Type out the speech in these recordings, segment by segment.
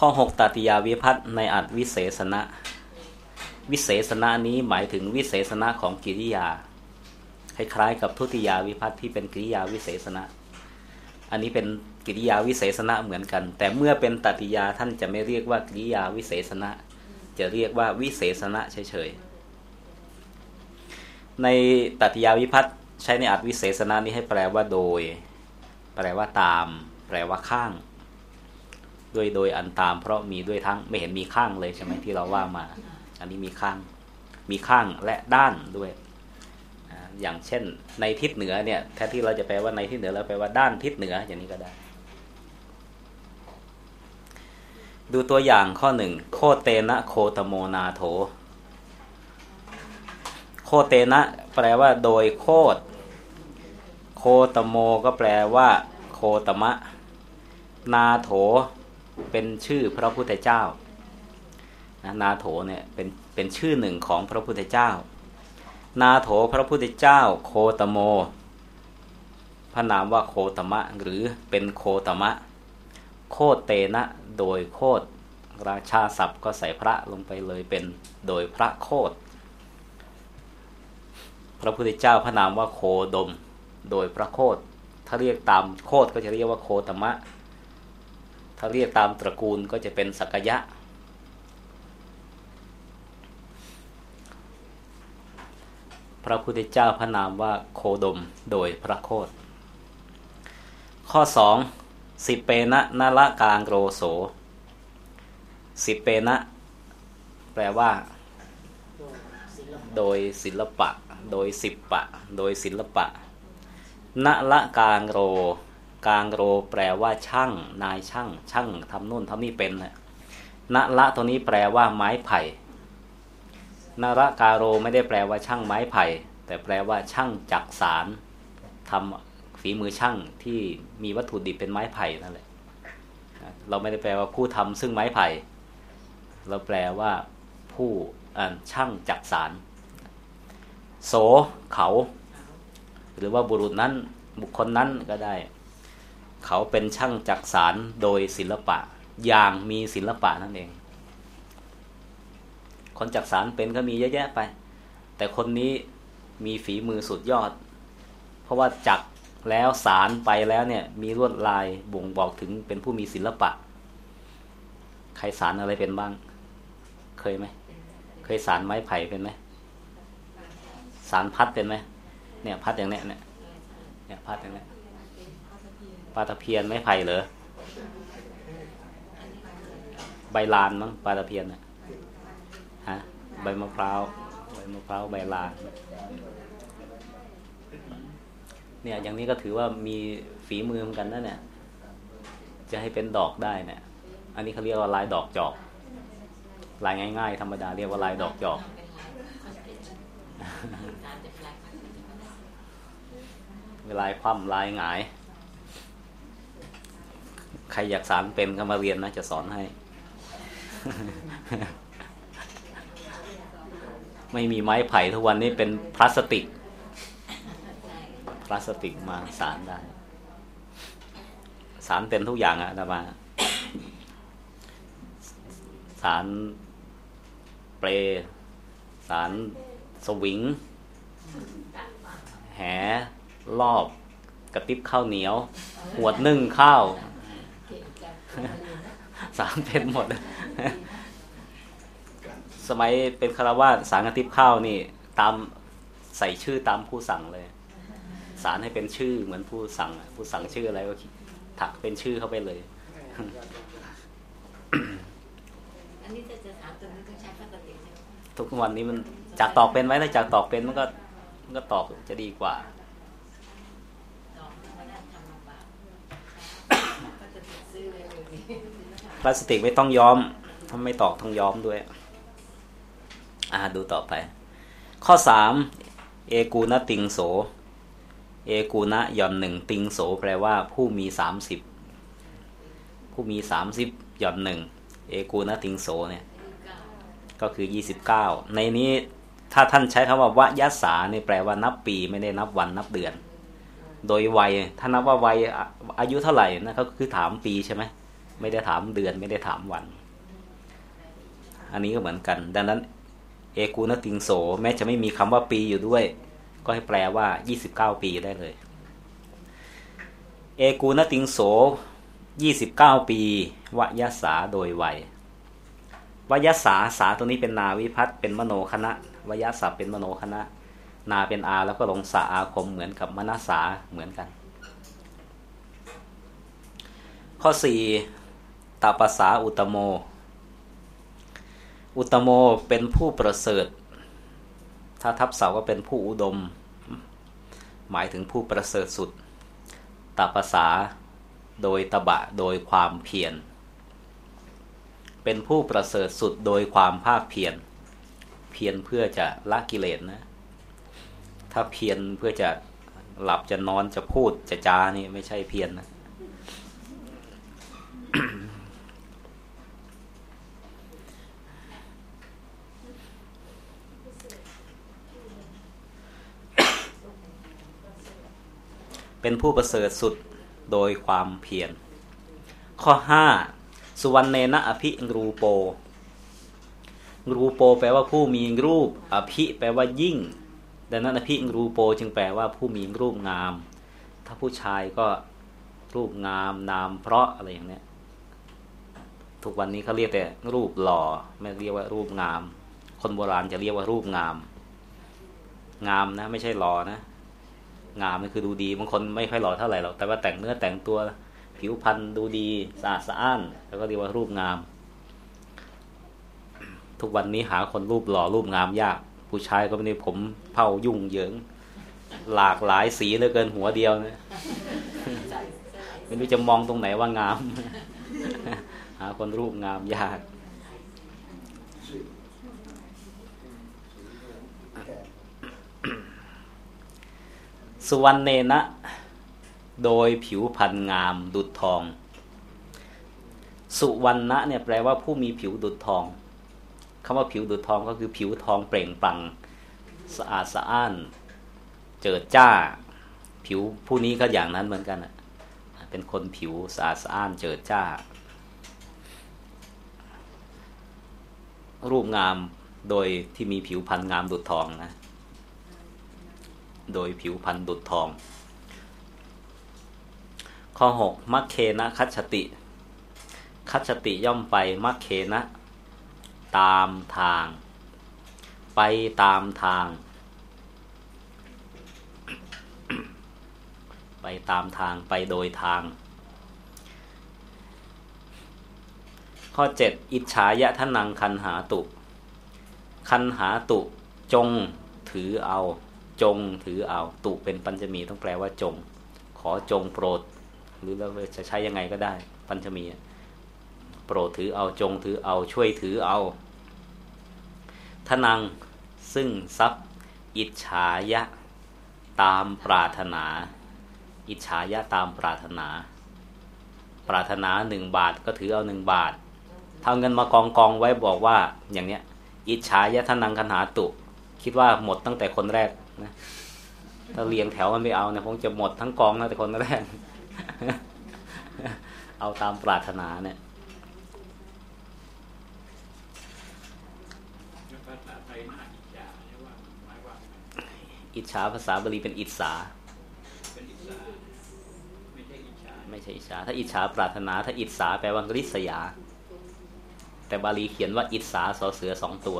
ข้อ 6ตติยาวิพัฒน์ในอัตวิเศษณะ วิเศษณะนี้หมายถึงวิเศษณะของกิริยา คล้ายๆ กับทุติยาวิพัฒน์ที่เป็นกิริยาวิเศษณะ อันนี้เป็นกิริยาวิเศษณะเหมือนกัน แต่เมื่อเป็นตติยาท่านจะไม่เรียกว่ากิริยาวิเศษณะ จะเรียกว่าวิเศษณะเฉยๆในตติยาวิพัฒน์ใช้ในอัตวิเศษณะนี้ให้แปลว่าโดย แปลว่าตาม แปลว่าข้าง ด้วยโดยอันตาม เพราะมีด้วยทั้งไม่เห็นมีข้างเลยใช่ไหมที่เราว่ามา อันนี้มีข้าง มีข้างและด้านด้วย อย่างเช่น ในทิศเหนือเนี่ยแทนที่เราจะแปลว่าในทิศเหนือเราแปลว่าด้านทิศเหนืออย่างนี้ก็ได้ ดูตัวอย่างข้อหนึ่งโคเตนะโคตโมนาโถ โคเตนะ แปลว่าโดยโคตโคตโมก็แปลว่า โคตมะ นาโถ เป็นชื่อพระพุทธเจ้านะนาโถเนี่ยเป็นเป็นชื่อหนึ่งของพระพุทธเจ้า นาโถพระพุทธเจ้าโคตโม พระนามว่าโคตมะหรือเป็นโคตมะ โคตเตนะโดยโคตราชาศัพท์ก็ใส่พระลงไปเลยเป็นโดยพระโคตพระพุทธเจ้าพระนามว่าโคดม โดยพระโคตถ้าเรียกตามโคตก็จะเรียกว่าโคตมะ ถ้าเรียกตามตระกูลก็จะเป็นสักยะ พระพุทธเจ้าพระนามว่าโคดมโดยพระโคดข้อสองสิเปนะนาละกางโรโส สิเปนะ แปลว่า โดยศิลปะ โดยสิบปะ โดยศิลปะนละกางโร กางโรแปลว่าช่าง นายช่าง ช่างทำนู่นทำนี่เป็นนะละตัวนี้แปลว่าไม้ไผ่นระกาโรไม่ได้แปลว่าช่างไม้ไผ่ แต่แปลว่าช่างจักสารทำฝีมือช่างที่มีวัตถุดิบเป็นไม้ไผ่นั่นแหละเราไม่ได้แปลว่าผู้ทำซึ่งไม้ไผ่ เราแปลว่าผู้ช่างจักสารโสเขา หรือว่าบุรุษนั้นบุคคลนั้นก็ได้ เขาเป็นช่างจักสารโดยศิลปะ อย่างมีศิลปะนั่นเอง คนจักสารเป็นก็มีเยอะแยะไป แต่คนนี้มีฝีมือสุดยอด เพราะว่าจักแล้วสารไปแล้วเนี่ย มีลวดลายบ่งบอกถึงเป็นผู้มีศิลปะ ใครสารอะไรเป็นบ้าง เคยไหม เคยสารไม้ไผ่เป็นไหมสารพัดเป็นไหมเนี่ย พัดอย่างเนี้ยเนี่ยเนี่ยพัดอย่างเนี้ย ปลาตะเพียนไม่ไผ่เหรอใบลานมั้งปลาตะเพียนอะฮะใบมะพร้าวใบมะพร้าวใบลาน เนี่ยอย่างนี้ก็ถือว่ามีฝีมือเหมือนกันนะเนี่ย จะให้เป็นดอกได้เนี่ย อันนี้เขาเรียกว่าลายดอกจอก ลายง่าย ๆ ธรรมดาเรียกว่าลายดอกจอกลายคว่ำลายหงาย ใครอยากสารเป็นก็มาเรียนนะจะสอนให้ ไม่มีไม้ไผ่ทุกวันนี้เป็นพลาสติก พลาสติกมาสารได้ สารเป็นทุกอย่างอะนะมาสารเปรสารสวิง แหรอบกระติบข้าวเหนียว หวดนึ่งข้าว สามเป็นหมด สมัยเป็นคารวาสสารกติบข้าวนี่ ตามใส่ชื่อตามผู้สั่งเลย สารให้เป็นชื่อเหมือนผู้สั่ง ผู้สั่งชื่ออะไรก็ถักเป็นชื่อเข้าไปเลย อันนี้จะถามตัวนี้ต้องใช้พลาสติกทุกวันนี้มันจากตอกเป็นไหมถ้าจากตอกเป็นมันก็มันก็ตอกจะดีกว่า พลาสติกไม่ต้องย้อมถ้าไม่ตอกต้องย้อมด้วย อ่าดูต่อไป ข้อสามเอกูนะติงโส เอกูนะย่อนหนึ่งติงโส แปลว่าผู้มีสามสิบผู้มีสามสิบย่อนหนึ่งเอกูนะติงโสเนี่ยก็คือยี่สิบเก้าในนี้ถ้าท่านใช้คำว่าวะยัสสาเนี่ยแปลว่านับปีไม่ได้นับวันนับเดือน โดยวัยถ้านับว่าวัยอายุเท่าไหร่นะเขาคือถามปีใช่ไหม ไม่ได้ถามเดือนไม่ได้ถามวัน อันนี้ก็เหมือนกัน ดังนั้น เอกูนติงโสแม้จะไม่มีคำว่าปีอยู่ด้วย ก็ให้แปลว่า 29 ปีได้เลย เอกูนติงโส 29 ปีวยสาโดยวัยวยสาสาตัวนี้เป็นนาวิพัตเป็นมโนคณะวยสาเป็นมโนคณะ นาเป็นอาแล้วก็ลงสาอาคมเหมือนกับมนาสาเหมือนกัน ข้อสี่ ตาปสาอุตโม อุตโมเป็นผู้ประเสริฐ ถ้าทับเสาก็เป็นผู้อุดม หมายถึงผู้ประเสริฐสุดตาปสาโดยตบะโดยความเพียร เป็นผู้ประเสริฐสุดโดยความภาคเพียร เพียรเพื่อจะละกิเลสนะ ถ้าเพียรเพื่อจะหลับจะนอนจะพูดจะจานี่ไม่ใช่เพียรนนะ เป็นผู้ประเสริฐสุดโดยความเพียรข้อห้าสุวรรณเนนะอภิรูโป รูโปแปลว่าผู้มีรูป อภิแปลว่ายิ่ง ดังนั้นอภิรูโปจึงแปลว่าผู้มีรูปงาม ถ้าผู้ชายก็รูปงามนามเพราะอะไรอย่างเนี้ยทุกวันนี้เขาเรียกแต่รูปหล่อไม่เรียกว่ารูปงาม คนโบราณจะเรียกว่ารูปงาม งามนะ ไม่ใช่หล่อนะ งามนี่คือดูดีบางคนไม่ค่อยหล่อเท่าไหร่หรอกแต่ว่าแต่งเนื้อแต่งตัวผิวพรรณดูดีสะอาดสะอ้านแล้วก็เรียกว่ารูปงาม ทุกวันนี้หาคนรูปหล่อรูปงามยาก ผู้ชายก็ไม่ได้ผมเผายุ่งเหยิง หลากหลายสีเหลือเกินหัวเดียวนะไม่รู้จะมองตรงไหนว่างาม หาคนรูปงามยาก สุวรรณเนนะ โดยผิวพรรณงามดุดทอง สุวรรณะเนี่ยแปลว่าผู้มีผิวดุดทองคำว่าผิวดุดทองก็คือผิวทองเปล่งปลั่งสะอาดสะอ้าน เจิดจ้า ผิวผู้นี้ก็อย่างนั้นเหมือนกันเป็นคนผิวสะอาดสะอ้าน เจิดจ้า รูปงามโดยที่มีผิวพรรณงามดุดทองนะ โดยผิวพันธุ์ดุดทอง ข้อ 6 มัคเคนะคัจติ คัจติย่อมไปมัคเคนะ ตามทาง ไปตามทาง ไปตามทางไปโดยทาง ข้อ 7 อิจฉายะทนังคันหาตุ คันหาตุจงถือเอา จงถือเอาตุเป็นปัญจมีต้องแปลว่าจง ขอจงโปรด หรือเราจะใช้ยังไงก็ได้ ปัญจมีโปรดถือเอาจงถือเอาช่วยถือเอาทนังซึ่งทรัพย์ อิจฉายะตามปรารถนา อิจฉายะตามปรารถนา ปรารถนาหนึ่งบาทก็ถือเอาหนึ่งบาทถ้าเงินมากองกองไว้บอกว่าอย่างเนี้ย อิจฉายะทนังคันหาตุ คิดว่าหมดตั้งแต่คนแรก นะถ้าเรียงแถวมันไม่เอาเนี่ยคงจะหมดทั้งกองนะแต่คนแรก เอาตามปรารถนาเนี่ยอิจฉาภาษาบาลีเป็นอิจฉาไม่ใช่อิจฉาถ้าอิจฉาปรารถนา ถ้าอิจฉาแปลว่าริษยา แต่บาลีเขียนว่าอิจฉาสอเสือสองตัว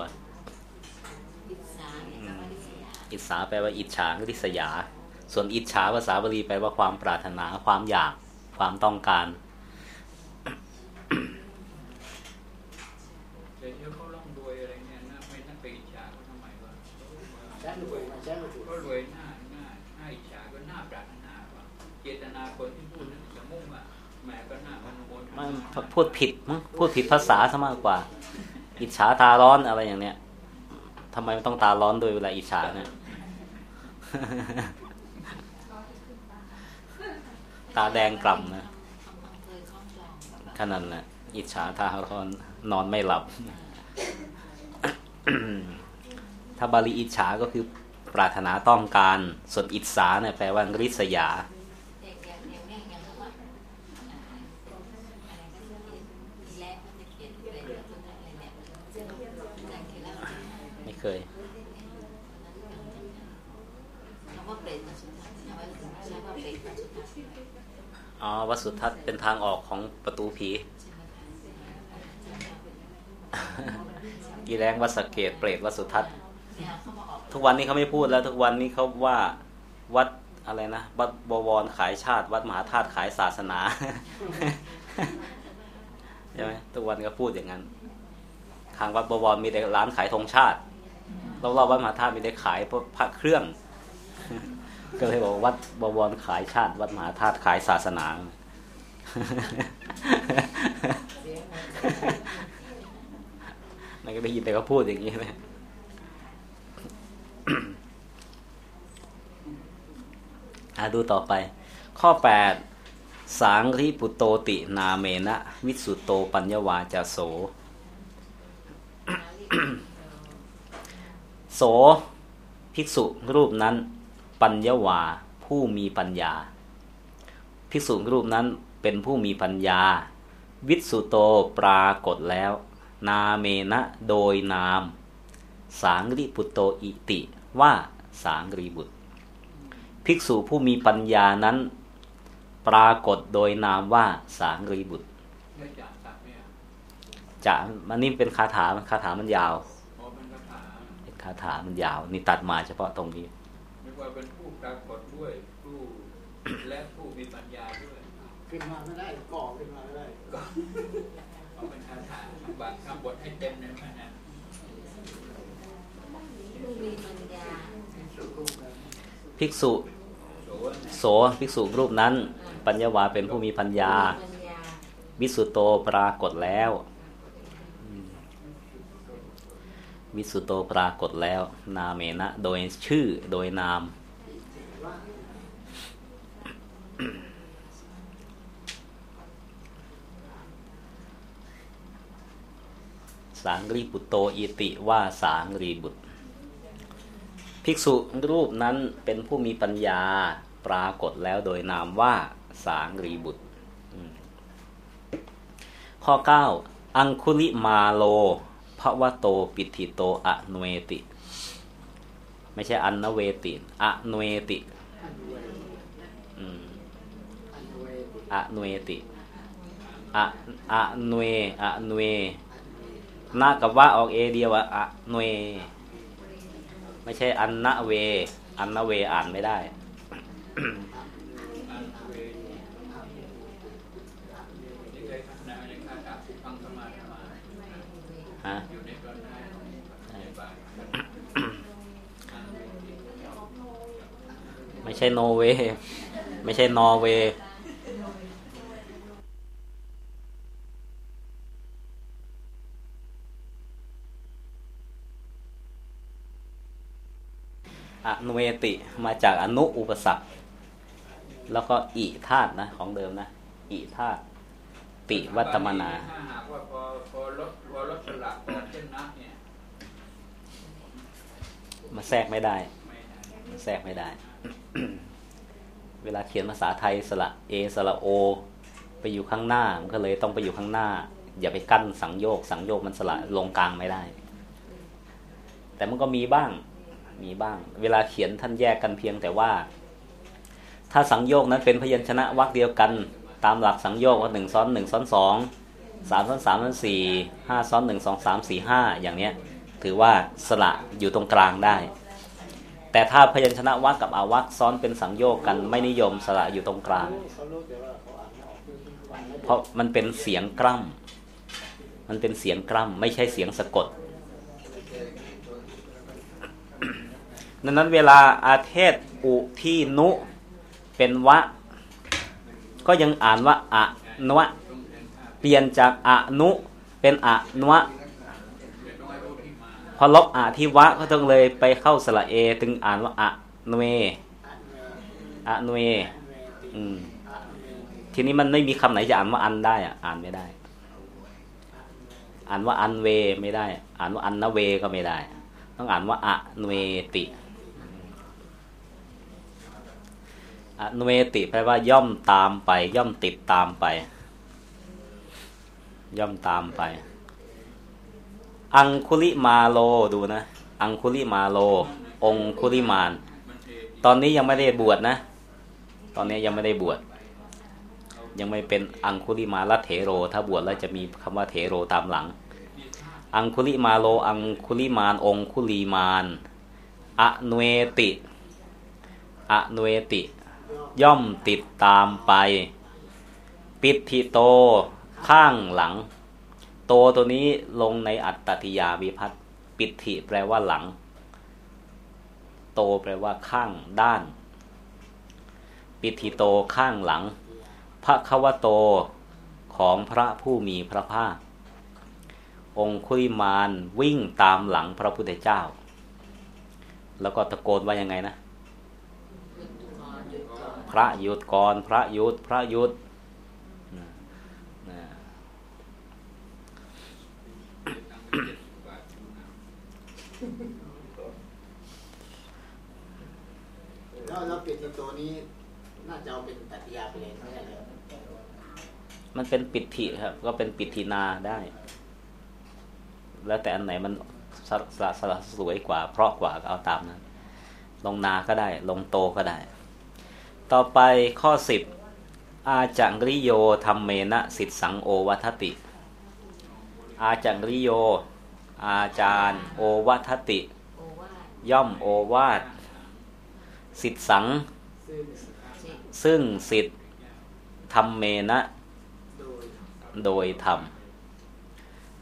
อิสาแปลว่าอิจฉาริษยา ส่วนอิจฉาภาษาบาลีแปลว่าความปรารถนาความอยาก ความต้องการก็รวยหน้าหน้าหน้าอิจฉาก็หน้าปรารถนาว่าเจตนาคนที่พูดนั้นจะมุ่งอะแม่ก็หน้ามันโมนพูดผิดมั้งพูดผิดภาษาซะมากกว่า อิจฉาตาร้อนอะไรอย่างเนี้ย ทำไมต้องตาร้อนโดยเวลาอิจฉาเนี่ยตาแดงกล่ำนะขนาดนะอิจฉาทาร้อนนอนไม่หลับ ถ้าบาลีอิจฉาก็คือปรารถนาต้องการ ส่วนอิจฉาเนี่ยแปลว่าริษยา อ เคย อ๋อวัดสุทัศน์เป็นทางออกของประตูผี กีแรงวัดสเกตเปรตวัดสุทัศน์ ทุกวันนี้เขาไม่พูดแล้ว ทุกวันนี้เขาว่าวัดอะไรนะวัดบวรขายชาติ วัดมหาธาตุขายศาสนาใช่ไหมทุกวันก็พูดอย่างนั้น ทางวัดบวรมีแต่ร้านขายธงชาติรอบๆวัดมหาธาตุมีแต่ขายพระเครื่อง ก็เลยบอกวัดบวรขายชาติ วัดมหาธาตุขายศาสนา นั่นก็ได้ยินแต่เขาพูดอย่างนี้ไหมอาดูต่อไป ข้อแปดสังริปุโตตินาเมนะ วิสุโตปัญญวาจโส โส ภิกษุรูปนั้น ปัญญวาผู้มีปัญญา ภิกษุรูปนั้นเป็นผู้มีปัญญา วิสุโตปรากฏแล้ว นาเมนะโดยนาม สางริปุโตอิติ ว่าสางรีบุตร ภิกษุผู้มีปัญญานั้น ปรากฏโดยนามว่าสางรีบุตรจะมันนี่เป็นคาถาคาถามันยาวเป็นคาถามันยาว นี่ตัดมาเฉพาะตรงนี้ไม่ ว่าเป็นผู้ปรากฏด้วยผู้และผู้มีปัญญาด้วยขึ้นมาไม่ได้ก่อขึ้นมาไม่ได้ก่อเอาเป็นคาถาทำบัตรทำบทให้เต็มเลยนะภิกษุโสภิกษุรูปนั้น ปัญญาวาเป็นผู้มีปัญญา วิสุโตปรากฏแล้ว วิสุโตปรากฏแล้ว นาเมนะ โดยชื่อโดยนาม สางรีบุตโตอิติว่าสางรีบุตร ภิกษุรูปนั้นเป็นผู้มีปัญญาปรากฏแล้วโดยนามว่าสางรีบุตร ข้อ 9 อังคุลิมาโล ภวะโตปิติโตอะนเวติ ไม่ใช่อันนเวติอะนเวติอะนเวติอะอะนเวอะนเวนากับว่าออกเอเดียวอะอะนเวไม่ใช่อันนะเว อันนะเวอ่านไม่ได้ฮะไม่ใช่ โนเวไม่ใช่นอร์เวอนุเวติมาจากอนุอุปสรรค แล้วก็อิธาตุนะ ของเดิมนะ อิธาตุติวัตมนาถ้าหากว่าพอพอลดพอลดสลักออกเช่นนักเนี่ยมาแทรกไม่ได้แทรกไม่ได้ เวลาเขียนภาษาไทยสระเอสระโอ ไปอยู่ข้างหน้ามันก็เลยต้องไปอยู่ข้างหน้า อย่าไปกั้นสังโยก สังโยกมันสละลงกลางไม่ได้ แต่มันก็มีบ้างมีบ้าง เวลาเขียนท่านแยกกันเพียงแต่ว่า ถ้าสังโยกนั้นเป็นพยัญชนะวรรคเดียวกัน ตามหลักสังโยกว่าหนึ่งซ้อนหนึ่งซ้อนสองสามซ้อนสามซ้อนสี่ห้าซ้อนหนึ่งสองสามสี่ห้าอย่างเนี้ย ถือว่าสระอยู่ตรงกลางได้ แต่ถ้าพยัญชนะวักกับอาวักซ้อนเป็นสังโยกกันไม่นิยมสระอยู่ตรงกลาง เพราะมันเป็นเสียงกล้ำมันเป็นเสียงกล้ำไม่ใช่เสียงสะกดดังนั้นเวลาอาเทศอุที่นุเป็นวะ ก็ยังอ่านว่าอะนวะ เปลี่ยนจากอะนุเป็นอะนวะ อลบอะที่วะก็ต้องเลยไปเข้าสระเอถึงอ่านว่าอะนเวอะนเวอืมทีนี้มันไม่มีคำไหนจะอ่านว่าอันได้อะอ่านไม่ได้ อ่านว่าอันเวไม่ได้ อ่านว่าอันนเวก็ไม่ได้ ต้องอ่านว่าอะนเวติอะนุเวติแปลว่าย่อมตามไป ย่อมติดตามไป ย่อมตามไป อังคุลิมาโลดูนะ อังคุลิมาโล องคุลิมาน ตอนนี้ยังไม่ได้บวชนะ ตอนนี้ยังไม่ได้บวช ยังไม่เป็นอังคุลิมาลเถโร ถ้าบวชแล้วจะมีคำว่าเถโรตามหลัง อังคุลิมาโล อังคุลิมาน องคุลีมานอเนวติอเนวติ ย่อมติดตามไป ปิติโต ข้างหลัง โตตัวนี้ลงในอัตตติยาวิพัตปิติแปลว่าหลัง โตแปลว่าข้างด้าน ปิติโตข้างหลัง พระควโตของพระผู้มีพระภาค องคุลิมานวิ่งตามหลังพระพุทธเจ้า แล้วก็ตะโกนว่ายังไงนะ พระยุทธกรพระยุทธพระยุทธ แล้วเราปิดตัวนี้ น่าจะเอาเป็นตัดยาไปเลยไม่ใช่เหรอมันเป็นปิติครับ ก็เป็นปิตินาได้ แล้วแต่อันไหนมันสะสะสะสวยกว่า เพราะกว่าก็เอาตามนั้น ลงนาก็ได้ ลงโตก็ได้ ต่อไปข้อสิบอาจังริโยธรรมเมนะสิทธสังโอวัทติ อาจังริโย อาจารย์ โอวัทติ ย่อมโอวาทสิทสังซึ่งซึ่งสิทธธรรมเมนะโดยโดยธรรม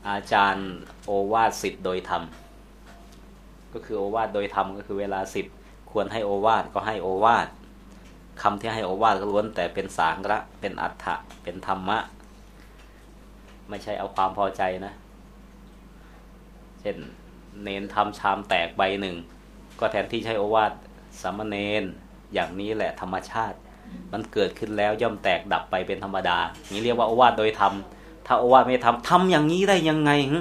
อาจารย์โอวาทสิทธิ์โดยธรรม ก็คือโอวาทโดยธรรมก็คือเวลาสิทธิ์ควรให้โอวาทก็ให้โอวาทคำที่ให้โอวาทก็ล้วนแต่เป็นสางระ เป็นอัฏฐะเป็นธรรมะ ไม่ใช่เอาความพอใจนะ เช่น เนนทำชามแตกใบหนึ่ง ก็แทนที่ใช้โอวาทสามเณรอย่างนี้แหละธรรมชาติ มันเกิดขึ้นแล้วย่อมแตกดับไปเป็นธรรมดา นี้เรียกว่าโอวาทโดยธรรม ถ้าโอวาทไม่ทำทำอย่างนี้ได้ยังไงหึ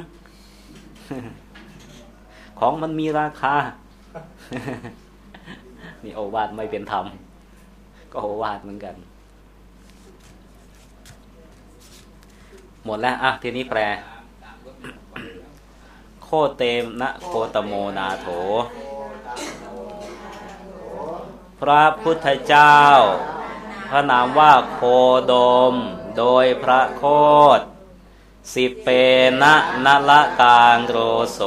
ของมันมีราคา นี่โอวาทไม่เป็นธรรม ก็โอวาทเหมือนกัน หมดแล้ว อะ ทีนี้แปล โคเตมนะโคตโมนาโถ พระพุทธเจ้า พระนามว่าโคดม โดยพระโคดสิเปนะนละกางโรโส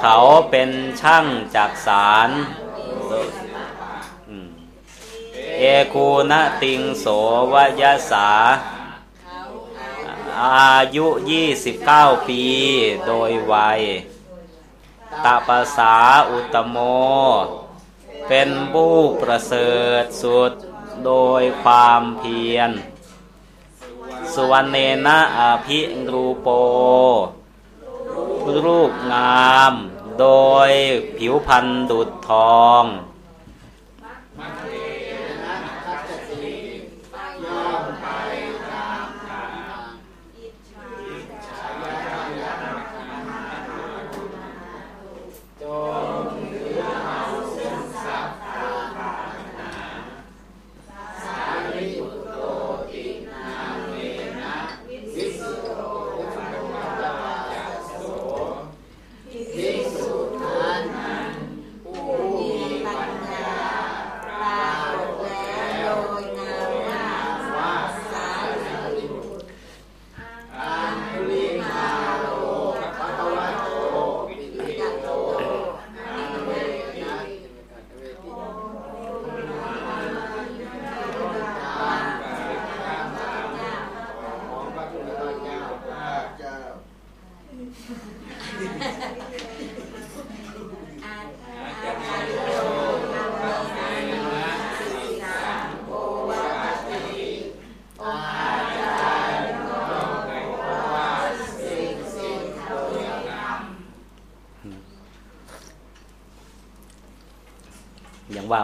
เขาเป็นช่างจากสารเอกูนติงโสวยสา อายุ 29 ปี โดยวัยตาปาสาอุตโม เป็นผู้ประเสริฐสุดโดยความเพียร สุวรรณเนนะอภิรูโป รูปงาม โดยผิวพรรณดุจทอง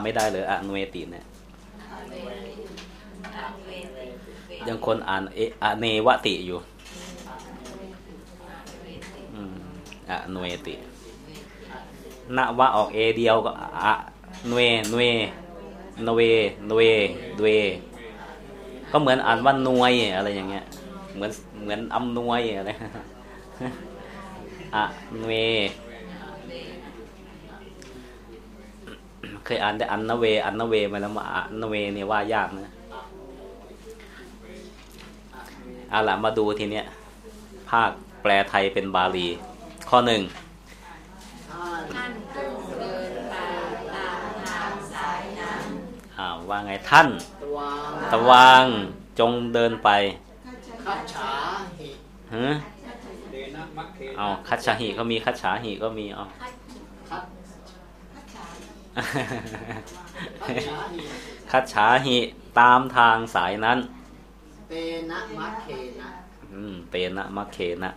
ไม่ได้เลยอะนเวติเนี่ยยังคนอ่านเออะเนวติอยู่อืมอะนเวตินวะออกเอเดียวก็อะนเวนเวนเวนเวดเวก็เหมือนอ่านว่านวยอะไรอย่างเงี้ย เหมือนเหมือนอำนวยอะไรอะนเว เคยอ่านแต่อันนเว อันนเวมาแล้วมาอันนเวเนี่ยว่ายากนะเอาละมาดูทีเนี้ยภาคแปลไทยเป็นบาลี ข้อหนึ่งท่านท่านจงเดินไปตามทางสายนั้นอ่าว่าไงท่านตวางตะวางจงเดินไปคัจฉาหิฮะเดนะมัคเคเอาคัจฉาหิก็มีคัจฉาหิก็มีเอา คัดคัจฉาหิคัจฉาหิตามทางสายนั้น เตนะมัคเคนะอืมเตนะมัคเคนะ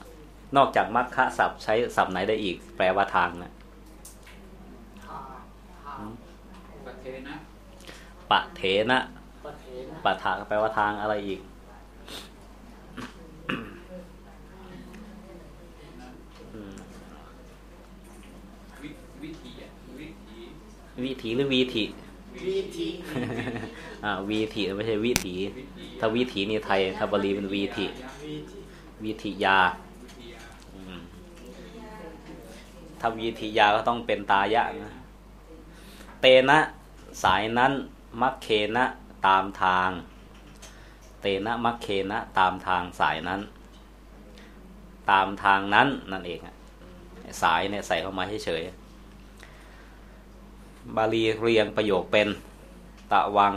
นอกจากมัคคะศัพท์ใช้ศัพท์ไหนได้อีก แปลว่าทางนะหาหาปะเทนะปะเถนะปะเถนะปะทางแปลว่าทางอะไรอีก อืม วิวิธีอะวิธี วิถีหรือวีถีวิธีอ่าวีถีไม่ใช่วิถีวิธีถ้าวิถีนี่ไทยถ้าบาลีเป็นวีถีวิธีวิถียาวิธียาอืมถ้าวิถียาก็ต้องเป็นตายะนะเตนะสายนั้นมัคเคนะตามทาง เตนะมัคเคนะตามทางสายนั้น ตามทางนั้นนั่นเองอะสายเนี่ยใส่เข้ามาเฉยๆ บาลีเรียงประโยคเป็น ตะวัง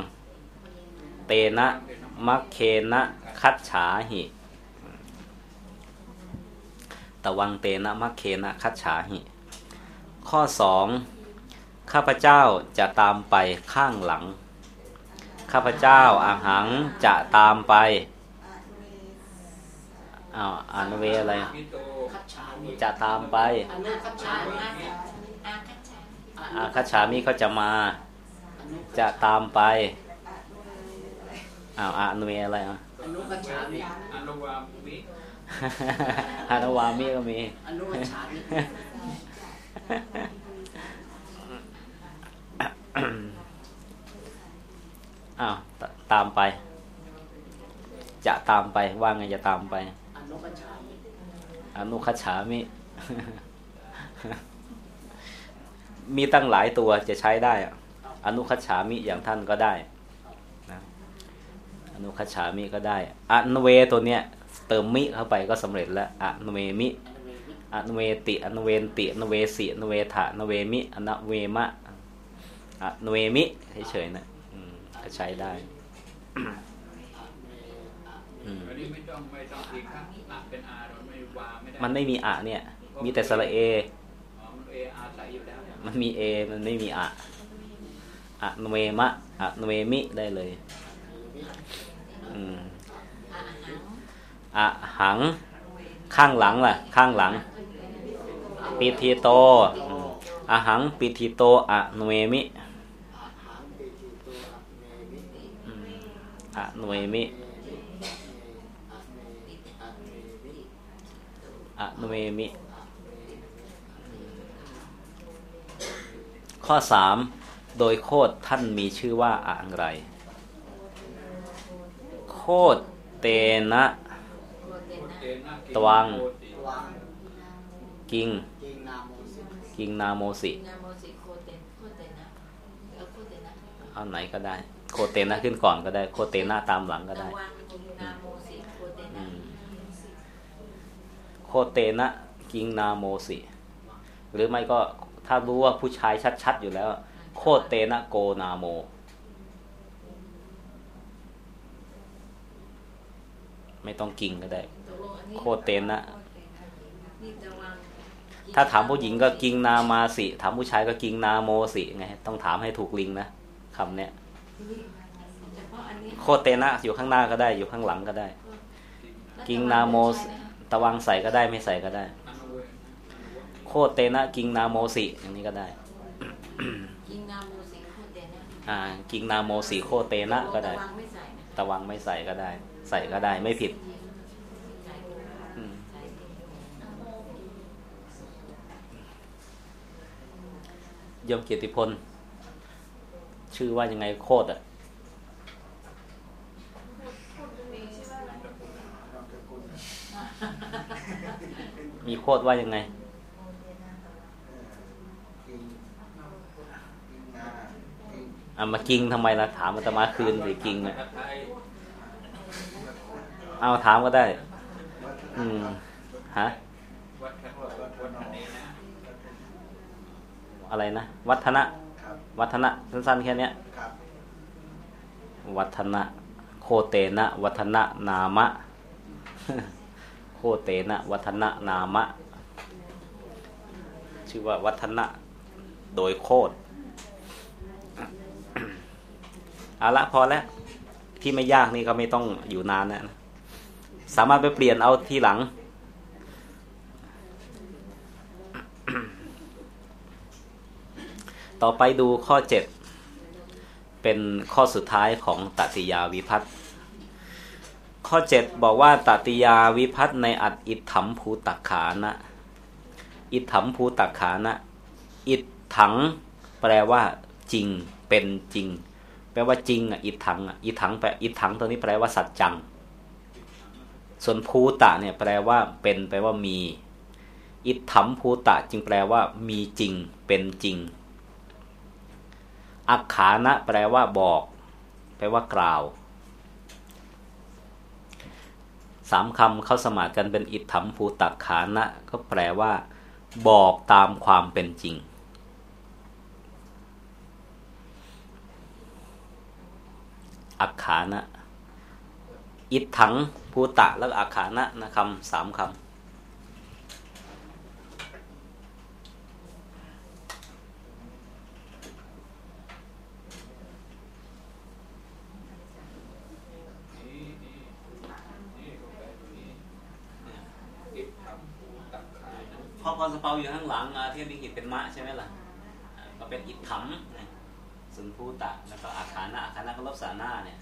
เตนะมัคเคนะคัจฉาหิ ตะวังเตนะมัคเคนะคัจฉาหิ ข้อสองข้าพเจ้าจะตามไปข้างหลัง ข้าพเจ้าอาหังจะตามไปอ้าวอ่านเวอะไรมิโตคัจฉามิจะตามไปอนุคัจฉามิ อาคัจฉาอาคัจฉามิก็จะมาอนุจะตามไปอ้าวอ่านเวอะไรอะอนุคัจฉามิอนุวามิฮานวามิก็มีอนุคัจฉามิอ้าวตตามไป จะตามไปว่าไงจะตามไปอนุคัจฉามิอนุคัจฉามิ มีตั้งหลายตัวจะใช้ได้อะอนุคัจฉามิอย่างท่านก็ได้นะอนุคัจฉามิก็ได้อนเวตัวเนี้ยเติมมิเข้าไปก็สำเร็จแล้วอนเวมิอนุเวมิอนเวติอนเวนติอนเวสิอนเวถะอนเวมิอนเวมะอนเวมิเฉยๆนะอืมก็ใช้ได้อืมอันนี้ไม่ต้องไม่ต้องอีกครับอะเป็นอาเราไม่วาไม่ได้มันไม่มีอะเนี่ย มีแต่สระเออ๋อ มันมีเอ มันไม่มีอะอะเวมะอะเวมิได้เลยอะหัง ข้างหลังล่ะ ข้างหลัง ปิทีโตอะหัง ปิทีโตอะเวมิอาหังปิติโตอะเมมิอืมอะเวมิอะเมอะเมมิ อะเวมิ ข้อสามโดยโคดท่านมีชื่อว่าอะไร โคดเตนะโคเตโคนะเตนะกิตวังโคติวางกิง กิงนาโมสิกิงนาโมสินาโมสิโคเตนโคเตนะแล้วโคเตนะเอาไหนก็ได้ โคเตนะขึ้นก่อนก็ได้ โคเตนะตามหลังก็ได้ตะวันนาโมสิโคเตอืนะมโคเตนะกิงนาโมสิ หรือไม่ก็ ถ้ารู้ว่าผู้ชายชัดๆอยู่แล้ว โคเตนะโกนาโม ไม่ต้องกิงก็ได้ตกลงอันนี้โคเตนะนี่ตะวันถ้าถามผู้หญิงก็กิงนามาสิ ถามผู้ชายก็กิงนาโมสิไงต้องถามให้ถูกลิงนะคำเนี้ยเฉพาะอันนี้โคเตนะอยู่ข้างหน้าก็ได้อยู่ข้างหลังก็ได้ กิงนาโมสตะวังใส่ก็ได้ไม่ใส่ก็ได้อนุเวนะ โคเตนะกิงนาโมสิอย่างนี้ก็ได้กิงนาโมสิโคเตนะอ่ากิงนาโมสิโคเตนะก็ได้ ตะวันไม่ใส่นะคะตะวังไม่ใส่ก็ได้ ใส่ก็ได้ไม่ผิดใส่อืมใส่ยมเกียรติพล ชื่อว่ายังไงโคตรอะมีโคตรว่ายังไง กิงกิงนา เอามากิงทำไมล่ะถามอาตมาคืนสิกิงเนี่ยเอาถามก็ได้ อืมฮะอะไรนะ วัฒนะ วัฒนะสั้นๆแค่เนี้ยวัฒนะโคเตนะ วัฒนะนามะ โคเตนะ วัฒนะนามะ ชื่อว่าวัฒนะ โดยโคตร เอาละพอแล้ว ที่ไม่ยากนี่ก็ไม่ต้องอยู่นานนะสามารถไปเปลี่ยนเอาทีหลัง ต่อไปดูข้อเจ็ดเป็นข้อสุดท้ายของตติยาวิพัตน์ข้อ 7 บอกว่าตติยาวิพัตน์ในอัดอิทถัมภูตักขานะ อิทถัมภูตักขานะ อิทถัง แปลว่า จริง เป็นจริง ลว่าจริงอะอิทังอะอิทังแปลอิทังตัวนี้แปลว่าสัจจัง ส่วนภูตะเนี่ยแปลว่าเป็นแปลว่ามี อิทัมภูตะจึงแปลว่า มีจริง เป็นจริง อักขานะแปลว่าบอก แปลว่ากล่าวสามคำเข้าสมากันเป็นอิทัมภูตักขานะ ก็แปลว่า บอกตามความเป็นจริง อักขานะ อิทถังภูตะแล้วอักขานะนะคำสามคำพอพอสเปาอยู่ข้างหลังอะที่ลิงหิตเป็นมะใช่ไหมล่ะ ก็เป็นอิทถัมนะ สุนภูตะแล้วก็อาคานะอาคานะก็ลบสานาเนี่ย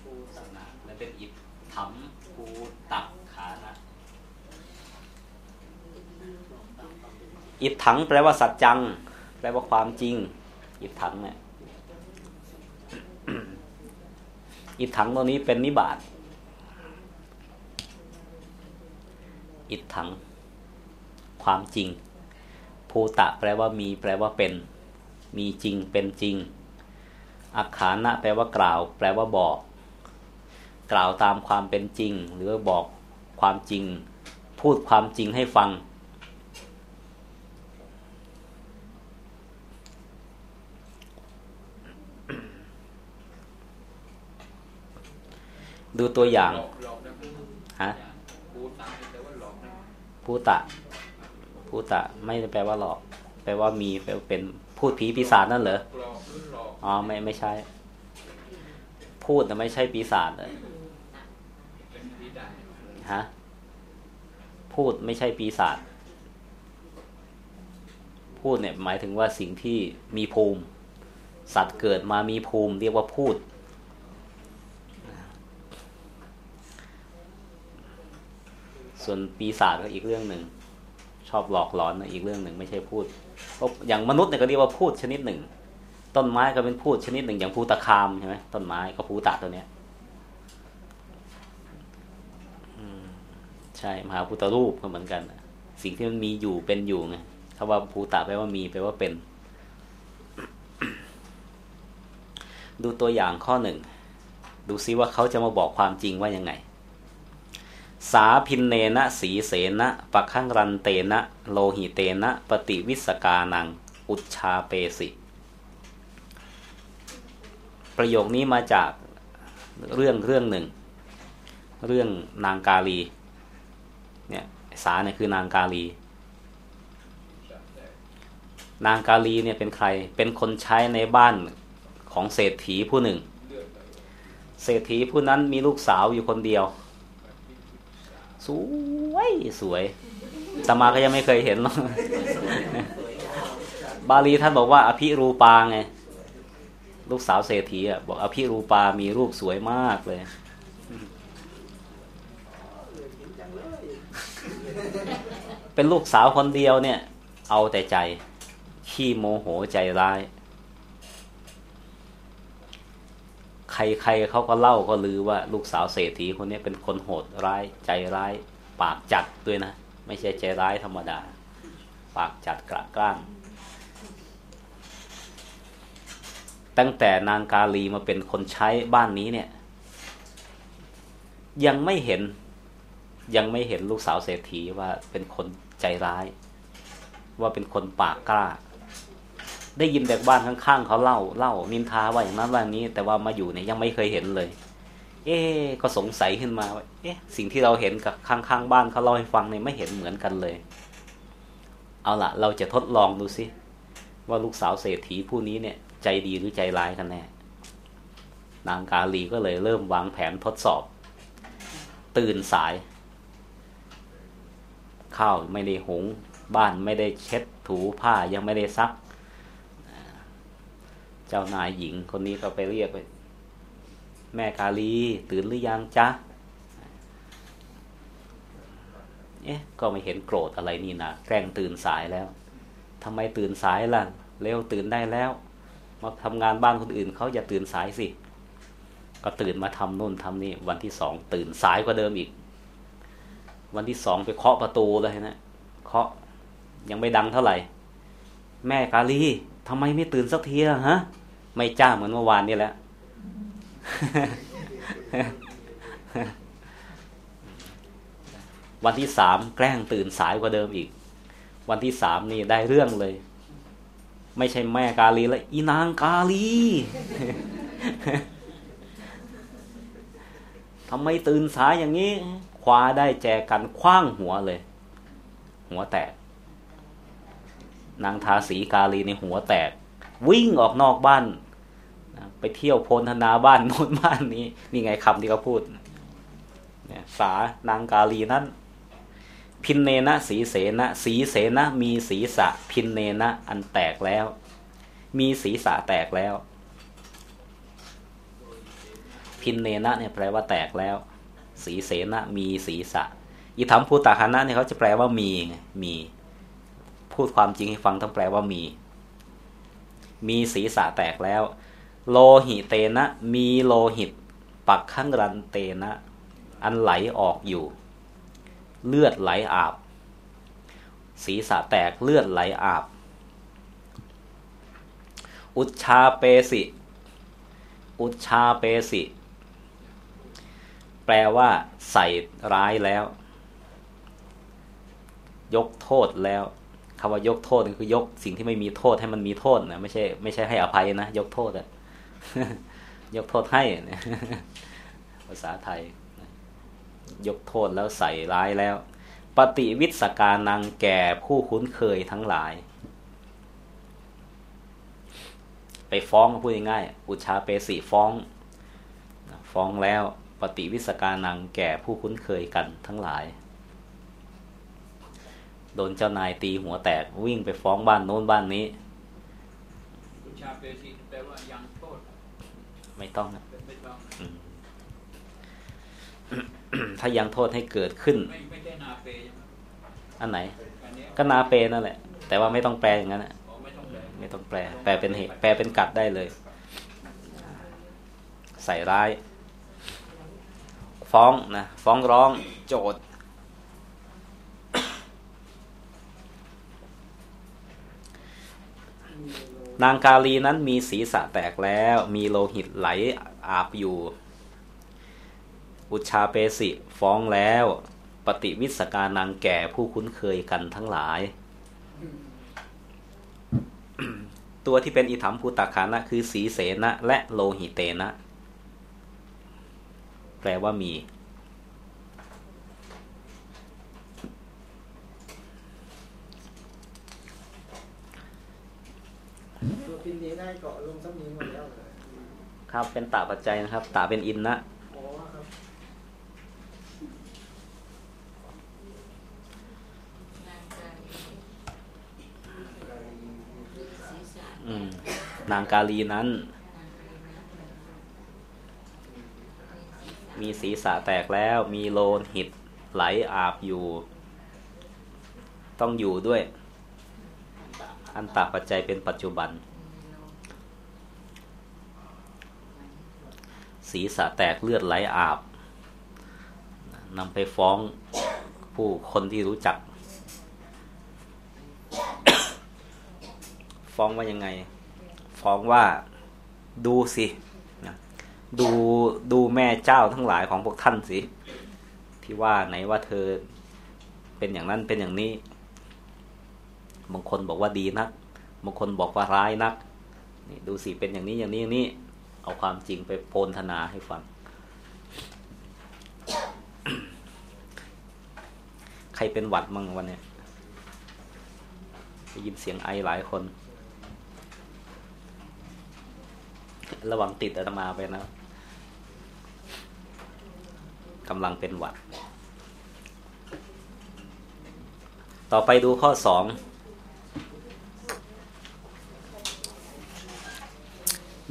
ภูสานาแล้วเป็นอิทถัมภูตักขานะอิทถังแปลว่าสัจจัง แปลว่าความจริง อิทถังเนี่ยอิทถังตัวนี้เป็นนิบาตอิทถัง ความจริง ภูตะแปลว่ามี แปลว่าเป็น มีจริงเป็นจริง อักขานะแปลว่ากล่าว แปลว่าบอก กล่าวตามความเป็นจริง หรือบอกความจริง พูดความจริงให้ฟัง ดูตัวอย่างฮะพูดตามแต่ว่าหลอกนะภูตะภูตะ ไม่ได้แปลว่าหลอก แปลว่ามีแปลว่าเป็น พูดผีปีศาจนั่นเหรออ๋อไม่ไม่ใช่ พูดแต่ไม่ใช่ปีศาจเลยฮะพูดไม่ใช่ปีศาจพูดเนี่ยหมายถึงว่าสิ่งที่มีภูมิ สัตว์เกิดมามีภูมิ เรียกว่าพูด ส่วนปีศาจก็อีกเรื่องหนึ่งชอบหลอกหลอนนะอีกเรื่องหนึ่งไม่ใช่พูด อย่างมนุษย์เนี่ยก็เรียกว่าพูดชนิดหนึ่ง ต้นไม้ก็เป็นพูดชนิดหนึ่ง อย่างภูตะคามใช่ไหมต้นไม้ก็ภูตะตัวเนี้ยใช่มหาพุทธรูปก็เหมือนกัน สิ่งที่มันมีอยู่เป็นอยู่ไงถ้าว่าภูตะแปลว่ามีแปลว่าเป็น ดูตัวอย่างข้อหนึ่ง ดูซิว่าเขาจะมาบอกความจริงว่ายังไง สาพินเนนะสีเสนะปะขังรันเตนะโลหิเตนะปฏิวิสกานัง อุชชาเปสิ ประโยคนี้มาจากเรื่องเรื่องหนึ่ง เรื่องนางกาลี เนี่ยสาเนี่ยคือนางกาลี นางกาลีเนี่ยเป็นใครเป็นคนใช้ในบ้านของเศรษฐีผู้หนึ่ง เศรษฐีผู้นั้นมีลูกสาวอยู่คนเดียว สวยสวยตมาก็ยังไม่เคยเห็นหรอกบาลีท่านบอกว่า อภิรูปาไง ลูกสาวเศรษฐีอะบอกอภิรูปามีรูปสวยมากเลย เป็นลูกสาวคนเดียวเนี่ย เอาแต่ใจ ขี้โมโหใจร้าย ใครๆเขาก็เล่าก็ลือว่าลูกสาวเศรษฐีคนนี้เป็นคนโหดร้ายใจร้าย ปากจัดด้วยนะ ไม่ใช่ใจร้ายธรรมดา ปากจัดกระกร้างตั้งแต่นางกาลีมาเป็นคนใช้บ้านนี้เนี่ย ยังไม่เห็น ยังไม่เห็นลูกสาวเศรษฐีว่าเป็นคนใจร้าย ว่าเป็นคนปากกล้า ได้ยินแต่บ้านข้างๆเขาเล่าเล่านินทาว่าอย่างนั้นว่านี้ แต่ว่ามาอยู่เนี่ยยังไม่เคยเห็นเลย เอ๊ก็สงสัยขึ้นมาว่าเอ๊ะสิ่งที่เราเห็นกับข้างๆบ้านเขาเล่าให้ฟังเนี่ยไม่เห็นเหมือนกันเลย เอาละเราจะทดลองดูสิว่าลูกสาวเศรษฐีผู้นี้เนี่ย ใจดีหรือใจร้ายกันแน่นางกาลีก็เลยเริ่มวางแผนทดสอบ ตื่นสาย ข้าวไม่ได้หุงบ้านไม่ได้เช็ดถูผ้ายังไม่ได้ซัก เจ้านายหญิงคนนี้ก็ไปเรียกไป แม่กาลี ตื่นหรือยังจ๊ะ เอ๊ะ ก็ไม่เห็นโกรธอะไรนี่นะแกล้งตื่นสายแล้วทำไมตื่นสายล่ะ เร็วตื่นได้แล้ว มาทำงานบ้านคนอื่นเขาอย่าตื่นสายสิ ก็ตื่นมาทำนู่นทำนี่ วันที่สองตื่นสายกว่าเดิมอีก วันที่สองไปเคาะประตูเลยนะ เคาะยังไม่ดังเท่าไหร่ แม่กาลี ทำไมไม่ตื่นสักทีล่ะฮะ ไม่จ้าเหมือนเมื่อวานนี่แหละวันที่สามแกล้งตื่นสายกว่าเดิมอีก วันที่สามนี่ได้เรื่องเลย ไม่ใช่แม่กาลีแล้วอีนางกาลีทำไมตื่นสายอย่างนี้คว้าได้แจกันคว้างหัวเลย หัวแตก นางทาสีกาลีในหัวแตก วิ่งออกนอกบ้านไปเที่ยวโพนธนาบ้านโน้นบ้านนี้ นี่ไงคำที่เขาพูดเนี่ยสานางกาลีนั้น พินเนนะสีเสนะสีเสนะมีศีรษะพินเนนะอันแตกแล้ว มีศีรษะแตกแล้ว พินเนนะเนี่ยแปลว่าแตกแล้วสีเสนะมีศีรษะอิธรรมภูตาคณะเนี่ยเขาจะแปลว่ามีไงมี พูดความจริงให้ฟังต้องแปลว่ามี มีศีรษะแตกแล้ว โลหิเตนะ มีโลหิต ปักข้างรันเตนะ อันไหลออกอยู่ เลือดไหลอาบ ศีรษะแตกเลือดไหลอาบ อุชาเปสิ อุชาเปสิ แปลว่า ใส่ร้ายแล้ว ยกโทษแล้ว คำว่ายกโทษคือยกสิ่งที่ไม่มีโทษให้มันมีโทษนะไม่ใช่ไม่ใช่ให้อภัยนะยกโทษอะยกโทษให้ภาษาไทย ยกโทษแล้วใส่ร้ายแล้ว ปฏิวิสการนังแก่ผู้คุ้นเคยทั้งหลาย ไปฟ้องพูดง่ายๆอุชาเปสีฟ้อง ฟ้องแล้วปฏิวิสการนังแก่ผู้คุ้นเคยกันทั้งหลาย โดนเจ้านายตีหัวแตกวิ่งไปฟ้องบ้านโน้นบ้านนี้อุชาเปสิแปลว่ายังโทษไม่ต้องนะถ้ายังโทษให้เกิดขึ้น ไม่ได้นาเปอันไหน ก็นาเปนั่นแหละ แต่ว่าไม่ต้องแปลอย่างนั้นนะไม่ต้องแปลไม่ต้องแปลแปลเป็นเหตุแปลเป็นกัดได้เลย ใส่ร้าย ฟ้องนะ ฟ้องร้องโจทย์ นางกาลีนั้นมีศีรษะแตกแล้ว มีโลหิตไหลอาบอยู่ อุชาเปสิฟ้องแล้ว ปฏิวิสการนางแก่ผู้คุ้นเคยกันทั้งหลาย ตัวที่เป็นอิถัมภูตาคานะ คือสีเสนะและโลหิเตนะ แปลว่ามี ตัวพินนี้ได้เกาะลงซ้ำนี้หมดแล้วเหรอ ครับ เป็นตาปัจจัยนะครับ ตาเป็นอินนะนางกาลีนั้น มีศีรษะแตกแล้ว มีโลนหิตไหลอาบอยู่ ต้องอยู่ด้วย อันตาปัจจัยเป็นปัจจุบัน ศีรษะแตกเลือดไหลอาบนำไปฟ้องผู้คนที่รู้จัก ฟ้องว่ายังไง ฟ้องว่าดูสิดูดูแม่เจ้าทั้งหลายของพวกท่านสิ ที่ว่าไหนว่าเธอเป็นอย่างนั้นเป็นอย่างนี้ บางคนบอกว่าดีนัก บางคนบอกว่าร้ายนักนี่ดูสิเป็นอย่างนี้อย่างนี้อย่างนี้ เอาความจริงไปโพลธนาให้ฟัง ใครเป็นหวัดมั่งวันนี้ได้ยินเสียงไอหลายคน ระวังติดอาตมาไปนะกำลังเป็นหวัด ต่อไปดูข้อสอง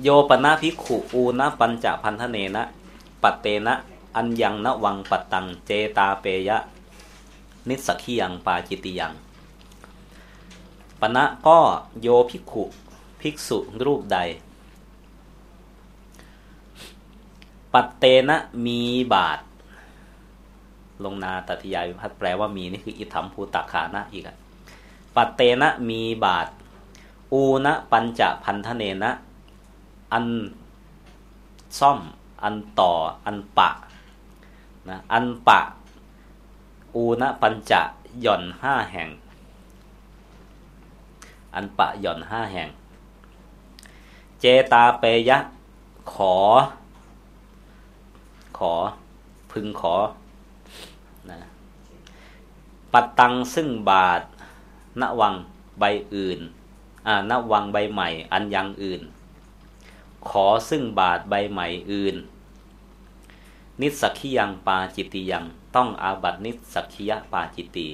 โยปนาภิกขุอูนะปัญจพันธเนนะ ปัตเตนะ อัญยังนวังปัตตังเจตาเปยะ นิสกิยังปาจิติยังปณะก็โยภิกขุภิกษุรูปใด ปัตเตนะมีบาท ลงนาตติยายพัฒน์แปลว่ามีนี่คืออิธรรมภูตขานะอีกอะปัตเตนะมีบาท อูนะปัญจพันธเนนะ อันซ่อม อันต่อ อันปะนะอันปะ อูนะปัญจะหย่อนห้าแห่ง อันปะหย่อนห้าแห่ง เจตาเปยะ ขอ ขอ พึงขอนะปัดตังซึ่งบาทณวังใบอื่นอ่าณวังใบใหม่ อันยังอื่น ขอซึ่งบาทใบใหม่อื่น นิสักขียังปาจิตติยัง ต้องอาบัตินิสักขียปาจิตติ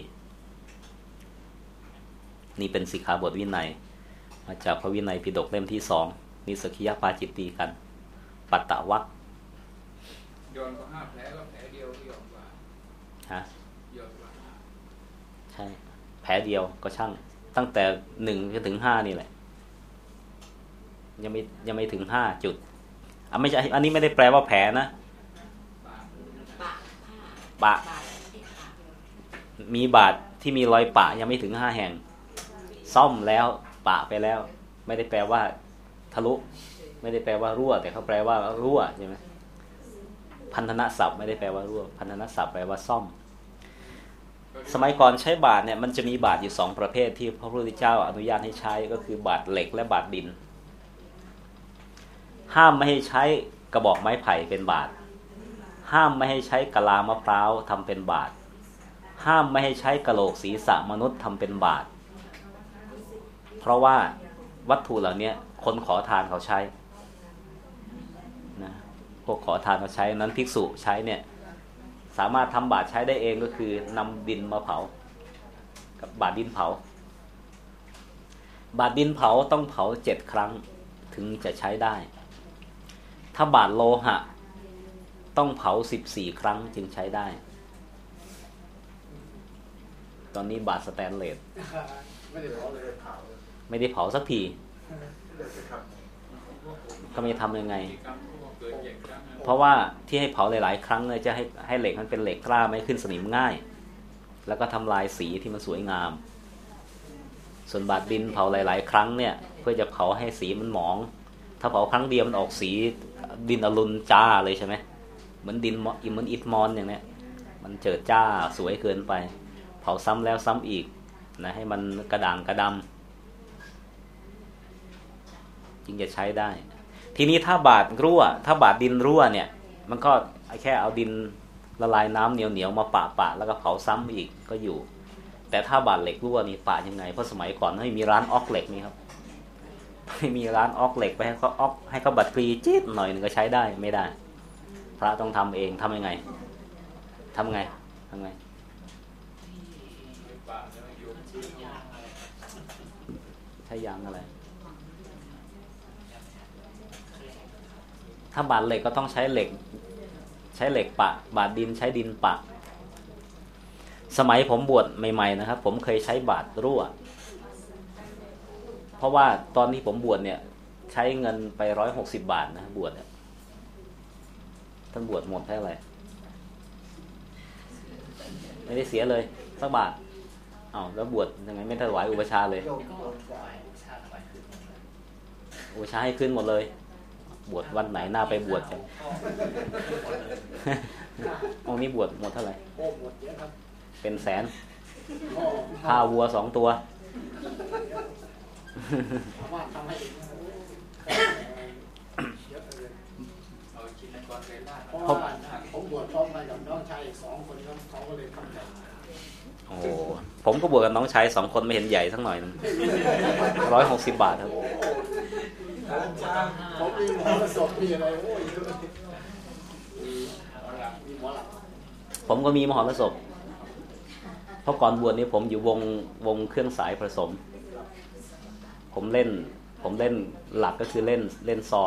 นี่เป็นสิกขาบทวินัย มาจากพระวินัยปิฎกเล่มที่สองนิสักขียปาจิตติกัน ปัตตะวักโยนก็ห้าแผลก็แผลเดียวที่ยอมกว่าฮะโยนกว่าห้าใช่ แผลเดียวก็ช่าง ตั้งแต่หนึ่งจนถึงห้านี่แหละ ยังไม่ยังไม่ถึงห้าจุดอะไม่ใช่อันนี้ไม่ได้แปลว่าแผลนะปากปะปะปะ มีบาดที่มีรอยปะยังไม่ถึงห้าแห่ง ซ่อมแล้วปะไปแล้ว ไม่ได้แปลว่าทะลุ ไม่ได้แปลว่ารั่ว แต่เขาแปลว่ารั่วใช่ไหมพันธนศัพท์ไม่ได้แปลว่ารั่ว พันธนศัพท์แปลว่าซ่อม สมัยก่อนใช้บาทเนี่ยมันจะมีบาทอยู่สองประเภทที่พระพุทธเจ้าอนุญาตให้ใช้ก็คือบาทเหล็กและบาทดิน ห้ามไม่ให้ใช้กระบอกไม้ไผ่เป็นบาท ห้ามไม่ให้ใช้กะลามะพร้าวทำเป็นบาท ห้ามไม่ให้ใช้กระโหลกศีรษะมนุษย์ทำเป็นบาท เพราะว่าวัตถุเหล่านี้คนขอทานเขาใช้นะพวกขอทานเขาใช้นั้นภิกษุใช้เนี่ยสามารถทำบาตรใช้ได้เองก็คือนำดินมาเผา กับบาตรดินเผา บาตรดินเผาต้องเผาเจ็ดครั้งถึงจะใช้ได้ ถ้าบาตรโลหะ ต้องเผาสิบสี่ครั้งจึงใช้ได้ ตอนนี้บาตรสแตนเลสไม่ได้เผาเลยเผาไม่ได้เผาสักทีก็ไม่ทำยังไง เพราะว่าที่ให้เผาหลาย ๆ ครั้งเลยจะให้ให้เหล็กมันเป็นเหล็กกล้าไม่ขึ้นสนิมง่าย แล้วก็ทำลายสีที่มันสวยงาม ส่วนบาดดินเผาหลาย ๆ ครั้งเนี่ย เพื่อจะเผาให้สีมันหมอง ถ้าเผาครั้งเดียวมันออกสี ดินอรุณจ้าเลยใช่ไหมเหมือนดินอเหมือนอิฐมอนอย่างเนี้ยมันเจิดจ้าสวยเกินไป เผาซ้ำแล้วซ้ำอีกนะให้มันกระด่างกระดำจึงจะใช้ได้ ทีนี้ถ้าบาดรั่ว ถ้าบาดดินรั่วเนี่ย มันก็แค่เอาดินละลายน้ำเหนียวเหนียวๆมาปะปะแล้วก็เผาซ้ำอีกก็อยู่ แต่ถ้าบาดเหล็กรั่วนี่ปะยังไงเพราะสมัยก่อนไม่มีร้านออกเหล็กนี่ครับ ไม่มีร้านออกเหล็กไปให้เขาออกให้เขาบัดฟรีจี๊ดหน่อยหนึ่งก็ใช้ได้ไม่ได้ พระต้องทำเองทำยังไงทำไงทำไงใช้ยางอะไร ถ้าบาดเหล็กก็ต้องใช้เหล็ก ใช้เหล็กปะ บาดดินใช้ดินปะ สมัยผมบวชใหม่ ๆ นะครับ ผมเคยใช้บาดรั่ว เพราะว่าตอนที่ผมบวชเนี่ย ใช้เงินไปร้อยหกสิบาทนะบวชเนี่ยท่านบวชหมดเท่าไหร่ไม่ได้เสียเลยสักบาทอ้าวแล้วบวชยังไงไม่ถวายอุปชาเลยอุปชาให้ขึ้นหมดเลย บวชวันไหนหน้าไปบวชกันองนี้บวชหมดเท่าไหร่เป็นแสนพ่อค่าวัวสองตัว ว่าทำให้เยอะเลยเอาชินกรเรล่าเพราะว่าผมบวชพร้อมกันกับน้องชายสองคนครับเขาก็เลยทำใจโอ้โหผมก็บวชกับน้องชายสองคนไม่เห็นใหญ่สักหน่อยนึงร้อยหกสิบบาทครับผมมีหมอประสบมีอะไรโอ้ยมีหมอหลับมีหมอหลับผมก็มีมหรสพเพราะก่อนบวชนี่ผมอยู่วงวงเครื่องสายผสม ผมเล่น ผมเล่นหลักก็คือเล่นเล่นซอ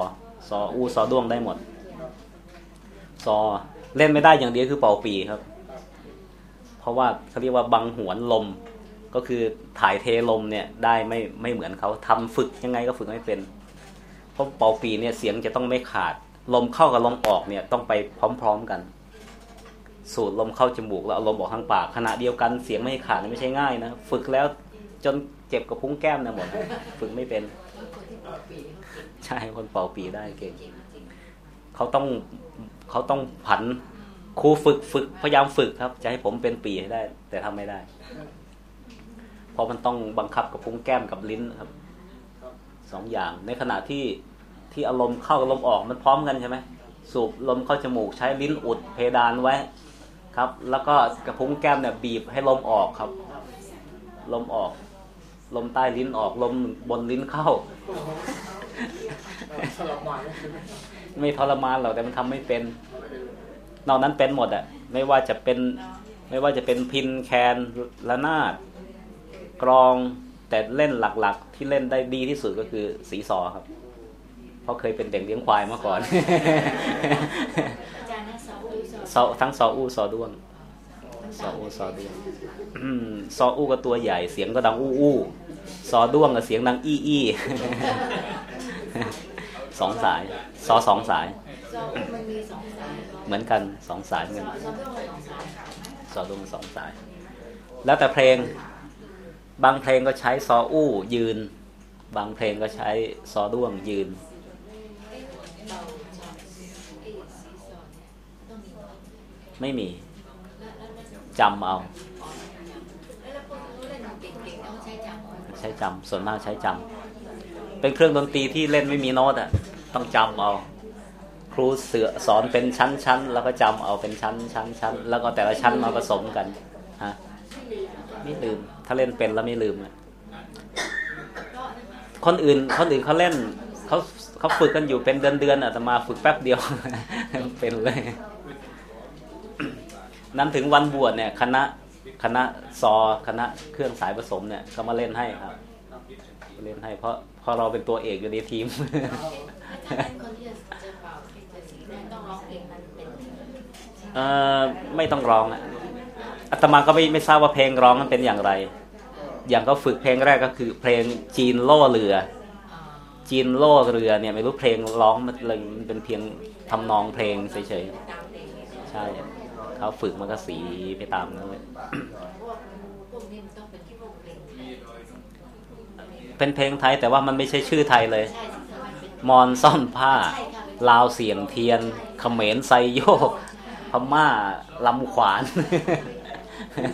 ซออูซอด้วงได้หมด ซอเล่นไม่ได้อย่างเดียวคือเป่าปีครับ เพราะว่าเขาเรียกว่าบังหวนลม ก็คือถ่ายเทลมเนี่ยได้ไม่ไม่เหมือนเขาทำฝึกยังไงก็ฝึกไม่เป็น เพราะเป่าปีเนี่ยเสียงจะต้องไม่ขาด ลมเข้ากับลมออกเนี่ยต้องไปพร้อม ๆกัน สูดลมเข้าจมูกแล้วเอาลมออกทางปากขณะเดียวกันเสียงไม่ขาดไม่ใช่ง่ายนะ ฝึกแล้ว จนเจ็บกับพุ้งแก้มนะหมดฝึกไม่เป็น ใช่คนเป่าปีได้เก่งเขาต้องเขาต้องผันครูฝึกฝึกพยายามฝึกครับ จะให้ผมเป็นปีให้ได้ แต่ทำไม่ได้เพราะมันต้องบังคับกับพุ้งแก้มกับลิ้นครับสองอย่าง ในขณะที่ที่อารมณ์เข้ากับลมออกมันพร้อมกันใช่ไหมสูบลมเข้าจมูกใช้ลิ้นอุดเพดานไว้ครับ แล้วก็กระพุ้งแก้มเนี่ยบีบให้ลมออกครับ ลมออก ลมใต้ลิ้นออกลมบนลิ้นเข้าสลับหน่อยไม่ทรมานหรอกแต่มันทำไม่เป็น นอกนั้นเป็นหมดอะไม่ว่าจะเป็นไม่ว่าจะเป็นพินแคนระนาดกรองแต่เล่นหลักๆ ที่เล่นได้ดีที่สุดก็คือสีซอครับ เพราะเคยเป็นเด็กเลี้ยงควายมาก่อนอาจารย์นะสอนดูสอนซอทั้งซออู้ซอด้วง ซออู้ซอด้วงอืมซออู้ก็ตัวใหญ่เสียงก็ดังอู้อู้ซอด้วงก็เสียงดังอี้อี้สองสายซอสองสายสอนมันมีสองสาย เหมือนกันสองสายเหมือนสกัอนนสอนต้องสองสายซอด้วงสองสาย แล้วแต่เพลง บางเพลงก็ใช้ซออู้ยืน บางเพลงก็ใช้ซอด้วงยืนเราสอนไอ้สีสอนเนี่ยต้องมีไม่ จำเอาแล้วพวกเขาเล่นเก่งๆเขาใช้จำใช้จำส่วนมากใช้จำเป็นเครื่องดนตรีที่เล่นไม่มีโน้ตอะต้องจำเอา ครูเสือสอนเป็นชั้นๆแล้วก็จำเอาเป็นชั้นชั้นชั้นแล้วก็แต่ละชั้นมาผสมกันฮะไม่ลืม ถ้าเล่นเป็นแล้วไม่ลืมอะคนอื่นคนอื่นเขาเล่นเขาเขาฝึกกันอยู่เป็นเดือนเดือนๆอะแต่มาฝึกแป๊บเดียวเป็นเลย นั้นถึงวันบวชเนี่ยคณะคณะซอคณะเครื่องสายผสมเนี่ยก็มาเล่นให้ครับมาเล่นให้เพราะเพราะเราเป็นตัวเอกอยู่ในทีมถ้าเป็นคนที่จะจะเป่าจะสีได้ต้องร้องเพลงนั้นเป็นเออไม่ต้องร้องอะอาตมาก็ไม่ไม่ทราบว่าเพลงร้องมันเป็นอย่างไร อย่างก็ฝึกเพลงแรกก็คือ เพลงจีนโล่เรืออ่าจีนโล่เรือเนี่ยไม่รู้เพลงร้องมันเลยมันเป็นเพียงทำนองเพลงเฉยตามเพลงนี้ๆใช่ เขาฝึกมันก็สีไปตามนั้นเลยพวกพวกนี้มันต้องเป็นพวกเพลงไทยเป็นเพลงไทยแต่ว่ามันไม่ใช่ชื่อไทยเลยใช่สิคะมันเป็นมอนซ่อนผ้าใช่ค่ะลาวเสียงเทียนเขมรไซโยกพม่าลำขวาน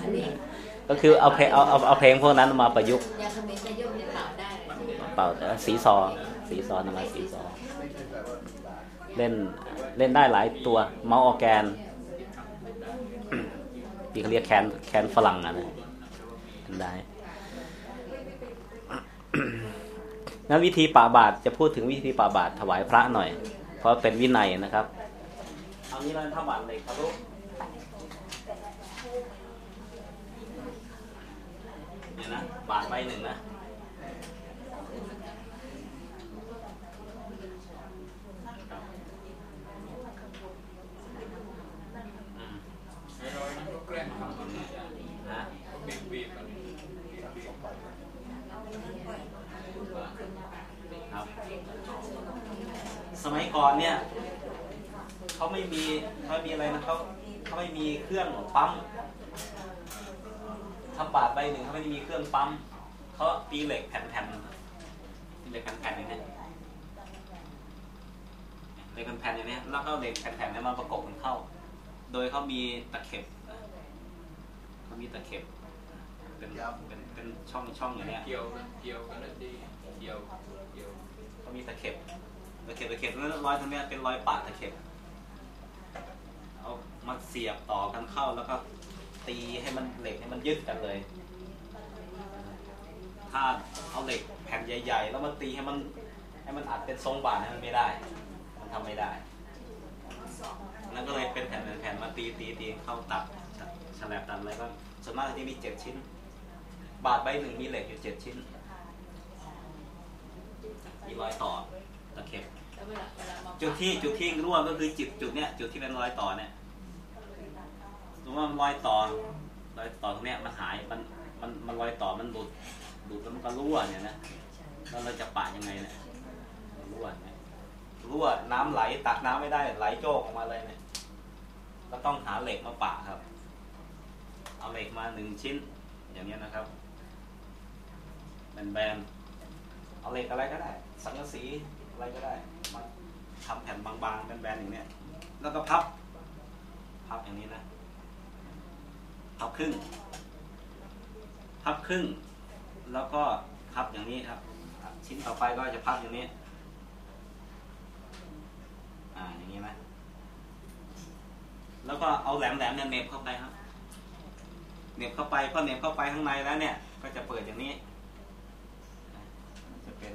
อันนี้ก็คือเอาเพลงเอาเอาเอาเพลงพวกนั้นมาประยุกต์ยาเขมิ้นจะโยกในเป่าได้เลยเป่าแต่ว่าสีซอสีซอนำมาสีซอเล่นเล่นได้หลายตัวเมาส์ออร์แกน ที่เขาเรียกแคนแคนฝรั่งอะนะเล่นได้งั้นวิธีป่าบาทจะพูดถึงวิธีป่าบาทถวายพระหน่อย เพราะเป็นวินัยนะครับเอานี้เราทำบาทเลยครับลูกเนี่ยนะบาทใบหนึ่งนะ ไอ้รอยนั้นก็ แกล้งทำมันนะนะเขาบีบครับ สมัยก่อนเนี่ยเขาไม่มีเขาไม่มีอะไรนะเขาเขาไม่มีเครื่องปั๊มทำบาทใบหนึ่งเขาไม่ได้มีเครื่องปั๊มเขาตีเหล็กแผ่นๆตีเหล็กแผ่นๆอย่างนี้เหล็กแผ่นๆอย่างนี้แล้วก็เหล็กแผ่นๆนี้มาประกบกันเข้า โดยเขามีตะเข็บ เขามีตะเข็บเป็นเป็นเป็นช่องช่องอย่างเนี้ยเกี่ยวกันเกี่ยวกันแล้วดีเกี่ยวเกี่ยวเขามีตะเข็บตะเข็บตะเข็บแล้วรอยตรงเนี้ยเป็นรอยปาดตะเข็บเอามาเสียบต่อกันเข้าแล้วก็ตีให้มันเหล็กให้มันยึดกันเลย ถ้าเอาเหล็กแผ่นใหญ่ ๆ แล้วมาตีให้มันให้มันอัดเป็นทรงบาทให้มันไม่ได้ มันทำไม่ได้ แล้วก็เลยเป็นแผ่นๆแผ่นมาตีตีตีเข้าตัด ฉลบตัดอะไรก็ส่วนมากที่มีเจ็ดชิ้น บาทใบหนึ่งมีเหล็กอยู่เจ็ดชิ้น มีรอยต่อตะเข็บแล้วเวลาเวลามาจุดที่จุดที่รั่วก็คือจุดจุดเนี้ยจุดที่เป็นรอยต่อเนี่ยสมมติว่ามันรอยต่อรอยต่อตรงเนี้ยมันหายมันมันมันรอยต่อมันหลุดหลุดแล้วมันก็รั่วเนี่ยนะแล้วเราจะปะยังไงเนี่ยรั่วเนี่ยรั่วน้ำไหลตักน้ำไม่ได้ไหลโจกออกมาเลยเนี่ยก็ต้องหาเหล็กมาปะครับ เอาเหล็กมาหนึ่งชิ้น อย่างเนี้ยนะครับแบนๆเอาเหล็กอะไรก็ได้ สังกะสีอะไรก็ได้มาทำแผ่นบางๆแบนๆอย่างเนี้ยแล้วก็พับ พับอย่างนี้นะพับครึ่ง พับครึ่ง แล้วก็พับอย่างนี้ครับ ชิ้นต่อไปก็จะพับอย่างนี้ อ่าอย่างนี้นะแล้วก็เอาแหลมๆเนี่ยเหน็บเข้าไปครับ เหน็บเข้าไปพอเหน็บเข้าไปข้างในแล้วเนี่ย ก็จะเปิดอย่างนี้ จะเป็น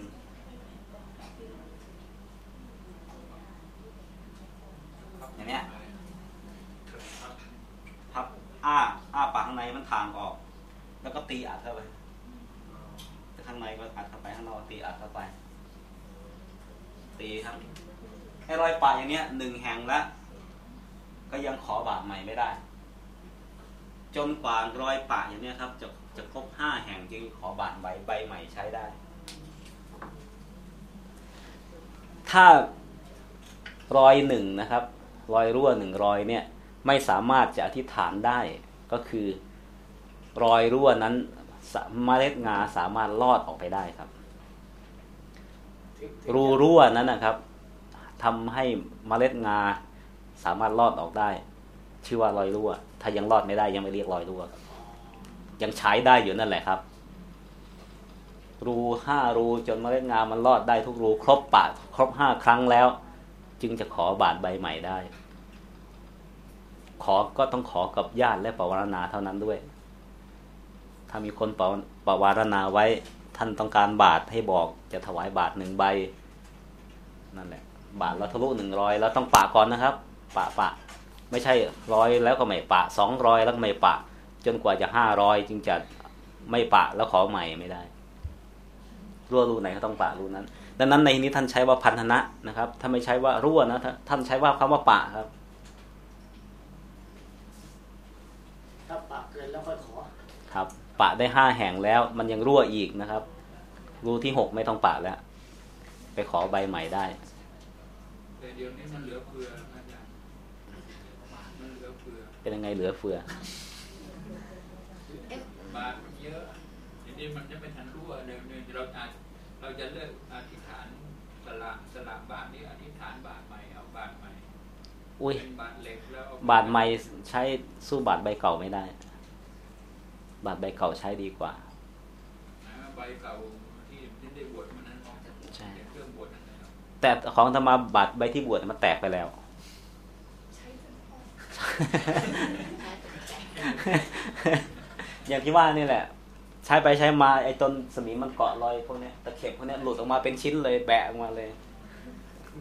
อย่างเนี้ยพับอ้าอ้าปากข้างในมันทางออก แล้วก็ตีอัดเข้าไปข้างในก็อัดเข้าไปข้างนอกตีอัดเข้าไป ตีครับให้รอยปากอย่างเนี้ยหนึ่งแห่งแล้วก็ยังขอบาดใหม่ไม่ได้ จนกว่ารอยปากอย่างเนี้ยครับ จะจะครบห้าแห่งจึงขอบาดใบใบใหม่ใช้ได้ ถ้ารอยหนึ่งนะครับ รอยรั่วหนึ่งรอยเนี่ย ไม่สามารถจะอธิษฐานได้ ก็คือ รอยรั่วนั้นสะเมล็ดงาสามารถลอดออกไปได้ครับ รูรั่วนั้นนะครับทำให้เมล็ดงาสามารถลอดออกได้ ชื่อว่ารอยรั่ว ถ้ายังลอดไม่ได้ยังไม่เรียกรอยรั่วยังใช้ได้อยู่นั่นแหละครับ รูห้ารูจนเมล็ดงามันลอดได้ทุกรู ครบปะครบห้าครั้งแล้ว จึงจะขอบาดใบใหม่ได้ ขอก็ต้องขอกับญาติและปวารณาเท่านั้นด้วย ถ้ามีคนปวปวารณาไว้ท่านต้องการบาทให้บอกจะถวายบาทหนึ่งใบ นั่นแหละ บาทเราทะลุหนึ่งร้อยแล้วต้องปะก่อนนะครับ ปะปะ ไม่ใช่ร้อยแล้วก็ไม่ปะสองร้อยแล้วก็ไม่ปะ จนกว่าจะห้าร้อยจึงจะไม่ปะแล้วขอใหม่ไม่ได้รั่วรูไหนก็ต้องปะรูนั้น ดังนั้นในนี้ท่านใช้ว่าพันธนะนะครับถ้าไม่ใช้ว่ารั่วนะท่านท่านใช้ว่าคำว่าปะครับถ้าปากเกินแล้วค่อยขอครับ ปะได้ห้าแห่งแล้ว มันยังรั่วอีกนะครับ รูที่หกไม่ต้องปะแล้ว ไปขอใบใหม่ได้แต่เดี๋ยวนี้มันเหลือเฟืออาจารย์มันเหลือ เฟือเป็นยังไงเหลือเฟือเอ๊ะบาทมันเยอะทีนี้มันจะไม่ทันรั่วเดี๋ยวนี้เราอาจเราจะเลือกอธิษฐานสละสละบาทนี้อธิษฐานบาทใหม่เอาบาทใหม่อุ้ยเป็นบาทเหล็กแล้วเอบาทใหม่ใช้สู้บาทใบเก่าไม่ได้ บาทใบเก่าใช้ดีกว่านะใบเก่าที่ที่ได้บวชมันนั้นใช่เครื่องบวชนั่นนะครับแต่ของธรรมาบาทใบที่บวชมันแตกไปแล้ว อย่างที่ว่านี่แหละ ใช้ไปใช้มาไอ้ต้นสมิงมันเกาะรอยพวกเนี้ยตะเข็บพวกเนี้ยหลุดออกมาเป็นชิ้นเลยแบะออกมาเลย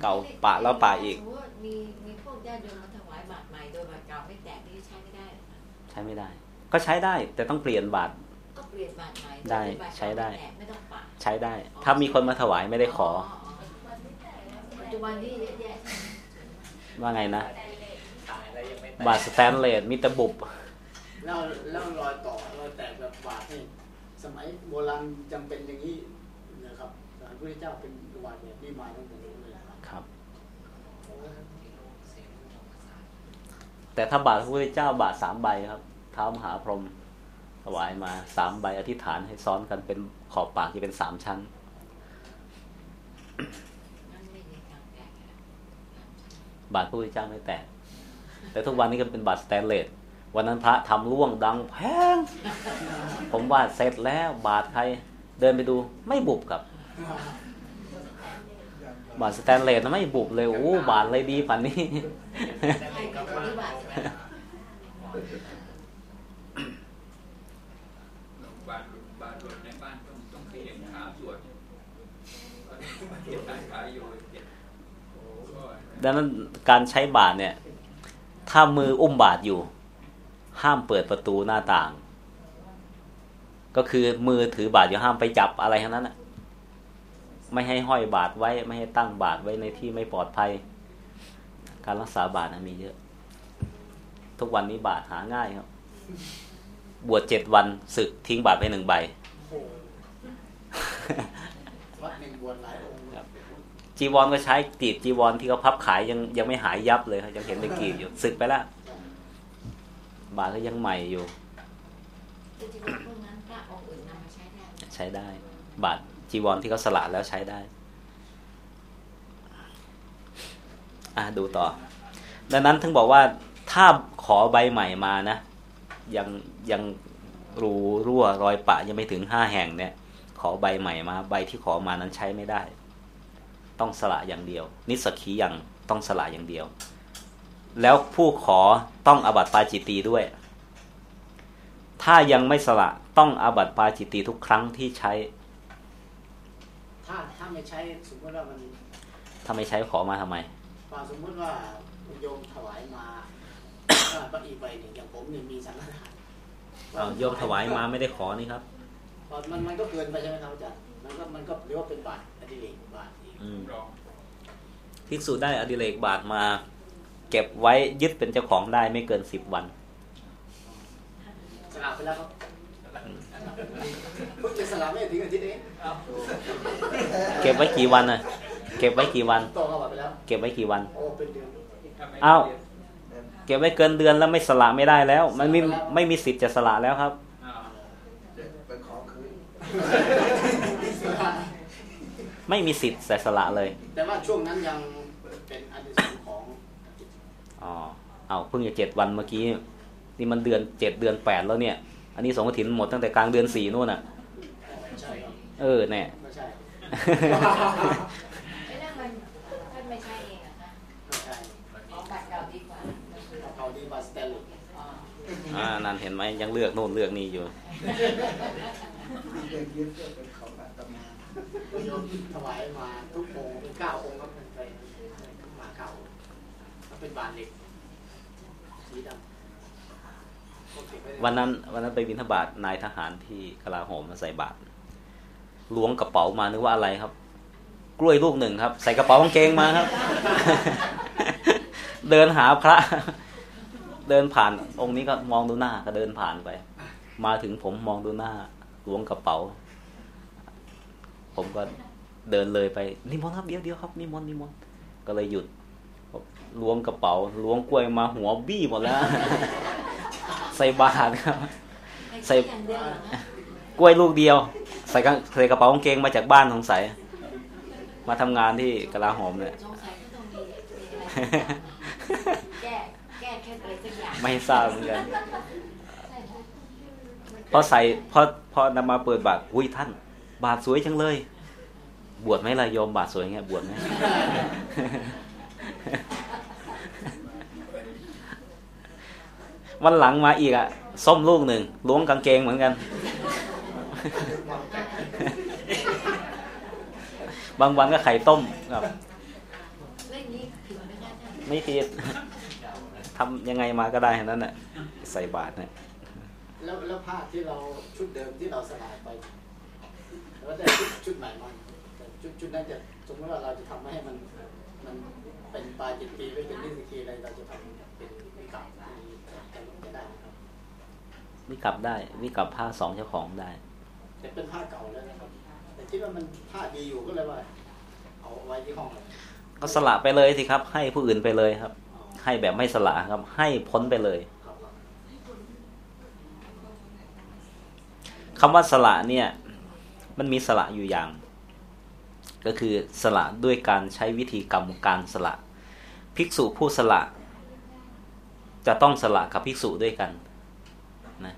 เก่าปะแล้วปะอีกสมมติว่ามีมีพวกญาติโยมมาถวายบาตรใหม่โดยบาตรเก่าไม่แตกนี่ใช้ไม่ได้เหรอคะใช้ไม่ได้ ก็ใช้ได้ แต่ต้องเปลี่ยนบาทก็เปลี่ยนบาตรใหม่ได้โยบาตรเก่าใช้ได้ม่แตกไม่ต้องปะใช้ได้ ถ้ามีคนมาถวายไม่ได้ขอปัจจุบันนี้เยอะแยะว่าไงนะ บาทสแตนเลสมีแตะบุบแล้วแล้วรอยต่อรอยแตกแบบบาดนี่สมัยโบราณจำเป็นอย่างนี้นะครับพระพุทธเจ้าเป็นวาดแบบนี้มาตั้งแต่นู้นเลยนะครับครับ แต่ถ้าบาทพระพุทธเจ้าบาทสามใบครับเท้ามหาพรหมถวายมาสามใบอธิษฐานให้ซ้อนกันเป็นขอบปากที่เป็นสามชั้นนั่นไม่มีทางแตกอะบาทพระพุทธเจ้าไม่แตก แต่ทุกวันนี้ก็เป็นบาทสแตนเลสวันนั้นพระทำร่วงดังแพงผมว่าเสร็จแล้วบาทใครเดินไปดูไม่บุบครับ บาทสแตนเลสนะไม่บุบเลยโอ้บาทเลยดีปันนี้ใครกับคนที่บาดใช่ไหมบาทหลุดบาทหลุดในบ้านต้องต้องเขียนขาสวดเจ็บขาขาอยู่เจ็บโอ้ก็ดังนั้นการใช้บาทเนี่ย ถ้ามืออุ้มบาทอยู่ ห้ามเปิดประตูหน้าต่าง ก็คือมือถือบาทอยู่ห้ามไปจับอะไรทั้งนั้นนะไม่ให้ห้อยบาทไว้ ไม่ให้ตั้งบาทไว้ในที่ไม่ปลอดภัย การรักษาบาทนะมีเยอะ ทุกวันนี้บาทหาง่ายครับ บวชเจ็ดวันศึกทิ้งบาทไปหนึ่งใบโอ้โหวัดหนึ่งบวชหลายองค์ครับ จีวรก็ใช้กรีดจีวรที่เขาพับขายยังยังไม่หายยับเลยครับยังเห็นเป็นกรีดอยู่ศึกไปแล้วบาทก็ยังใหม่อยู่ใช้ได้ใช้ได้ บาทจีวรที่เขาสละแล้วใช้ได้ อะดูต่อ ดังนั้นถึงบอกว่าถ้าขอใบใหม่มานะ ยังยังรูรั่วรอยปะยังไม่ถึงห้าแห่งเนี่ย ขอใบใหม่มา ใบที่ขอมานั้นใช้ไม่ได้ ต้องสละอย่างเดียว นิสสกีอย่างต้องสละอย่างเดียว แล้วผู้ขอต้องอาบัติปาจิตตีด้วย ถ้ายังไม่สละต้องอาบัติปาจิตตีทุกครั้งที่ใช้ ถ้าถ้าไม่ใช้สมมติว่ามันถ้าไม่ใช้ขอมาทำไมพอสมมติว่าโยมถวายมาว่าพระอีกใบหนึ่งอย่างผมเนี่ยมีสังฆทานเอาโยมถวายมาไม่ได้ขอนี่ครับพอมันมันก็เกินไปใช่ไหมครับอาจารย์มันก็มันก็เรียกว่าเป็นบาตรอดิเรกบาตรอีกอืมรอง ภิกษุได้อดิเรกบาทมา เก็บไว้ยึดเป็นเจ้าของได้ไม่เกินสิบวันสละไปแล้วครับเพิ่งจะสละไม่ถึงอาทิตย์เองเก็บไว้กี่วันน่ะ เก็บไว้กี่วันโตเข้าไปแล้วเก็บไว้กี่วันโอ้เป็นเดือนถ้าไม่อ้าวเรียนเก็บไว้เกินเดือนแล้วไม่สละไม่ได้แล้ว มันไม่ไม่มีสิทธิ์จะสละแล้วครับอ้าว ไปขอคืนไม่มีสิทธิ์แต่สละเลย แต่ว่าช่วงนั้นยังเป็นอันที่สองของอ๋อเอาเพิ่งจะเจ็ดวันเมื่อกี้ นี่มันเดือนเจ็ดเดือนแปดแล้วเนี่ย อันนี้สงฆ์กฐินหมดตั้งแต่กลางเดือนสี่นู่นน่ะใช่ครับเออเนี่ยไม่ใช่ไม่นั่งมันท่านไม่ใช้เองเหรอะคะไม่ใช่อ๋อบัตรเก่าดีกว่าเขาดีบาสเตลลอ๋ออ่านั่นเห็นไหมยังเลือกโน่นเลือกนี่อยู่ โยมถวายมาทุกองค์เป็นเก้าองค์ก็เป็นไปมาเก้าก็เป็นบานเหล็กสีดำวันนั้นวันนั้นไปบิณฑบาตนายทหารที่กลาโหมมาใส่บาตรล้วงกระเป๋ามานึกว่าอะไรครับ กล้วยลูกหนึ่งครับ ใส่กระเป๋ากางเกงมาครับ เดินหาพระ เดินผ่านองค์นี้ก็มองดูหน้าก็เดินผ่านไป มาถึงผมมองดูหน้าล้วงกระเป๋า ผมก็เดินเลยไปนิมนต์ครับเดี๋ยวเดี๋ยวครับนิมนต์นิมนต์ก็เลยหยุดล้วงกระเป๋าล้วงกล้วยมาหัวบี้หมดแล้ว ใส่บาตรครับ ใส่ใส่อย่างเดียวเหรอคะกล้วยลูกเดียว ใส่กางใส่กระเป๋ากางเกงมาจากบ้านสงสัยมาทำงานที่กลาโหมเนี่ยสงสัยก็ต้องมีมีอะไรแก้แก้แค่อะไรสักอย่างไม่ทราบเหมือนกันใช่ไหมพอใส่พอพอนำมาเปิดบาทอุ้ยท่าน บาทสวยจังเลย บวชไหมล่ะโยมบาทสวยเงี้ยบวชไหมวันหลังมาอีกอะส้มลูกหนึ่งล้วงกางเกงเหมือนกัน บางวันก็ไข่ต้มครับไม่ผิดทำยังไงมาก็ได้ทั้นั้นน่ะใส่บาทเนี่ยแล้วแล้วผ้าที่เราชุดเดิมที่เราสลายไป แล้วได้ชุดชุดใหม่มาแต่ชุดชุดนั้นจะสมมติว่าเราจะทำให้มันมันเป็นปลายจิตปีไม่เป็นนิสกีอะไรเราจะทำเป็นวิกรรมจะจะได้นะครับวิกลับได้วิกลับผ้าสองเจ้าของได้ แต่เป็นผ้าเก่าแล้วนะครับ แต่คิดว่ามันผ้าดีอยู่ก็เลยว่า เอาไว้ที่ห้องเลยก็สละไปเลยสิครับ ให้ผู้อื่นไปเลยครับอ๋อให้แบบไม่สละครับ ให้พ้นไปเลยครับครับคำว่าสละเนี่ย มันมีสละอยู่อย่าง ก็คือสละด้วยการใช้วิธีกรรมการสละ ภิกษุผู้สละ จะต้องสละกับภิกษุด้วยกันนะ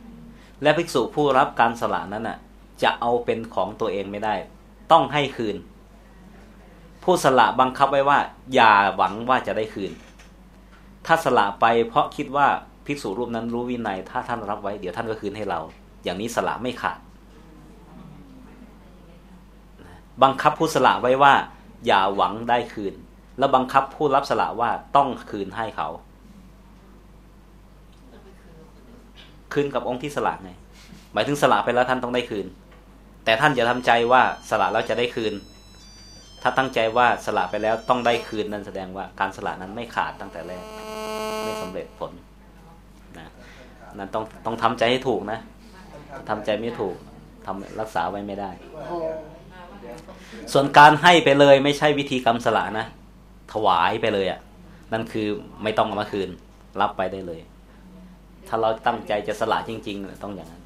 และภิกษุผู้รับการสละนั้นน่ะ จะเอาเป็นของตัวเองไม่ได้ ต้องให้คืน ผู้สละบังคับไว้ว่า อย่าหวังว่าจะได้คืน ถ้าสละไปเพราะคิดว่าภิกษุรูปนั้นรู้วินัย ถ้าท่านรับไว้เดี๋ยวท่านก็คืนให้เรา อย่างนี้สละไม่ขาด บังคับผู้สละไว้ว่า อย่าหวังได้คืน แล้วบังคับผู้รับสละว่าต้องคืนให้เขา คืนกับองค์ที่สละไงหมายถึงสละไปแล้วท่านต้องได้คืน แต่ท่านอย่าทำใจว่าสละแล้วจะได้คืน ถ้าตั้งใจว่าสละไปแล้วต้องได้คืนนั่นแสดงว่าการสละนั้นไม่ขาดตั้งแต่แรกไม่สำเร็จผลนะนั่นต้องต้องทำใจให้ถูกนะทำใจไม่ถูกทำรักษาไว้ไม่ได้ ส่วนการให้ไปเลยไม่ใช่วิธีกรรมสละนะ ถวายไปเลยอะ่ะ นั่นคือไม่ต้องเอามาคืน รับไปได้เลย ถ้าเราตั้งใจจะสละจริงๆต้องอย่างนั้น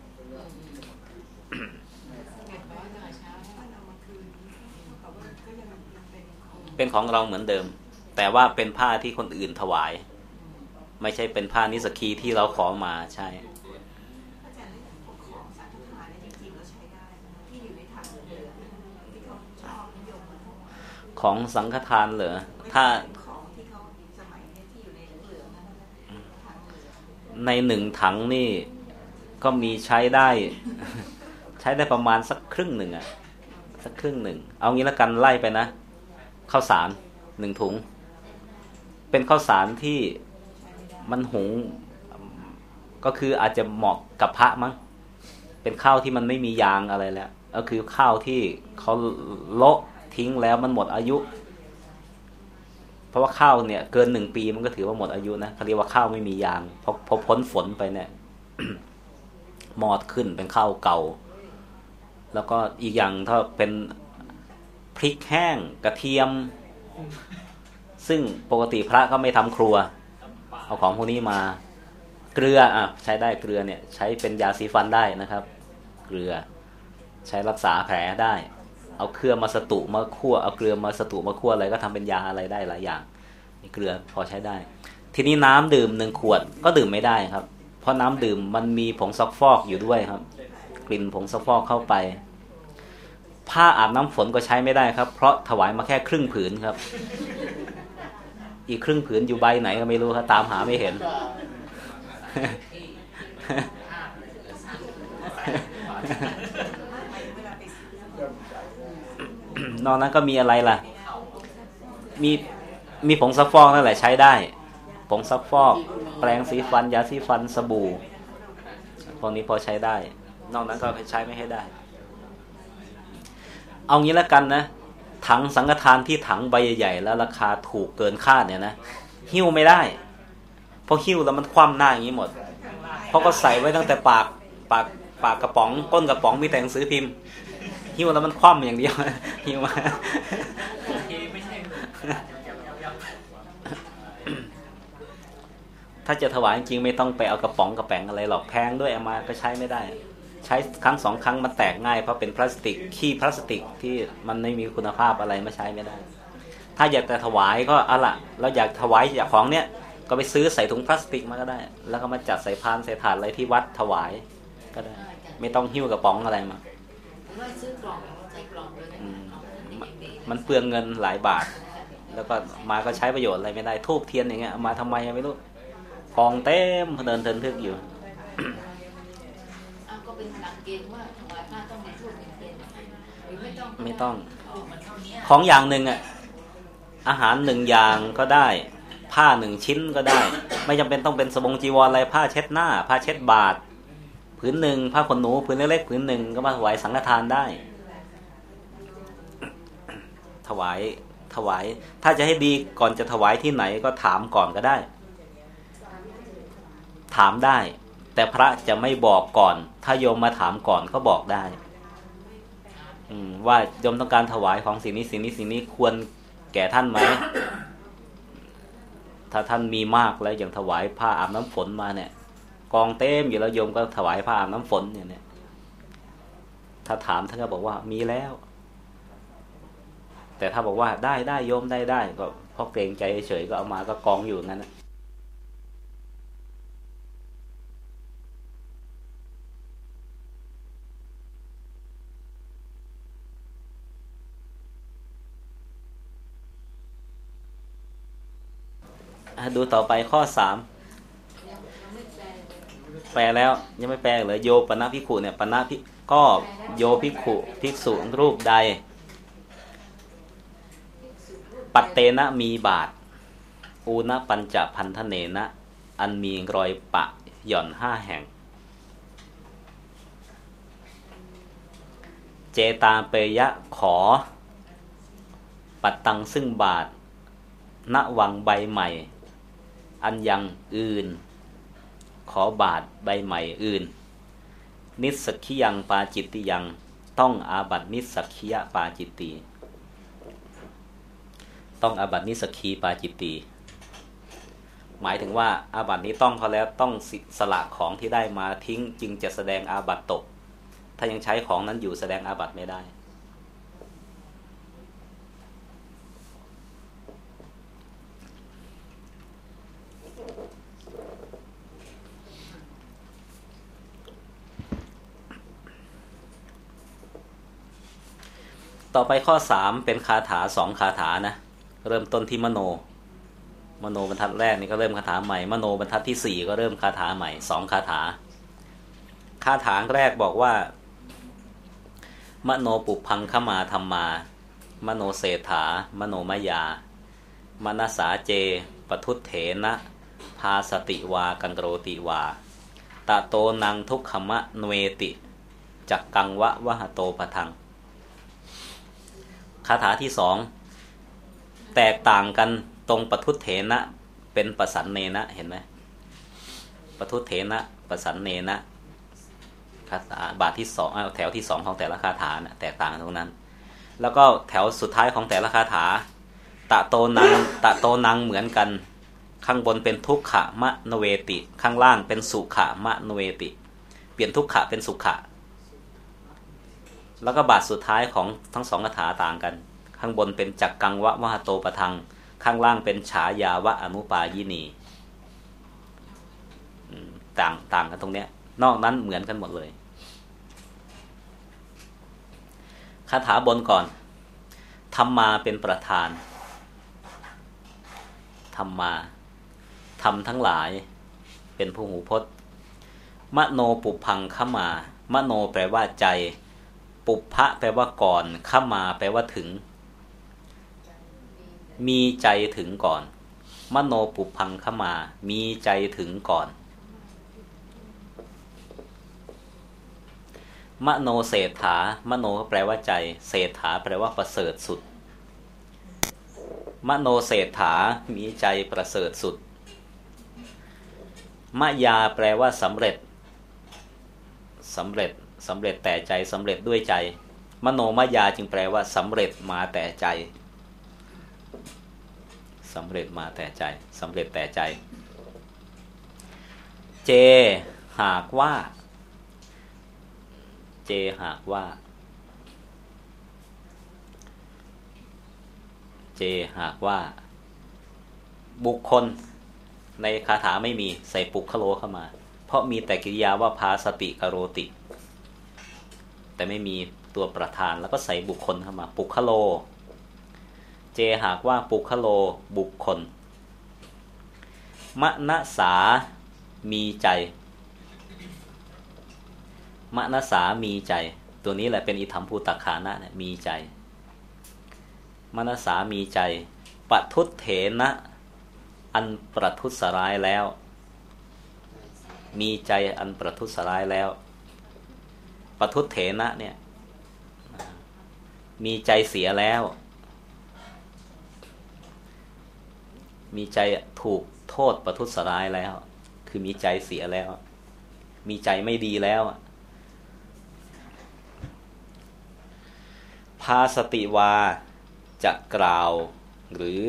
เป็นของเราเหมือนเดิม แต่ว่าเป็นผ้าที่คนอื่นถวาย ไม่ใช่เป็นผ้านิสกีที่เราขอมาใช่ ของสังฆทานเหรอถ้าในหลืองๆนั่นนะถังเหลืองในหนึ่งถังนี่ก็มีใช้ได้ ใช้ได้ประมาณสักครึ่งหนึ่งอะสักครึ่งหนึ่ง เอางี้ละกันไล่ไปนะข้าวสารหนึ่งถุง เป็นข้าวสารที่มันหุงก็คืออาจจะเหมาะกับพระมั้งเป็นข้าวที่มันไม่มียางอะไรแล้ว ก็คือข้าวที่เขาโละ ทิ้งแล้วมันหมดอายุ เพราะว่าข้าวเนี่ยเกินหนึ่งปีมันก็ถือว่าหมดอายุนะเขาเรียกว่าข้าวไม่มียางพอพอพ้นฝนไปเนี่ยมอดขึ้นเป็นข้าวเก่า แล้วก็อีกอย่างถ้าเป็นพริกแห้งกระเทียม ซึ่งปกติพระก็ไม่ทำครัว เอาของพวกนี้มา เกลืออะใช้ได้เกลือเนี่ย ใช้เป็นยาสีฟันได้นะครับ เกลือ ใช้รักษาแผลได้ เอาเครือมาสตุมาคั่วเอาเกลือมาสตุมาคั่วอะไรก็ทำเป็นยาอะไรได้หลายอย่างนี่เกลือพอใช้ได้ ทีนี้น้ำดื่มหนึ่งขวดก็ดื่มไม่ได้ครับ เพราะน้ำดื่มมันมีผงซักฟอกอยู่ด้วยครับ กลิ่นผงซักฟอกเข้าไป ผ้าอาบน้ำฝนก็ใช้ไม่ได้ครับ เพราะถวายมาแค่ครึ่งผืนครับ อีกครึ่งผืนอยู่ใบไหนก็ไม่รู้ครับตามหาไม่เห็น ก็ เวลาไปซื้อ นอกนั้นก็มีอะไรล่ะ มีมีผงซักฟอกนั่นแหละใช้ได้ ผงซักฟอก แปรงสีฟัน ยาสีฟันสบู่พวกนี้พอใช้ได้ นอกนั้นก็ใช้ไม่ให้ได้ เอางี้แล้วกันนะถังสังฆทานที่ถังใบใหญ่ๆแล้วราคาถูกเกินคาดเนี่ยนะหิ้วไม่ได้เพราะหิ้วแล้วมันคว่ำหน้าอย่างนี้หมด เพราะก็ใส่ไว้ตั้งแต่ปากปากปากกระป๋องก้นกระป๋องมีแต่หนังสือพิมพ์ หิ้วแล้วมันคว่ำอย่างเดียวหิ้วมาถ้าจะถวายจริงไม่ต้องไปเอากระป๋องกระแป๋งอะไรหรอกแพงด้วยเอามาก็ใช้ไม่ได้ ใช้ครั้งสองครั้งมันแตกง่ายเพราะเป็นพลาสติกขี้พลาสติกที่มันไม่มีคุณภาพอะไรมาใช้ไม่ได้ ถ้าอยากจะถวายก็เอาละเราอยากถวายอยากของเนี้ยก็ไปซื้อใส่ถุงพลาสติกมาก็ได้ แล้วก็มาจัดใส่พานใส่ถาดอะไรที่วัดถวายก็ได้ ไม่ต้องหิ้วกระป๋องอะไรมา ว่าซื้อกล่องใส่กล่องเลยนะอืมเอาเด็กๆมันเปลืองเงินหลายบาท แล้วก็มาก็ใช้ประโยชน์อะไรไม่ได้ทูบเทียนอย่างเงี้ยเอามาทำไมยังไม่รู้กองเต็มเดินเทินทึกอยู่อ้าวก็เป็นหลักเกณฑ์ว่าถวายผ้าต้องมีทูบเป็นเกณฑ์หรือไม่ต้องไม่ต้องเอามันเท่านี้ของอย่างหนึ่งอะอาหารหนึ่งอย่างก็ได้ ผ้าหนึ่งชิ้นก็ได้ ไม่จำเป็นต้องเป็นสบงจีวรอะไรผ้าเช็ดหน้า ผ้าเช็ดบาท ผืนหนึ่งผ้าขนหนูผืนเล็กๆผืนหนึ่งก็มาถวายสังฆทานได้ ถวายถวาย ถ้าจะให้ดีก่อนจะถวายที่ไหนก็ถามก่อนก็ได้ ถามได้ แต่พระจะไม่บอกก่อน ถ้าโยมมาถามก่อนก็บอกได้ว่าโยมต้องการถวายของสิ่งนี้สิ่งนี้สิ่งนี้ควรแก่ท่านไหม ถ้าท่านมีมากแล้วอย่างถวายผ้าอาบน้ำฝนมาเนี่ย กองเต็มอยู่แล้วโยมก็ถวายผ้าน้ำฝนอย่างเนี้ยถ้าถามท่านก็บอกว่ามีแล้ว แต่ถ้าบอกว่าได้ได้โยมได้ได้ก็พอราะเกรงใจเฉยก็เอามาก็กองอยู่งั้นนะดูต่อไปข้อสาม แปลแล้วยังไม่แปลเลยโยปนะพิขุเนี่ยปนะพิก็โยพิขุภิกษุรูปใด ปัตเตนะมีบาทอูนะปัญจพันธเนนะ อันมีรอยปะหย่อนห้าแห่ง เจตาเปยะขอ ปัตตังซึ่งบาทณวังใบใหม่ อันยังอื่น ขอบาทใบใหม่อื่น นิสกิยังปาจิตติยังต้องอาบัตินิสกิยปาจิตติ ต้องอาบัตินิสกีปาจิตตีหมายถึงว่าอาบัตินี้ต้องเขาแล้วต้องสละของที่ได้มาทิ้งจึงจะแสดงอาบัติตก ถ้ายังใช้ของนั้นอยู่แสดงอาบัติไม่ได้ ต่อไปข้อสามเป็นคาถาสองคาถานะ เริ่มต้นที่มโน มโนบรรทัดแรกนี่ก็เริ่มคาถาใหม่ มโนบรรทัดที่สี่ก็เริ่มคาถาใหม่สองคาถา คาถาแรกบอกว่า มโนปุพังขมาธรรมา มโนเศรษฐา มโนมยามนสาเจปทุเถนะพาสติวากังโรติวาตะโตนังทุกขมะนเวติจักกังวะวะหโตปะทัง คาถาที่สองแตกต่างกันตรงปทุเถนะ เป็นประสันเนนะเห็นไหมปทุเถนะประสันเนนะคาถาบาทที่สองแถวที่สองของแต่ละคาถานะแตกต่างตรงนั้น แล้วก็แถวสุดท้ายของแต่ละคาถา ตะโตนังตะโตนังเหมือนกัน ข้างบนเป็นทุกขะมะนเวติ ข้างล่างเป็นสุขะมะนเวติ เปลี่ยนทุกขะเป็นสุขะ แล้วก็บาทสุดท้ายของทั้งสองคาถาต่างกัน ข้างบนเป็นจักกังวะวะโตปะทัง ข้างล่างเป็นฉายาวะอนุปายินีต่างต่างกันตรงเนี้ย นอกนั้นเหมือนกันหมดเลยคาถาบนก่อนธรรมมาเป็นประธานธรรมมาทำทั้งหลายเป็นผู้หูพจน์ มโนปุพังขมา มโนแปลว่าใจ ปุพะแปลว่าก่อนเข้ามาแปลว่าถึง มีใจถึงก่อน มโนปุพังเข้ามา มีใจถึงก่อน มโนเศรษฐามโนแปลว่าใจ เศรษฐาแปลว่าประเสริฐสุด มโนเศรษฐามีใจประเสริฐสุดมายาแปลว่าสำเร็จสำเร็จ สำเร็จแต่ใจสำเร็จด้วยใจ มโนมยาจึงแปลว่าสำเร็จมาแต่ใจสำเร็จมาแต่ใจสำเร็จแต่ใจ เจ หากว่า เจหากว่า เจหากว่า บุคคลในคาถาไม่มีใส่ปุกคโลเข้ามา เพราะมีแต่กิริยาว่าพาสติกโรติ แต่ไม่มีตัวประธานแล้วก็ใส่บุคคลเข้ามา ปุคโล เจหากว่าปุคโลบุคคล มณสามีใจ มณสามีใจ ตัวนี้แหละเป็นอิธรรมภูตคานะเนี่ยมีใจ มณสามีใจปทุเถนะ อันประทุษร้ายแล้ว มีใจอันประทุษร้ายแล้ว ปทุเถนะเนี่ย มีใจเสียแล้ว มีใจถูกโทษประทุษร้ายแล้ว คือมีใจเสียแล้ว มีใจไม่ดีแล้ว พาสติวาจะกล่าวหรือ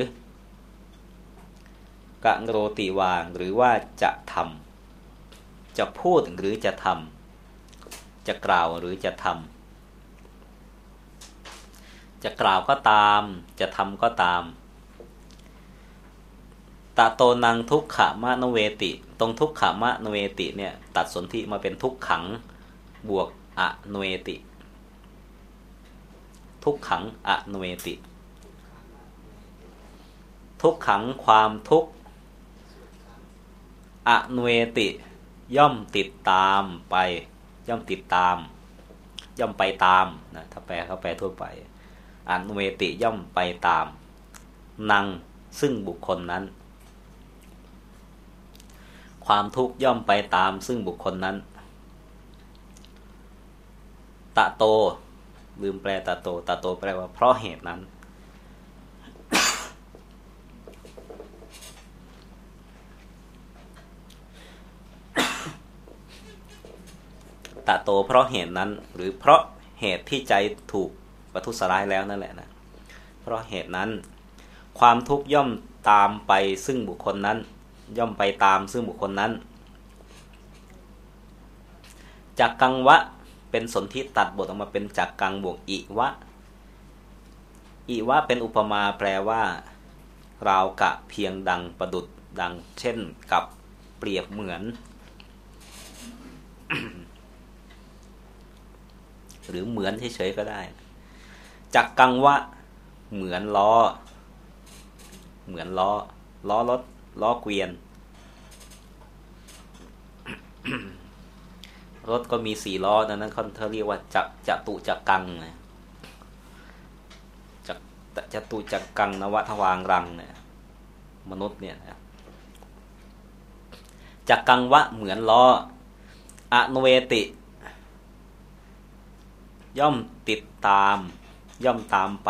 กะโรติวาหรือว่าจะทำจะพูดหรือจะทำ จะกล่าวหรือจะทำจะกล่าวก็ตาม จะทำก็ตามตะโตนังทุกขมะนเวติ ตรงทุกขมะนเวติเนี่ยตัดสนธิมาเป็นทุกขังบวกอะนเวติ ทุกขังอะนเวติ ทุกขังความทุกข์อะนเวติย่อมติดตามไป ย่อมติดตาม ย่อมไปตามนะถ้าแปลเขาแปลทั่วไปอะนเวติย่อมไปตาม นังซึ่งบุคคลนั้น ความทุกข์ย่อมไปตามซึ่งบุคคลนั้น ตะโต ลืมแปลตะโตตะโตแปลว่าเพราะเหตุนั้น ตะโต เพราะเหตุนั้น หรือเพราะเหตุที่ใจถูกประทุษร้ายแล้วนั่นแหละนะ เพราะเหตุนั้น ความทุกข์ย่อมตามไปซึ่งบุคคลนั้น ย่อมไปตามซึ่งบุคคลนั้นจากกังวะเป็นสนธิตัดบทออกมาเป็นจากกังบวกอิวะ อิวะเป็นอุปมาแปลว่า ราวกะเพียงดังประดุดดังเช่นกับเปรียบเหมือน หรือเหมือนเฉยๆก็ได้จากกังวะ เหมือนล้อ เหมือนล้อ ล้อรถ ล้อเกวียน รถก็มีสี่ล้อดังนั้นเขาเรียกว่าจักจตุจักกังนะจักจตุจักกังนวทวางรังเนี่ยมนุษย์เนี่ยนะจักกังวะเหมือนล้ออนุเวติ ย่อมติดตาม ย่อมตามไป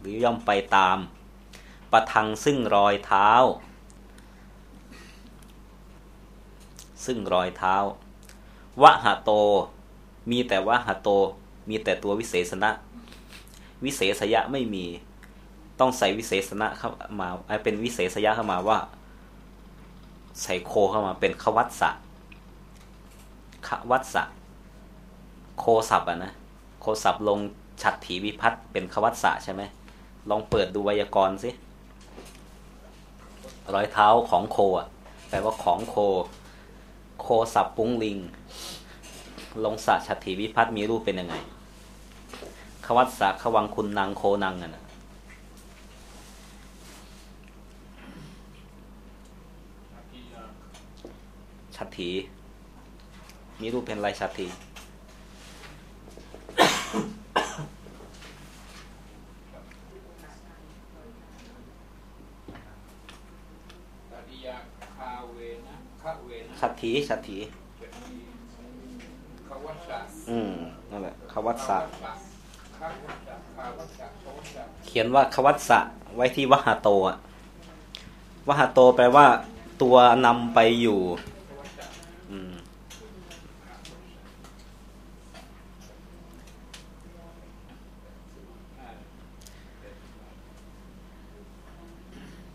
หรือย่อมไปตาม ประทังซึ่งรอยเท้า ซึ่งรอยเท้าวะหะโต มีแต่วะหะโต มีแต่ตัววิเศษณะ วิเศษยะไม่มี ต้องใส่วิเศษณะเข้ามาเป็นวิเศษยะเข้ามาว่า ใส่โคเข้ามาเป็นขวัตสะขวัตสะโคสับอะนะ โคสับลงฉัตถีวิพัตเป็นขวัตสะใช่ไหมลองเปิดดูไวยากรณ์สิรอยเท้าของโคอะแปลว่าของโค โคสับปุ้งลิง ลงสะฉัตถีวิพัตมีรูปเป็นยังไง ขวัตสะขวังคุณนางโคนังอะนะชัตถีมีรูปเป็นลายชัตถี ตติยาคาเวนะคาเวนะ ชัต ถีชัตถีจะมีควัชชะอืมนั่นแหละขวัตสะเขียนว่าขวัตสะไว้ที่วหาโตอะวหาโตแปลว่า ตัวนำไปอยู่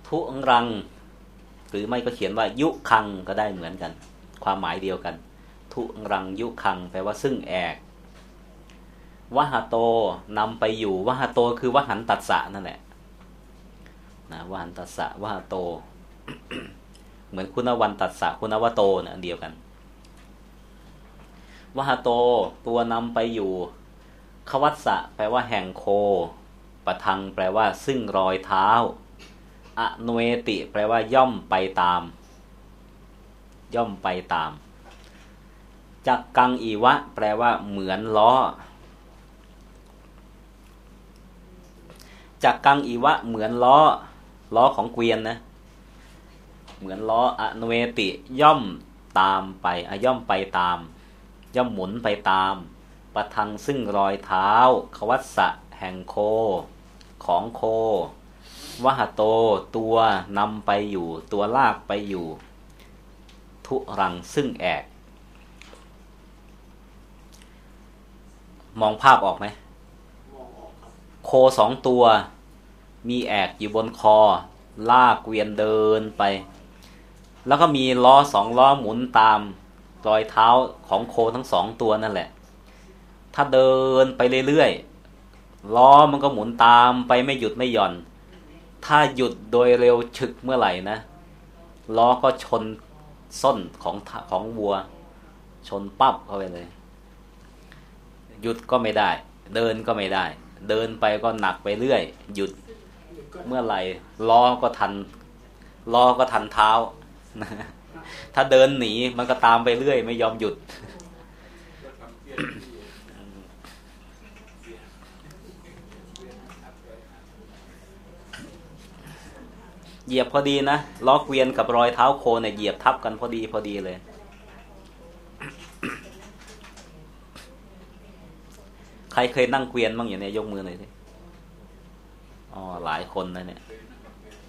ทุรัง หรือไม่ก็เขียนว่า ยุคังก็ได้เหมือนกัน ความหมายเดียวกัน ทุรังยุคังแปลว่าซึ่งแอกวหาโตนำไปอยู่วหาโตคือวหันตัสสะนั่นแหละนะวหันตัสสะวหาโต เหมือนคุณวันตัสสะคุณวโตเนะอันเดียวกันวหาโตตัวนำไปอยู่ขวัตสะแปลว่าแห่งโคปะทังแปลว่าซึ่งรอยเท้าอโนเอติ แปลว่าย่อมไปตาม ย่อมไปตามจักกังอีวะ แปลว่า เหมือนล้อจักกังอีวะ เหมือนล้อ ล้อของเกวียนนะ เหมือนล้ออนเวติ ย่อมตามไปอย่อมไปตาม ย่อมหมุนไปตาม ประทังซึ่งรอยเท้า ขวัตสะแห่งโค ของโควหโต ตัวนำไปอยู่ ตัวลากไปอยู่ ทุรังซึ่งแอก มองภาพออกไหมโคสองตัว มีแอกอยู่บนคอ ลากเกวียนเดินไป แล้วก็มีล้อสองล้อหมุนตามรอยเท้าของโคทั้งสองตัวนั่นแหละ ถ้าเดินไปเรื่อยๆ ล้อมันก็หมุนตามไปไม่หยุดไม่หย่อน ถ้าหยุดโดยเร็วฉึกเมื่อไหร่นะ ล้อก็ชน ส้นของของวัว ชนปั๊บเข้าไปเลย หยุดก็ไม่ได้ เดินก็ไม่ได้ เดินไปก็หนักไปเรื่อย หยุดเมื่อไหร่ล้อก็ทันล้อก็ทันเท้า ถ้าเดินหนีมันก็ตามไปเรื่อย ไม่ยอมหยุด ลดความเครียดที่เวียนเวียนหักเลยหัก เหยียบพอดีนะล้อเกวียนกับรอยเท้าโคเนี่ยเหยียบทับกันพอดีพอดีเลย ใครเคยนั่งเกวียนบ้างอย่างเนี้ยยกมือหน่อยสิอ๋อหลายคนนะเนี่ย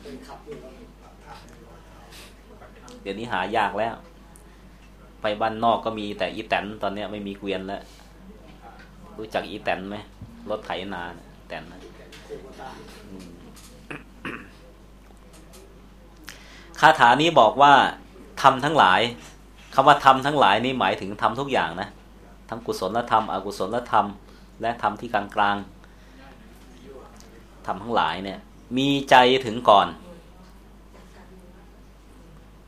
เนขับอยู่แล้วเดี๋ยวนี้หายากแล้ว ไปบ้านนอกก็มีแต่อีแตนตอนเนี้ยไม่มีเกวียนแล้ว รู้จักอีแตนไหมรถไถนาแตนนะ เทวดา อืม คาถานี้บอกว่าทำทั้งหลายคำว่าทำทั้งหลายนี่หมายถึงทำทุกอย่างนะทั้งกุศลธรรม อกุศลธรรม และทำที่กลางกลางทำทั้งหลายเนี่ย มีใจถึงก่อน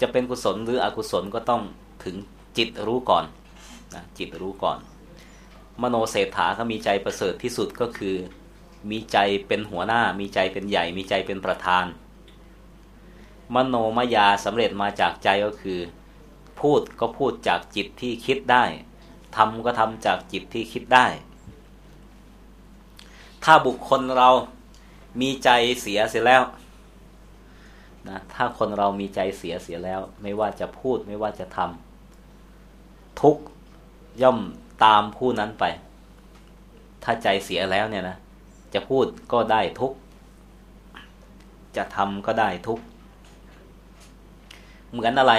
จะเป็นกุศลหรืออกุศลก็ต้องถึงจิตรู้ก่อนนะจิตรู้ก่อน มโนเศรษฐาก็มีใจประเสริฐที่สุดก็คือ มีใจเป็นหัวหน้า มีใจเป็นใหญ่ มีใจเป็นประธาน มโนมยาสำเร็จมาจากใจก็คือ พูดก็พูดจากจิตที่คิดได้ทำก็ทำจากจิตที่คิดได้ ถ้าบุคคลเรามีใจเสียเสียแล้วนะถ้าคนเรามีใจเสียเสียแล้ว ไม่ว่าจะพูดไม่ว่าจะทำทุกย่อมตามผู้นั้นไป ถ้าใจเสียแล้วเนี่ยนะ จะพูดก็ได้ทุก จะทำก็ได้ทุก เหมือนอะไร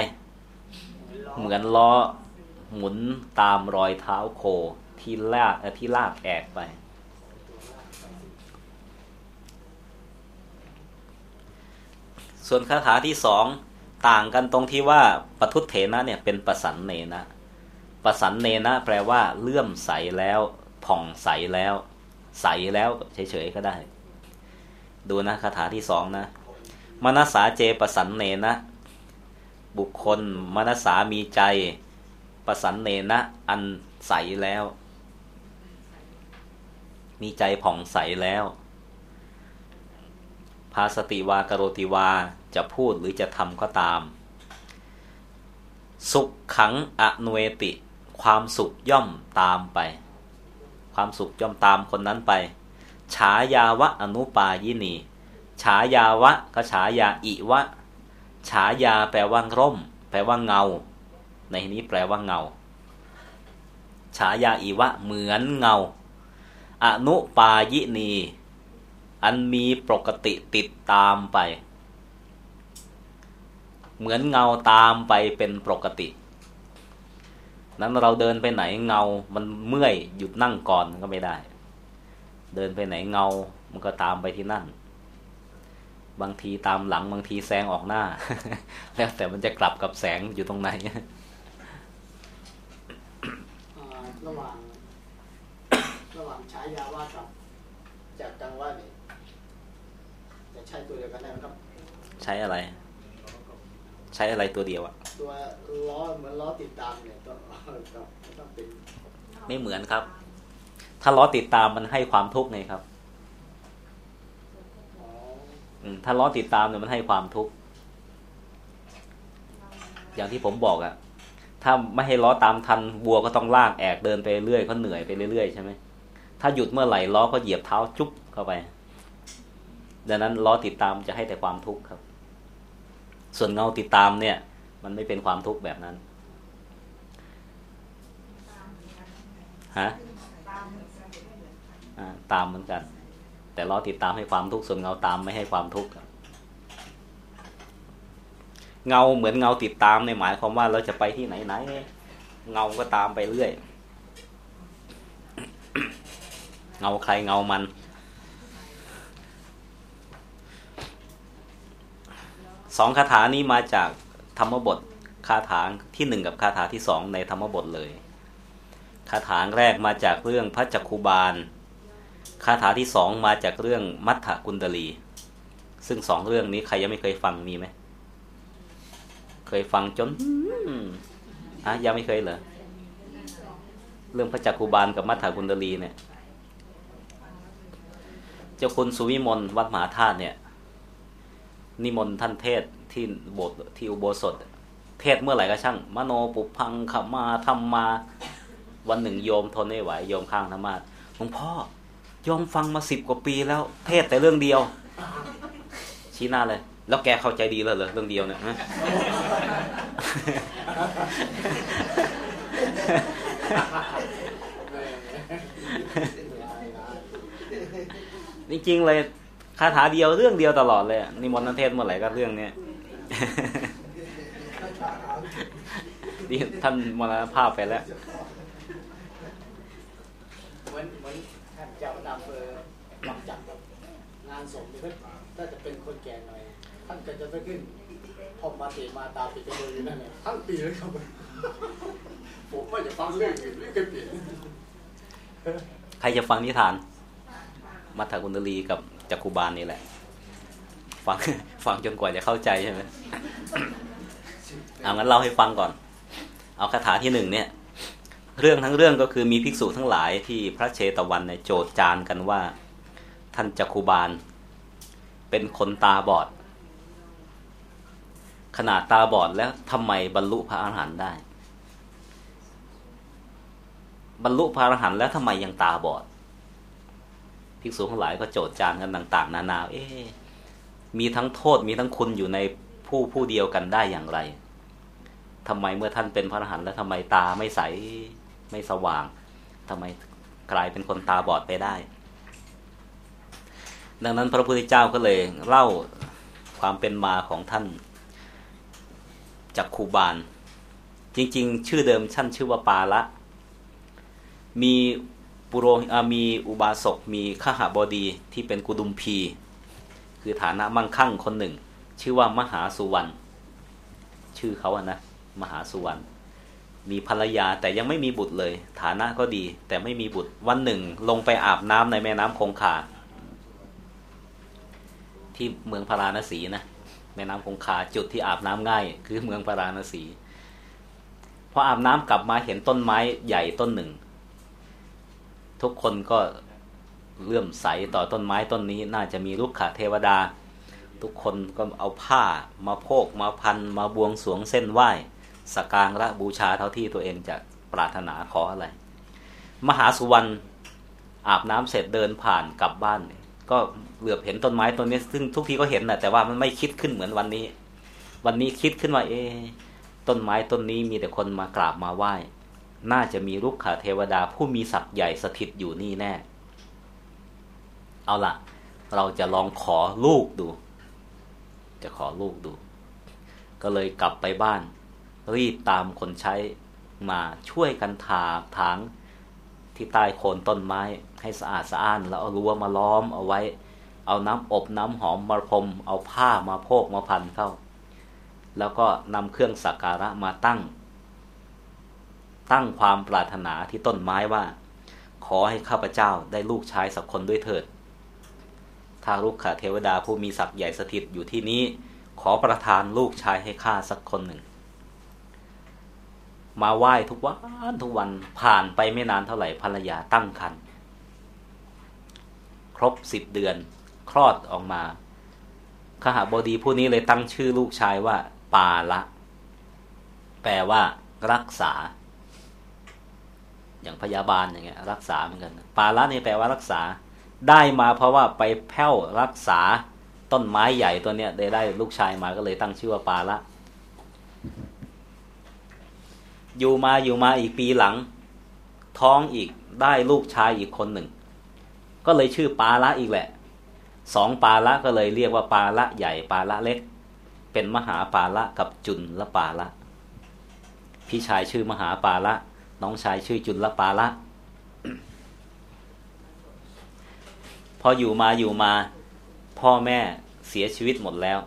เหมือนล้อหมุนตามรอยเท้าโคที่ลากที่ลากแอกไป ส่วนคาถาที่สองต่างกันตรงที่ว่าปทุเถนะเนี่ยเป็นประสันเนนะประสันเนนะแปลว่าเลื่อมใสแล้วผ่องใสแล้ว ใสแล้วเฉยๆก็ได้ ดูนะคาถาที่สองนะมนัสสาเจประสันเนนะ บุคคลมนสามีใจ ประสันเนนะอันใสแล้ว มีใจผ่องใสแล้ว ภาสติวากโรติวาจะพูดหรือจะทำก็ตาม สุขขังอนุเวติ ความสุขย่อมตามไป ความสุขย่อมตามคนนั้นไป ฉายาวะอนุปายินี ฉายาวะก็ฉายาอิวะ ฉายาแปลว่าร่ม แปลว่าเงา ในนี้แปลว่าเงา ฉายาอิวะเหมือนเงา อนุปายินี อันมีปกติติดตามไป เหมือนเงาตามไปเป็นปกติ นั้นเราเดินไปไหนเงา มันเมื่อยหยุดนั่งก่อนก็ไม่ได้ เดินไปไหนเงา มันก็ตามไปที่นั่น บางทีตามหลังบางทีแซงออกหน้า แล้วแต่มันจะกลับกับแสงอยู่ตรงไหนอ่าระหว่างระหว่างฉายาว่ากับจากจังว่าเนี่ยจะใช้ตัวเดียวกันได้ไหมครับ ใช้อะไร ใช้อะไรตัวเดียวอะตัวล้อเหมือนล้อติดตามเนี่ยต้องต้องต้องเป็นไม่เหมือนครับ ถ้าล้อติดตามมันให้ความทุกข์ไงครับอ๋ออืม ถ้าล้อติดตามเนี่ยมันให้ความทุกข์อย่างที่ผมบอกอะถ้าไม่ให้ล้อตามทันวัวก็ต้องลากแอกเดินไปเรื่อยเขาเหนื่อยไปเรื่อยใช่ไหมถ้าหยุดเมื่อไหร่ล้อก็เหยียบเท้าจุ๊บเข้าไป ดังนั้นล้อติดตามจะให้แต่ความทุกข์ครับ ส่วนเงาติดตามเนี่ย มันไม่เป็นความทุกข์แบบนั้นฮะตามเหมือนกัน แต่ล้อติดตามให้ความทุกข์ส่วนเงาตามไม่ให้ความทุกข์เงาเหมือนเงาติดตามในหมายความว่าเราจะไปที่ไหนไหนเงาก็ตามไปเรื่อย เงาใครเงามัน สองคาถานี้มาจากธรรมบทคาถาที่หนึ่งกับคาถาที่สองในธรรมบทเลย คาถาแรกมาจากเรื่องพระจักคุบาล คาถาที่สองมาจากเรื่องมัทธกุณดลี ซึ่งสองเรื่องนี้ใครยังไม่เคยฟังมีไหม เคยฟังจนอะยังไม่เคยเหรอ เรื่องพระจักคุบาลกับมัทธกุณดลีเนี่ย เจ้าคุณสุวิมลวัดมหาธาตุเนี่ย นิมนต์ท่านเทศที่โบสถ์ที่อุโบสถ เทศเมื่อไหร่ก็ช่าง มโนปุพังขมาธรรมมา วันหนึ่งโยมทนไม่ไหว โยมข้างธรรมาหลวงพ่อ โยมฟังมาสิบกว่าปีแล้ว เทศแต่เรื่องเดียว ชี้หน้าเลย แล้วแกเข้าใจดีเลยเหรอเรื่องเดียวเนี่ยจริงๆเลยคาถาเดียวเรื่องเดียวตลอดเลยนิมนต์นันเทศเมื่อไหร่ก็เรื่องเนี้ยนี่ท่านมรณภาพไปแล้ว เหมือนเหมือนท่านเจ้าคณะอำเภอวังจันทร์ครับงานศพนี่ก็น่าจะเป็นคนแก่หน่อย ท่านก็จะไปขึ้นพอมาเตมาตาปิดจมูกอยู่นั่นเลยทั้งปีเลยครับผมไม่จะฟังเรื่องอื่นเรื่องเปลี่ยนใครจะฟังนิทาน มัทธกุณลีกับจักคุบาลนี่แหละ ฟังฟังจนกว่าจะเข้าใจใช่ไหมเอางั้นเล่าให้ฟังก่อน เอาคาถาที่หนึ่งเนี่ย เรื่องทั้งเรื่องก็คือมีภิกษุทั้งหลายที่พระเชตวันในยโจทย์จานกันว่า ท่านจักคุบาล เป็นคนตาบอด ขนาดตาบอดแล้วทำไมบรรลุพระอรหันต์ได้ บรรลุพระอรหันต์แล้วทำไมยังตาบอด ภิกษุทั้งหลายก็โจทย์จานกันต่าง ๆ นานาเอ๊มีทั้งโทษมีทั้งคุณอยู่ในผู้ผู้เดียวกันได้อย่างไรทำไมเมื่อท่านเป็นพระอรหันต์แล้วทำไมตาไม่ใส ไม่สว่างทำไมกลายเป็นคนตาบอดไปได้ ดังนั้นพระพุทธเจ้าก็เลยเล่าความเป็นมาของท่านจากคูบาล จริง ๆ ชื่อเดิมท่านชื่อว่าปาละ มีปุโรมีอุบาสกมีขหบดีที่เป็นกุดุมพี คือฐานะมั่งคั่งคนหนึ่ง ชื่อว่ามหาสุวรรณชื่อเขาอะนะ มหาสุวรรณ มีภรรยาแต่ยังไม่มีบุตรเลย ฐานะก็ดี แต่ไม่มีบุตรวันหนึ่ง ลงไปอาบน้ำในแม่น้ำคงคาที่เมืองพาราณสีนะแม่น้ำคงคาจุดที่อาบน้ำง่าย คือเมืองพาราณสีพออาบน้ำกลับมาเห็นต้นไม้ใหญ่ต้นหนึ่ง ทุกคนก็เลื่อมใสต่อต้นไม้ต้นนี้ น่าจะมีลูกขาเทวดา ทุกคนก็เอาผ้ามาโพกมาพันมาบวงสรวงเส้นไหว้ สกการะบูชาเท่าที่ตัวเองจะปรารถนาขออะไร มหาสุวรรณอาบน้ำเสร็จเดินผ่านกลับบ้าน ก็เหลือบเห็นต้นไม้ต้นนี้ ซึ่งทุกทีก็เห็นนะแต่ว่ามันไม่คิดขึ้นเหมือนวันนี้ วันนี้คิดขึ้นว่าเอ ต้นไม้ต้นนี้มีแต่คนมากราบมาไหว้ น่าจะมีลูกขาเทวดาผู้มีศักย์ใหญ่สถิตอยู่นี่แน่ เอาล่ะเราจะลองขอลูกดู จะขอลูกดู ก็เลยกลับไปบ้าน รีบตามคนใช้มาช่วยกันถากถางที่ใต้โคนต้นไม้ให้สะอาดสะอ้านแล้วเอารั้วมาล้อมเอาไว้ เอาน้ำอบน้ำหอมมาพรม เอาผ้ามาโพกมาพันเข้า แล้วก็นำเครื่องสักการะมาตั้ง ตั้งความปรารถนาที่ต้นไม้ว่า ขอให้ข้าพเจ้าได้ลูกชายสักคนด้วยเถิดถ้าลูกขาเทวดาผู้มีศักย์ใหญ่สถิตอยู่ที่นี้ ขอประทานลูกชายให้ข้าสักคนหนึ่ง มาไหว้ทุกวันทุกวันผ่านไปไม่นานเท่าไหร่ภรรยาตั้งครรภ์ครบสิบเดือน คลอดออกมาขหาบดีผู้นี้เลยตั้งชื่อลูกชายว่า ปาละ แปลว่า รักษา อย่างพยาบาลอย่างเงี้ย รักษาเหมือนกัน ปาละนี่แปลว่ารักษา ได้มาเพราะว่าไปแผ้วรักษา ต้นไม้ใหญ่ตัวเนี้ยได้ได้ลูกชายมาก็เลยตั้งชื่อว่าปาละ อยู่มาอยู่มาอีกปีหลัง ท้องอีกได้ลูกชายอีกคนหนึ่ง ก็เลยชื่อปาละอีกแหละสองปาละก็เลยเรียกว่าปาละใหญ่ปาละเล็ก เป็นมหาปาละกับจุนละปาละ พี่ชายชื่อมหาปาละ น้องชายชื่อจุนละปาละ พออยู่มาอยู่มา พ่อแม่เสียชีวิตหมดแล้ว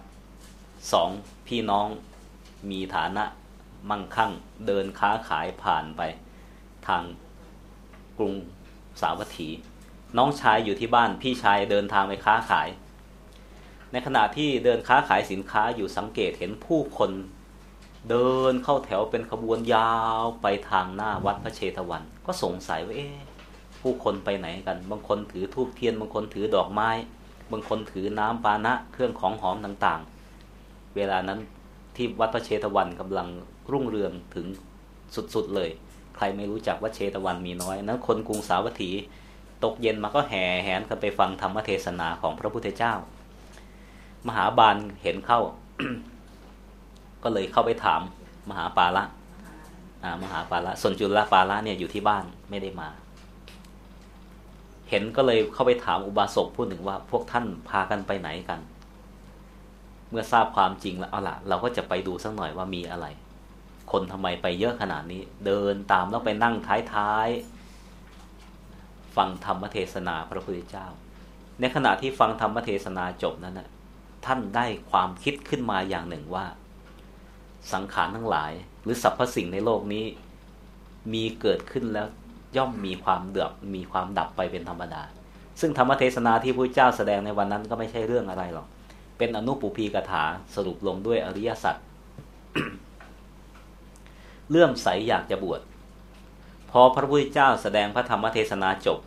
สองพี่น้องมีฐานะ มั่งคั่งเดินค้าขายผ่านไปทางกรุงสาวัตถี น้องชายอยู่ที่บ้านพี่ชายเดินทางไปค้าขาย ในขณะที่เดินค้าขายสินค้าอยู่สังเกตเห็นผู้คนเดินเข้าแถวเป็นขบวนยาวไปทางหน้าวัดพระเชตวัน ก็สงสัยว่าเอ๊ะผู้คนไปไหนกัน บางคนถือทูบเทียน บางคนถือดอกไม้ บางคนถือน้ำปานะ เครื่องของหอมต่างๆ เวลานั้นที่วัดพระเชตวันกำลัง รุ่งเรืองถึงสุดๆเลย ใครไม่รู้จักวัดเชตวันมีน้อย นั้นคนกรุงสาวัตถี ตกเย็นมาก็แห่แหนกันไปฟังธรรมเทศนาของพระพุทธเจ้า มหาบาลเห็นเข้า ก็เลยเข้าไปถามมหาปาละมหาปาละส่วนจุลปาละเนี่ยอยู่ที่บ้านไม่ได้มา เห็นก็เลยเข้าไปถามอุบาสกผู้หนึ่งว่า พวกท่านพากันไปไหนกัน เมื่อทราบความจริงแล้วเอาละเราก็จะไปดูสักหน่อยว่ามีอะไร คนทำไมไปเยอะขนาดนี้ เดินตามแล้วไปนั่งท้ายๆฟังธรรมเทศนาพระพุทธเจ้า ในขณะที่ฟังธรรมเทศนาจบนั้นนะท่านได้ความคิดขึ้นมาอย่างหนึ่งว่า สังขารทั้งหลาย หรือสรรพสิ่งในโลกนี้ มีเกิดขึ้นแล้วย่อมมีความเดือบมีความดับไปเป็นธรรมดา ซึ่งธรรมเทศนาที่พระเจ้าแสดงในวันนั้นก็ไม่ใช่เรื่องอะไรหรอก เป็นอนุปุพีกถาสรุปลงด้วยอริยสัจ เลื่อมใสอยากจะบวชพอพระพุทธเจ้าแสดงพระธรรมเทศนาจบ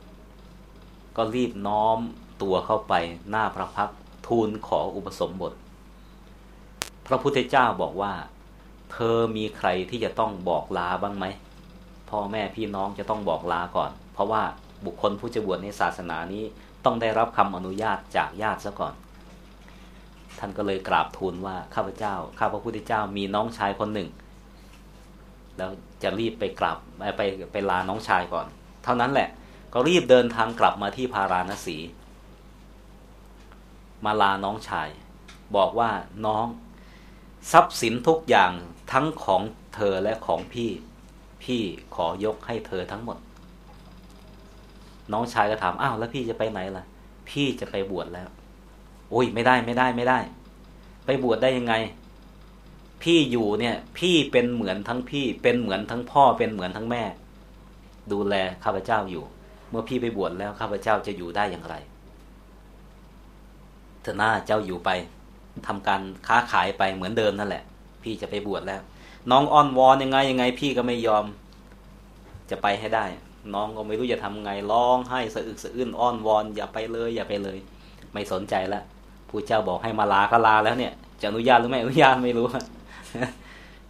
ก็รีบน้อมตัวเข้าไปหน้าพระพักทูลขออุปสมบท พระพุทธเจ้าบอกว่า เธอมีใครที่จะต้องบอกลาบ้างไหมพ่อแม่พี่น้องจะต้องบอกลาก่อน เพราะว่าบุคคลผู้จะบวชในศาสนานี้ต้องได้รับคำอนุญาตจากญาติซะก่อน ท่านก็เลยกราบทูลว่าข้าพเจ้า ข้าพระพุทธเจ้ามีน้องชายคนหนึ่ง แล้วจะรีบไปกราบไปไปลาน้องชายก่อน เท่านั้นแหละ ก็รีบเดินทางกลับมาที่พาราณสี มาลาน้องชาย บอกว่าน้อง ทรัพย์สินทุกอย่างทั้งของเธอและของพี่ พี่ขอยกให้เธอทั้งหมด น้องชายก็ถามอ้าวแล้วพี่จะไปไหนล่ะ พี่จะไปบวชแล้ว โอ้ยไม่ได้ไม่ได้ไม่ได้ ไปบวชได้ยังไง พี่อยู่เนี่ย พี่เป็นเหมือนทั้งพี่ เป็นเหมือนทั้งพ่อ เป็นเหมือนทั้งแม่ ดูแลข้าพเจ้าอยู่ เมื่อพี่ไปบวชแล้วข้าพเจ้าจะอยู่ได้อย่างไรเธอหน้าเจ้าอยู่ไปทำการค้าขายไปเหมือนเดิมนั่นแหละ พี่จะไปบวชแล้ว น้องอ้อนวอนยังไงยังไง พี่ก็ไม่ยอม จะไปให้ได้ น้องก็ไม่รู้จะทำไงร้องให้สะอึกสะอื้นอ้อนวอน อย่าไปเลย อย่าไปเลย ไม่สนใจละผู้เจ้าบอกให้มาลาก็ลาแล้วเนี่ยจะอนุญาตหรือไม่อนุญาตไม่รู้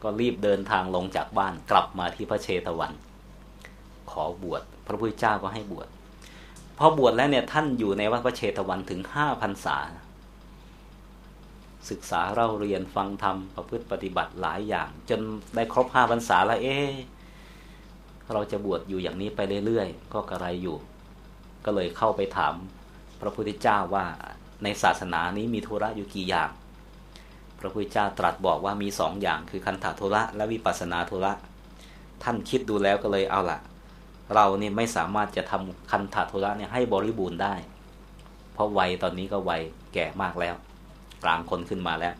ก็รีบเดินทางลงจากบ้านกลับมาที่พระเชตวัน ขอบวชพระพุทธเจ้าก็ให้บวชพอบวชแล้วเนี่ยท่านอยู่ในวัดพระเชตวันถึงห้าพรรษา ศึกษาเราเรียนฟังธรรมประพฤติปฏิบัติหลายอย่าง จนได้ครบห้าพรรษาแล้วเอ๊เราจะบวชอยู่อย่างนี้ไปเรื่อยๆก็กระไรอยู่ ก็เลยเข้าไปถาม พระพุทธเจ้าว่าในศาสนานี้มีธุระอยู่กี่อย่าง ระพุทธเจ้าตรัสบอกว่ามีสองอย่างคือคันธธุระและวิปัสนาธุระท่านคิดดูแล้วก็เลยเอาละเราเนี่ยไม่สามารถจะทำคันธธุระเนี่ยให้บริบูรณ์ได้ เพราะวัยตอนนี้ก็วัยแก่มากแล้ว กลางคนขึ้นมาแล้ว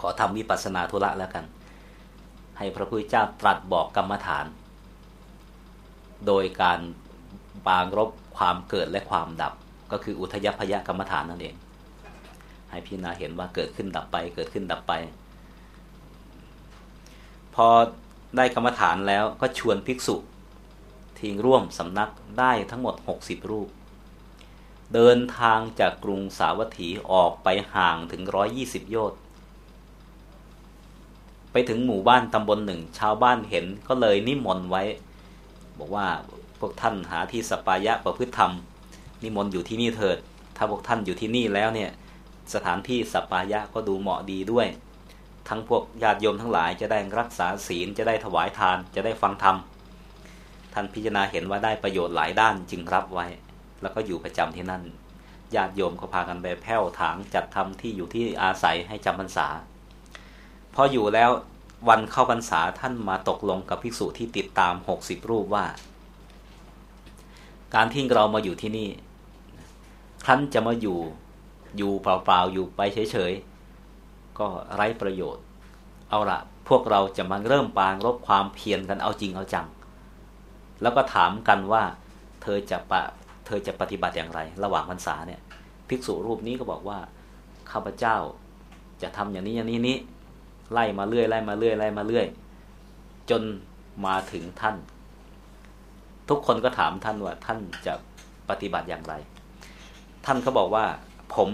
ขอทำวิปัสนาธุระแล้วกัน ให้พระพุทธเจ้าตรัสบอกกรรมฐาน โดยการบางรบความเกิดและความดับก็คืออุทยพยกรรมฐานนั่นเอง ให้พิจารณาเห็นว่าเกิดขึ้นดับไป เกิดขึ้นดับไป พอได้กรรมฐานแล้วก็ชวนภิกษุทิ้งร่วมสำนักได้ทั้งหมด 60 รูป เดินทางจากกรุงสาวัตถีออกไปห่างถึงร้อยี่สิบโยชน์ไปถึงหมู่บ้านตำบลหนึ่ง ชาวบ้านเห็นก็เลยนิมนต์ไว้ บอกว่าพวกท่านหาที่สปายะประพฤติธรรม นิมนต์อยู่ที่นี่เถิด ถ้าพวกท่านอยู่ที่นี่แล้วเนี่ย สถานที่สปายะก็ดูเหมาะดีด้วย ทั้งพวกญาติโยมทั้งหลายจะได้รักษาศีลจะได้ถวายทานจะได้ฟังธรรมท่านพิจารณาเห็นว่าได้ประโยชน์หลายด้านจึงรับไว้ แล้วก็อยู่ประจำที่นั่นญาติโยมก็พากันไปแผ้วถางจัดทำที่อยู่ที่อาศัยให้จำพรรษาพออยู่แล้ววันเข้าพรรษาท่านมาตกลงกับภิกษุที่ติดตามหกสิบรูปว่า การที่เรามาอยู่ที่นี่ครั้นจะมาอยู่ อยู่เปล่าๆอยู่ไปเฉยๆก็ไร้ประโยชน์ เอาละพวกเราจะมาเริ่มปางรบความเพียรกันเอาจริงเอาจัง แล้วก็ถามกันว่า เธอจะปะเธอจะปฏิบัติอย่างไร ระหว่างพรรษาเนี่ย ภิกษุรูปนี้ก็บอกว่าข้าพเจ้าจะทำอย่างนี้อย่างนี้นี้ไล่มาเรื่อยไล่มาเรื่อยไล่มาเรื่อย จนมาถึงท่าน ทุกคนก็ถามท่านว่าท่านจะปฏิบัติอย่างไร ท่านก็บอกว่า ผม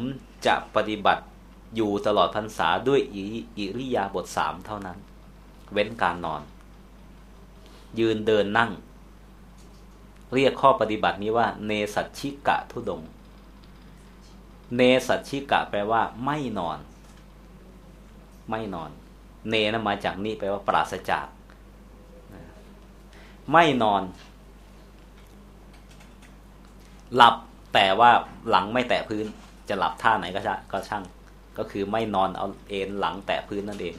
จะปฏิบัติอยู่ตลอดพรรษาด้วยอิริยาบถสามเท่านั้น เว้นการนอน ยืนเดินนั่ง เรียกข้อปฏิบัตินี้ว่า เนสัชิกะทุดง เนสัชิกะแปลว่า ไม่นอน ไม่นอน เนนะมาจากนี่แปลว่า ปราศจาก ไม่นอน หลับแต่ว่าหลังไม่แตะพื้น จะหลับท่าไหนก็ช่างก็ช่าง ก็คือไม่นอนเอาเอนหลังแตะพื้นนั่นเอง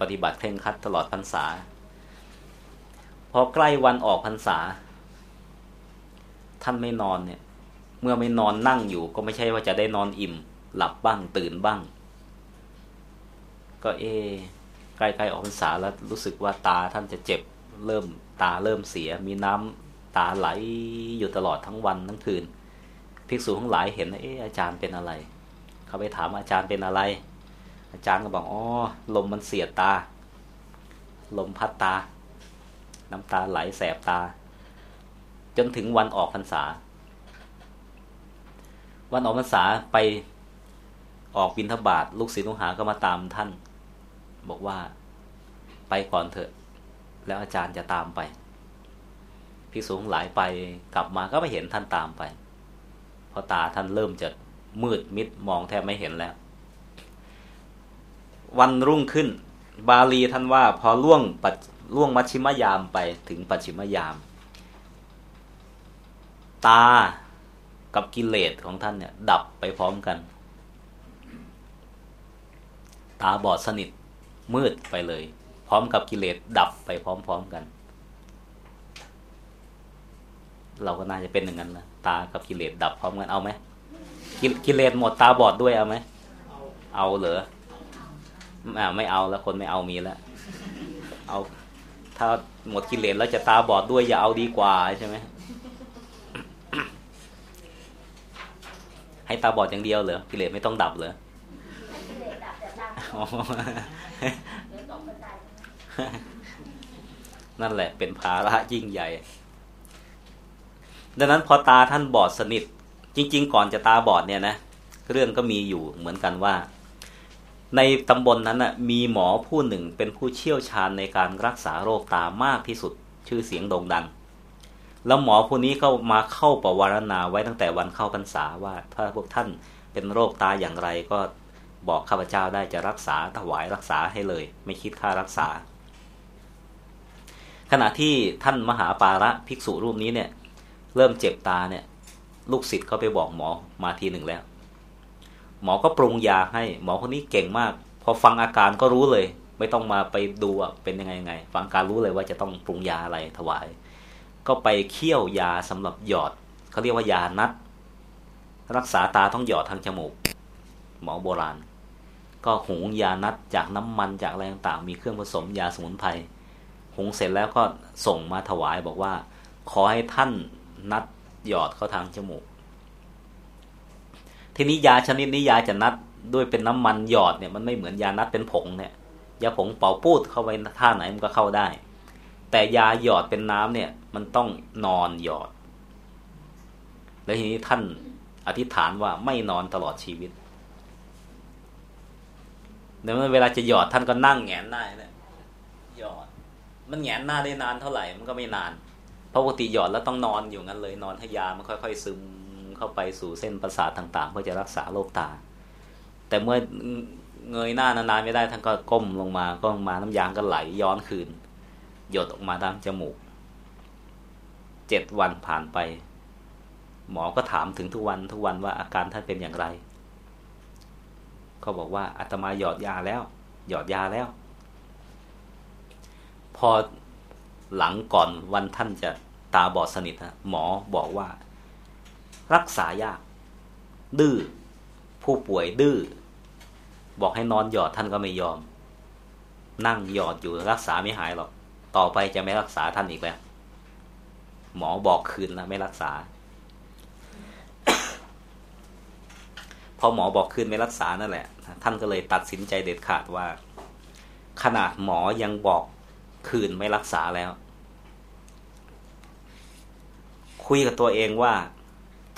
ปฏิบัติเคร่งครัดตลอดพรรษา พอใกล้วันออกพรรษา ท่านไม่นอนเนี่ย เมื่อไม่นอนนั่งอยู่ ก็ไม่ใช่ว่าจะได้นอนอิ่ม หลับบ้างตื่นบ้าง ก็เอใกล้ๆออกพรรษาแล้วรู้สึกว่าตาท่านจะเจ็บเริ่มตาเริ่มเสีย มีน้ำตาไหลอยู่ตลอดทั้งวันทั้งคืน ภิกษุทั้งหลายเห็นเอออาจารย์เป็นอะไร เขาไปถามอาจารย์เป็นอะไร อาจารย์ก็บอกอ๋อลมมันเสียดตา ลมพัดตา น้ำตาไหลแสบตา จนถึงวันออกพรรษา วันออกพรรษาไปออกบิณฑบาตลูกศิษย์ลูกหาก็มาตามท่าน บอกว่าไปก่อนเถอะ แล้วอาจารย์จะตามไปภิกษุทั้งหลายไปกลับมาก็ไม่เห็นท่านตามไป ราะตาท่านเริ่มจะมืดมิดมองแทบไม่เห็นแล้ว วันรุ่งขึ้น บาลีท่านว่า พอล่วงปัดล่วงมัชชิมยามไปถึงปัจฉิมยาม ตากับกิเลสของท่านเนี่ย ดับไปพร้อมกัน ตาบอดสนิทมืดไปเลย พร้อมกับกิเลสดับไปพร้อมๆกัน เราก็น่าจะเป็นอย่างนั้นนะ ตากับกิเลสดับพร้อมกันเอาไหมกิกิเลสหมดตาบอดด้วยเอาไหมเอาเหรออ่าไม่เอาแล้วคนไม่เอามีแล้วเอาถ้าหมดกิเลสแล้วจะตาบอดด้วยอย่าเอาดีกว่าใช่ไหมให้ตาบอดอย่างเดียวเหรอกิเลสไม่ต้องดับเหรอนั่นแหละเป็นภาระยิ่งใหญ่ ดังนั้นพอตาท่านบอดสนิท จริง ๆ ก่อนจะตาบอดเนี่ยนะเรื่องก็มีอยู่เหมือนกันว่า ในตำบลนนั้นนะมีหมอผู้หนึ่งเป็นผู้เชี่ยวชาญในการรักษาโรคตามากที่สุด ชื่อเสียงโด่งดัง แล้วหมอผู้นี้ก็มาเข้าประวารณาไว้ตั้งแต่วันเข้าพรรษาว่าถ้าพวกท่านเป็นโรคตาอย่างไรก็บอกข้าพเจ้าได้จะรักษาถวายรักษาให้เลย ไม่คิดค่ารักษา ขณะที่ท่านมหาปาระภิกษุรูปนี้เนี่ย เริ่มเจ็บตาเนี่ย ลูกศิษย์เขาไปบอกหมอมาทีหนึ่งแล้ว หมอก็ปรุงยาให้ หมอคนนี้เก่งมาก พอฟังอาการก็รู้เลย ไม่ต้องมาไปดูเป็นยังไงยังไง ฟังการรู้เลยว่าจะต้องปรุงยาอะไรถวาย ก็ไปเคี่ยวยาสำหรับหยอดเขาเรียกว่ายานัด รักษาตาต้องหยอดทางจมูก หมอโบราณ ก็หุงยานัดจากน้ำมันจากอะไรต่างๆมีเครื่องผสมยาสมุนไพรหุงเสร็จแล้วก็ส่งมาถวายบอกว่า ขอให้ท่าน นัดหยอดเข้าทางจมูก ทีนี้ยาชนิดนี้ยาจะนัดด้วยเป็นน้ำมันหยอดเนี่ยมันไม่เหมือนยานัดเป็นผงเนี่ยยาผงเป่าปูดเข้าไปท่าไหนมันก็เข้าได้ แต่ยาหยอดเป็นน้ำเนี่ย มันต้องนอนหยอด แล้วทีนี้ท่านอธิษฐานว่าไม่นอนตลอดชีวิตเดี๋ยวเวลาจะหยอดท่านก็นั่งแงนหน้าเนี่ยหยอด มันแงนหน้าได้นานเท่าไหร่มันก็ไม่นาน ราะปกติหยอดแล้วต้องนอนอยู่งั้นเลยนอนให้ยามันค่อยๆซึมเข้าไปสู่เส้นประสาทต่างๆ เพื่อจะรักษาโรคตา แต่เมื่อเงยหน้านานๆไม่ได้ท่านก็ก้มลงมาก็มาน้ำยางก็ไหลย้อนคืน หยดออกมาทางจมูกเจ็ดวันผ่านไป หมอก็ถามถึงทุกวันทุกวันว่าอาการท่านเป็นอย่างไรก็บอกว่าอาตมาหยอดยาแล้ว หยอดยาแล้ว พอหลังก่อนวันท่านจะ ตาบอดสนิทฮะหมอบอกว่า รักษายาก ดื้อผู้ป่วยดื้อบอกให้นอนหยอดท่านก็ไม่ยอม นั่งหยอดอยู่รักษาไม่หายหรอก ต่อไปจะไม่รักษาท่านอีกแล้ว หมอบอกคืนแล้วไม่รักษาพพอหมอบอกคืนไม่รักษานั่นแหละ ท่านก็เลยตัดสินใจเด็ดขาดว่า ขนาดหมอยังบอกคืนไม่รักษาแล้ว คุยกับตัวเองว่า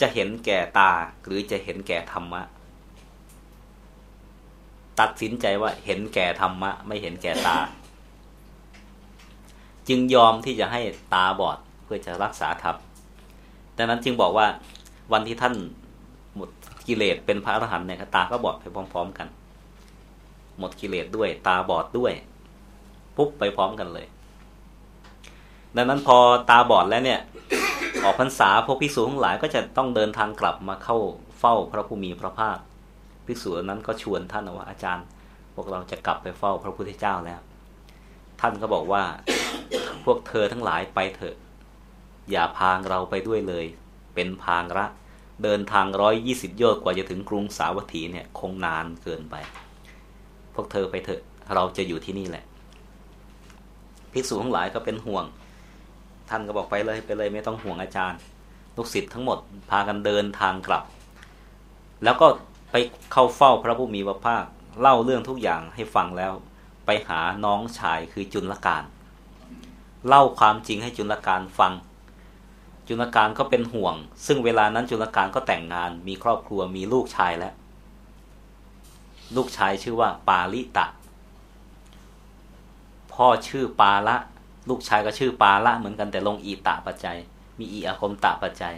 จะเห็นแก่ตาหรือจะเห็นแก่ธรรมะ ตัดสินใจว่าเห็นแก่ธรรมะ ไม่เห็นแก่ตา จึงยอมที่จะให้ตาบอดเพื่อจะรักษาธรรมดังนั้นจึงบอกว่าวันที่ท่านหมดกิเลสเป็นพระอรหันต์เนี่ยตาก็บอดไปพร้อม ๆ กัน หมดกิเลสด้วย ตาบอดด้วย ปุ๊บไปพร้อมกันเลย ดังนั้นพอตาบอดแล้วเนี่ย ออกพรรษาพวกภิกษุทั้งหลายก็จะต้องเดินทางกลับมาเข้าเฝ้าพระผู้มีพระภาคภิกษุนั้นก็ชวนท่านว่าอาจารย์ พวกเราจะกลับไปเฝ้าพระพุทธเจ้าแล้ว ท่านก็บอกว่าพวกเธอทั้งหลายไปเถอะ อย่าพางเราไปด้วยเลย เป็นพางระ เดินทางร้อยยี่สิบโยชน์กว่าจะถึงกรุงสาวัตถีเนี่ยคงนานเกินไป พวกเธอไปเถอะเราจะอยู่ที่นี่แหละภิกษุทั้งหลายก็เป็นห่วง ท่านก็บอกไปเลยไปเลยไม่ต้องห่วงอาจารย์ ลูกศิษย์ทั้งหมดพากันเดินทางกลับ แล้วก็ไปเข้าเฝ้าพระผู้มีพระภาคเล่าเรื่องทุกอย่างให้ฟังแล้ว ไปหาน้องชายคือจุลการเล่าความจริงให้จุลการฟัง จุลการก็เป็นห่วง ซึ่งเวลานั้นจุลการก็แต่งงานมีครอบครัวมีลูกชายแล้ว ลูกชายชื่อว่าปาลิตะ พ่อชื่อปาละ ลูกชายก็ชื่อปาละเหมือนกันแต่ลงอีตะปัจจัย มีอีอาคมตะปัจจัย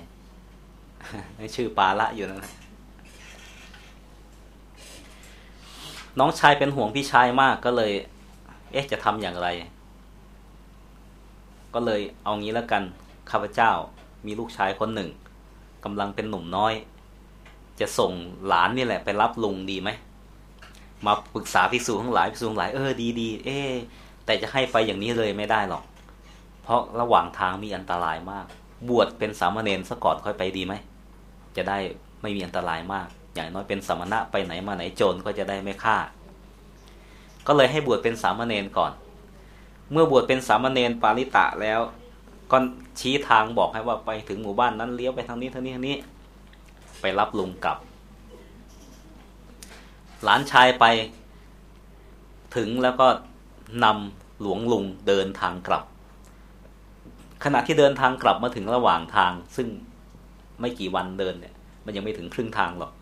ชื่อปาละอยู่นะน้องชายเป็นห่วงพี่ชายมากก็เลย เอ๊ะจะทำอย่างไร ก็เลยเอางี้แล้วกันข้าพเจ้ามีลูกชายคนหนึ่งกำลังเป็นหนุ่มน้อย จะส่งหลานนี่แหละ ไปรับลุงดีไหมมาปรึกษาพิสูจทั้งหลายพิสูจทั้งหลายเออดีดีเอ๊ แต่จะให้ไปอย่างนี้เลยไม่ได้หรอก เพราะระหว่างทางมีอันตรายมาก บวชเป็นสามเณรซะก่อนค่อยไปดีไหม จะได้ไม่มีอันตรายมาก อย่างน้อยเป็นสมณะไปไหนมาไหนโจรก็จะได้ไม่ฆ่า ก็เลยให้บวชเป็นสามเณรก่อน เมื่อบวชเป็นสามเณรปาริตะแล้วก็ชี้ทางบอกให้ว่าไปถึงหมู่บ้านนั้นเลี้ยวไปทางนี้ทางนี้ทางนี้ ไปรับลุงกลับ หลานชายไป ถึงแล้วก็นำ หลวงลุงเดินทางกลับ ขณะที่เดินทางกลับมาถึงระหว่างทาง ซึ่งไม่กี่วันเดินเนี่ย มันยังไม่ถึงครึ่งทางหรอก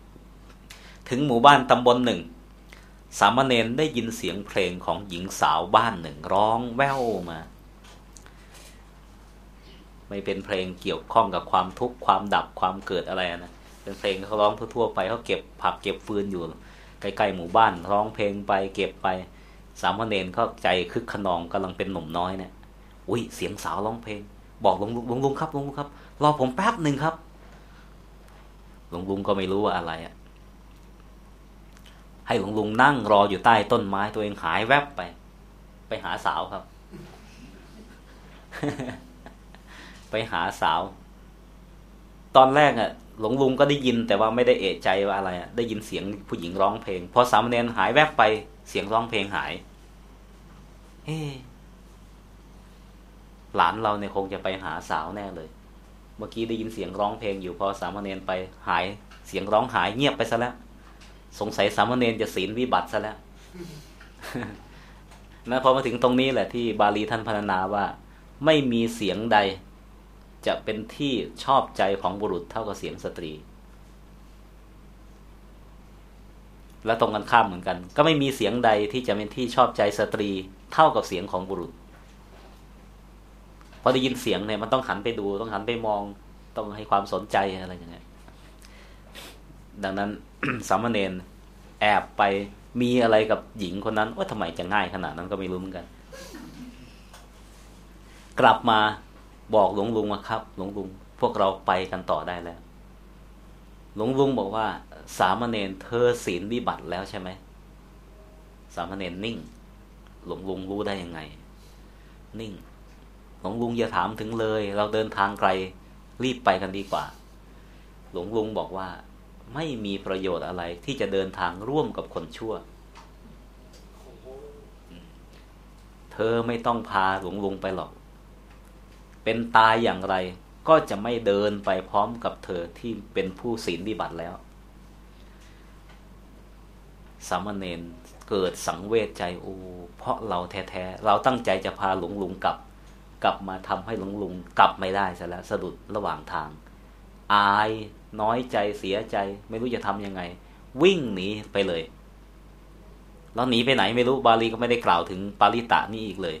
ถึงหมู่บ้านตำบลหนึ่ง สามเณรได้ยินเสียงเพลงของหญิงสาวบ้านหนึ่ง ร้องแว่วมา ไม่เป็นเพลงเกี่ยวข้องกับความทุกข์ความดับความเกิดอะไรนะเป็นเพลงเขาร้องทั่วๆไปเขาเก็บผักเก็บฟืนอยู่ใกล้ๆหมู่บ้าน ร้องเพลงไปเก็บไป สามเณรเขาใจคึกขนองกำลังเป็นหนุ่มน้อยเนี่ยอุ้ยเสียงสาวร้องเพลง บอกลุงลุงลุงลุงครับลุงลุงครับ รอผมแป๊บหนึ่งครับหลวงลุงก็ไม่รู้ว่าอะไรอะให้หลวงลุงนั่งรออยู่ใต้ต้นไม้ตัวเองหายแวบไป ไปหาสาวครับ ไปหาสาว ตอนแรกอะหลวงลุงก็ได้ยินแต่ว่าไม่ได้เอะใจว่าอะไรอะได้ยินเสียงผู้หญิงร้องเพลง พอสามเณรหายแวบไปเสียงร้องเพลงหาย เฮหลานเราเนี่ยคงจะไปหาสาวแน่เลย เมื่อกี้ได้ยินเสียงร้องเพลงอยู่พอสามเณรไปหายเสียงร้องหายเงียบไปซะแล้ว สงสัยสามเณรจะศีลวิบัติซะแล้วนะพอมาถึงตรงนี้แหละที่บาลีท่านพรรณนาว่า ไม่มีเสียงใด จะเป็นที่ชอบใจของบุรุษเท่ากับเสียงสตรี และตรงกันข้ามเหมือนกัน ก็ไม่มีเสียงใดที่จะเป็นที่ชอบใจสตรี เท่ากับเสียงของบุรุษ พอได้ยินเสียงเนี่ยมันต้องหันไปดู ต้องหันไปมอง ต้องให้ความสนใจอะไรอย่างเงี้ยดังนั้นสามเณรแอบไปมีอะไรกับหญิงคนนั้นว่าทำไมจะง่ายขนาดนั้นก็ไม่รู้เหมือนกัน กลับมาบอกหลวงลุงว่าครับ หลวงลุง พวกเราไปกันต่อได้แล้ว หลวงลุงบอกว่า สามเณรเธอศีลวิบัติแล้วใช่ไหมสามเณรนิ่ง หลวงลุงรู้ได้ยังไง นิ่ง หลวงลุงอย่าถามถึงเลย เราเดินทางไกล รีบไปกันดีกว่า หลวงลุงบอกว่า ไม่มีประโยชน์อะไรที่จะเดินทางร่วมกับคนชั่ว เธอไม่ต้องพาหลวงลุงไปหรอก เป็นตายอย่างไร ก็จะไม่เดินไปพร้อมกับเธอที่เป็นผู้ศีลวิบัติแล้วสามเณร เกิดสังเวชใจโอ้เพราะเราแท้ๆเราตั้งใจจะพาหลวงลุงกลับ กลับมาทำให้หลวงลุงกลับไม่ได้ซะแล้วสะดุดระหว่างทาง อายน้อยใจเสียใจ ไม่รู้จะทำยังไง วิ่งหนีไปเลยแล้วหนีไปไหนไม่รู้บาลีก็ไม่ได้กล่าวถึงปาริตะนี่อีกเลย